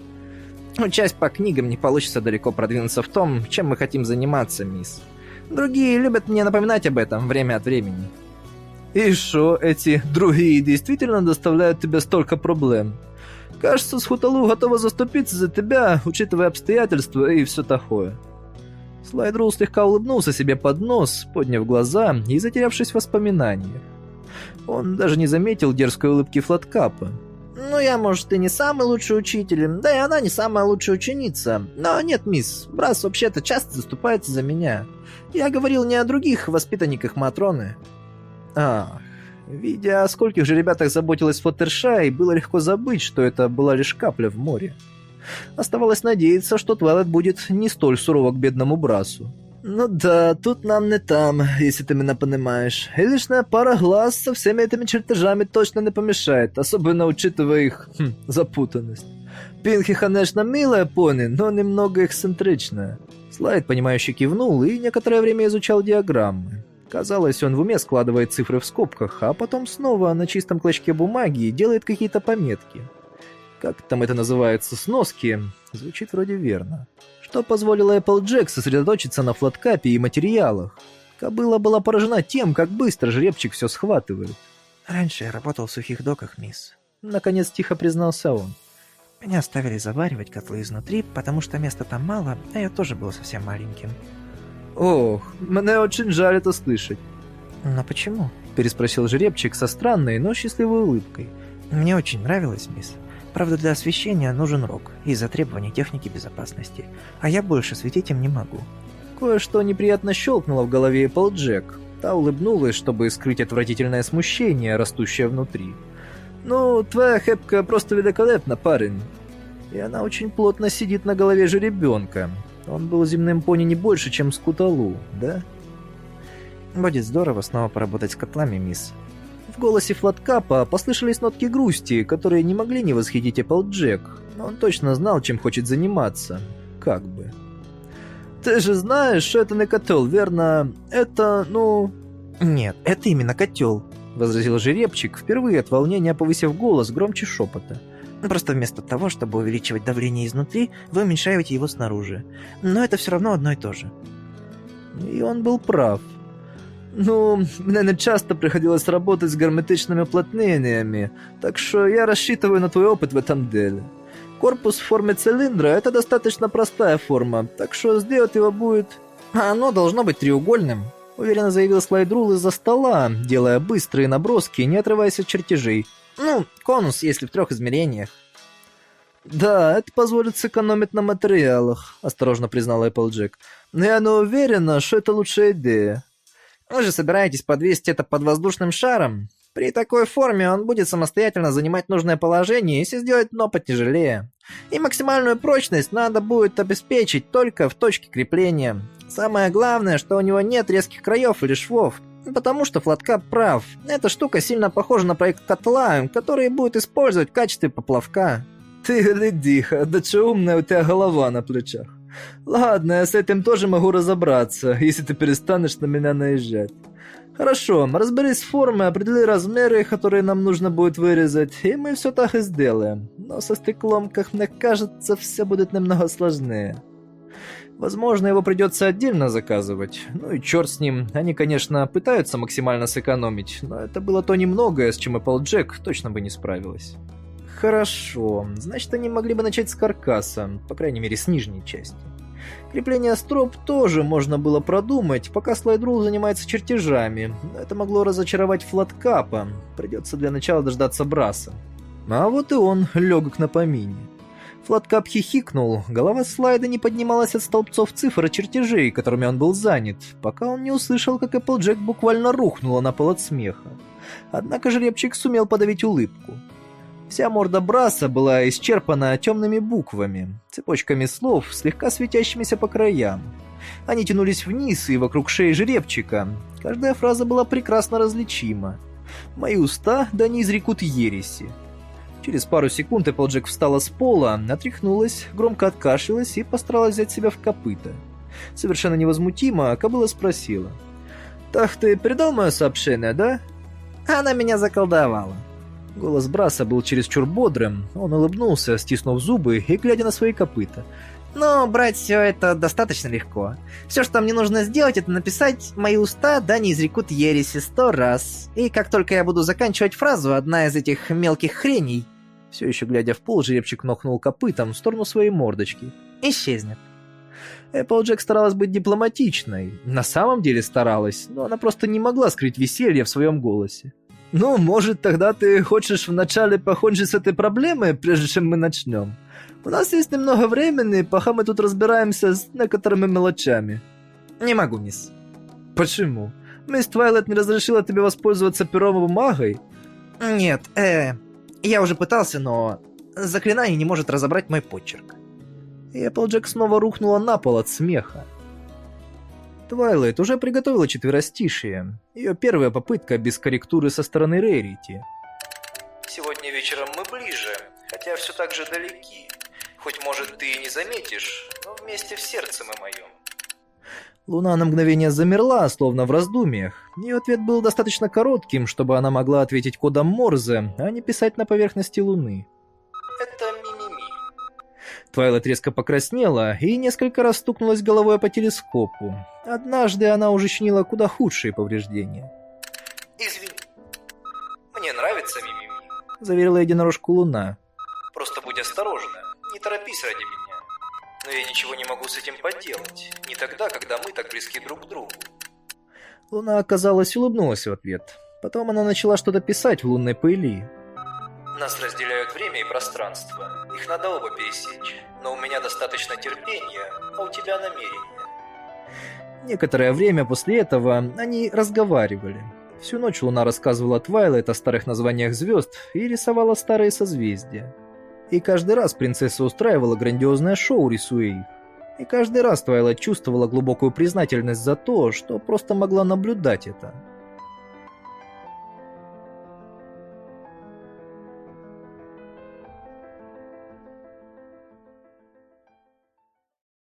Ну, часть по книгам не получится далеко продвинуться в том, чем мы хотим заниматься, мисс. Другие любят мне напоминать об этом время от времени. И что, эти другие действительно доставляют тебе столько проблем? Кажется, Схуталу готова заступиться за тебя, учитывая обстоятельства и все такое. Слайдрул слегка улыбнулся себе под нос, подняв глаза и затерявшись в воспоминаниях. Он даже не заметил дерзкой улыбки Флаткапа. «Ну, я, может, и не самый лучший учитель, да и она не самая лучшая ученица. Но нет, мисс, Брас вообще-то часто заступается за меня. Я говорил не о других воспитанниках Матроны». «Ах, Видя, о скольких же ребятах заботилась Флаттершай, было легко забыть, что это была лишь капля в море. Оставалось надеяться, что Твайлет будет не столь сурова к бедному Брасу. Ну да, тут нам не там, если ты меня понимаешь. И лишняя пара глаз со всеми этими чертежами точно не помешает, особенно учитывая их хм, запутанность. Пинхи, конечно, милая пони, но немного эксцентричная. Слайд, понимающе кивнул и некоторое время изучал диаграммы. Казалось, он в уме складывает цифры в скобках, а потом снова на чистом клочке бумаги делает какие-то пометки. Как там это называется, сноски? Звучит вроде верно. Что позволило Applejack сосредоточиться на флоткапе и материалах. Кобыла была поражена тем, как быстро жеребчик все схватывает. Раньше я работал в сухих доках, мисс. Наконец тихо признался он. Меня оставили заваривать котлы изнутри, потому что места там мало, а я тоже был совсем маленьким. Ох, мне очень жаль это слышать. Но почему? Переспросил жеребчик со странной, но счастливой улыбкой. Мне очень нравилось, мисс. Правда, для освещения нужен рог из-за требований техники безопасности, а я больше светить им не могу. Кое-что неприятно щелкнуло в голове Эпплджек. Та улыбнулась, чтобы скрыть отвратительное смущение, растущее внутри. «Ну, твоя хэпка просто великолепна, парень». И она очень плотно сидит на голове же ребенка. Он был земным пони не больше, чем скуталу, да? Будет здорово снова поработать с котлами, мисс. В голосе Флаткапа послышались нотки грусти, которые не могли не восхитить Эпплджек, но он точно знал, чем хочет заниматься. Как бы. «Ты же знаешь, что это не котел, верно? Это, ну...» «Нет, это именно котел», — возразил жеребчик, впервые от волнения повысив голос громче шепота. Просто вместо того, чтобы увеличивать давление изнутри, вы уменьшаете его снаружи. Но это все равно одно и то же. И он был прав. Ну, мне не часто приходилось работать с герметичными уплотнениями, так что я рассчитываю на твой опыт в этом деле. Корпус в форме цилиндра – это достаточно простая форма, так что сделать его будет... А оно должно быть треугольным, уверенно заявил Слайдрул из-за стола, делая быстрые наброски, не отрываясь от чертежей. Ну, конус, если в трех измерениях. «Да, это позволит сэкономить на материалах», – осторожно признал Эпплджек. «Но я не уверена, что это лучшая идея. Вы же собираетесь подвесить это под воздушным шаром? При такой форме он будет самостоятельно занимать нужное положение, если сделать дно потяжелее. И максимальную прочность надо будет обеспечить только в точке крепления. Самое главное, что у него нет резких краев или швов. Потому что Флоткап прав. Эта штука сильно похожа на проект котла, который будет использовать в качестве поплавка. Ты глядиха, да че умная у тебя голова на плечах. Ладно, я с этим тоже могу разобраться, если ты перестанешь на меня наезжать. Хорошо, разберись с формой, определи размеры, которые нам нужно будет вырезать, и мы все так и сделаем. Но со стеклом, как мне кажется, все будет немного сложнее. Возможно, его придется отдельно заказывать. Ну и черт с ним. Они, конечно, пытаются максимально сэкономить, но это было то немногое, с чем Applejack точно бы не справилась. Хорошо, значит, они могли бы начать с каркаса, по крайней мере, с нижней части. Крепление строп тоже можно было продумать, пока слайдрул занимается чертежами. Но это могло разочаровать флаткапа. Придется для начала дождаться Браса. А вот и он, легок на помине. Флаткап хихикнул, голова слайда не поднималась от столбцов цифр и чертежей, которыми он был занят, пока он не услышал, как Эпплджек буквально рухнула на пол от смеха. Однако жеребчик сумел подавить улыбку. Вся морда Браса была исчерпана темными буквами, цепочками слов, слегка светящимися по краям. Они тянулись вниз и вокруг шеи жеребчика. Каждая фраза была прекрасно различима. «Мои уста да не изрекут ереси». Через пару секунд Эпплджек встала с пола, отряхнулась, громко откашлялась и постаралась взять себя в копыта. Совершенно невозмутимо кобыла спросила. «Так ты передал мое сообщение, да?» Она меня заколдовала. Голос Браса был чересчур бодрым. Он улыбнулся, стиснув зубы и глядя на свои копыта. Но брать все это достаточно легко. Все, что мне нужно сделать, это написать «Мои уста да не изрекут ереси сто раз». И как только я буду заканчивать фразу, одна из этих мелких хреней, все еще глядя в пол, жеребчик нокнул копытом в сторону своей мордочки, исчезнет. Эпплджек старалась быть дипломатичной. На самом деле старалась, но она просто не могла скрыть веселье в своем голосе. «Ну, может, тогда ты хочешь вначале покончить с этой проблемой, прежде чем мы начнем? У нас есть немного времени, пока мы тут разбираемся с некоторыми мелочами». «Не могу, мисс». «Почему? Мисс Твайлет не разрешила тебе воспользоваться пером и бумагой? Нет, э, я уже пытался, но заклинание не может разобрать мой почерк. И Эпплджек снова рухнула на пол от смеха. Твайлайт уже приготовила четверостишие. Ее первая попытка без корректуры со стороны Рерити. Сегодня вечером мы ближе, хотя все так же далеки. Хоть, может, ты и не заметишь, но вместе в сердце мы моем. Луна на мгновение замерла, словно в раздумьях. Ее ответ был достаточно коротким, чтобы она могла ответить кодом Морзе, а не писать на поверхности Луны. Это. Твайлайт резко покраснела и несколько раз стукнулась головой по телескопу. Однажды она уже чинила куда худшие повреждения. Извини. Мне нравится мимими. Заверила единорожку Луна. Просто будь осторожна. Не торопись ради меня. Но я ничего не могу с этим поделать. Не тогда, когда мы так близки друг к другу. Луна, оказалось, улыбнулась в ответ. Потом она начала что-то писать в лунной пыли. Нас разделяют время и пространство. Их надо оба пересечь. Но у меня достаточно терпения, а у тебя намерения. Некоторое время после этого они разговаривали. Всю ночь Луна рассказывала Твайлайт о старых названиях звезд и рисовала старые созвездия. И каждый раз принцесса устраивала грандиозное шоу, рисуя их. И каждый раз Твайлайт чувствовала глубокую признательность за то, что просто могла наблюдать это.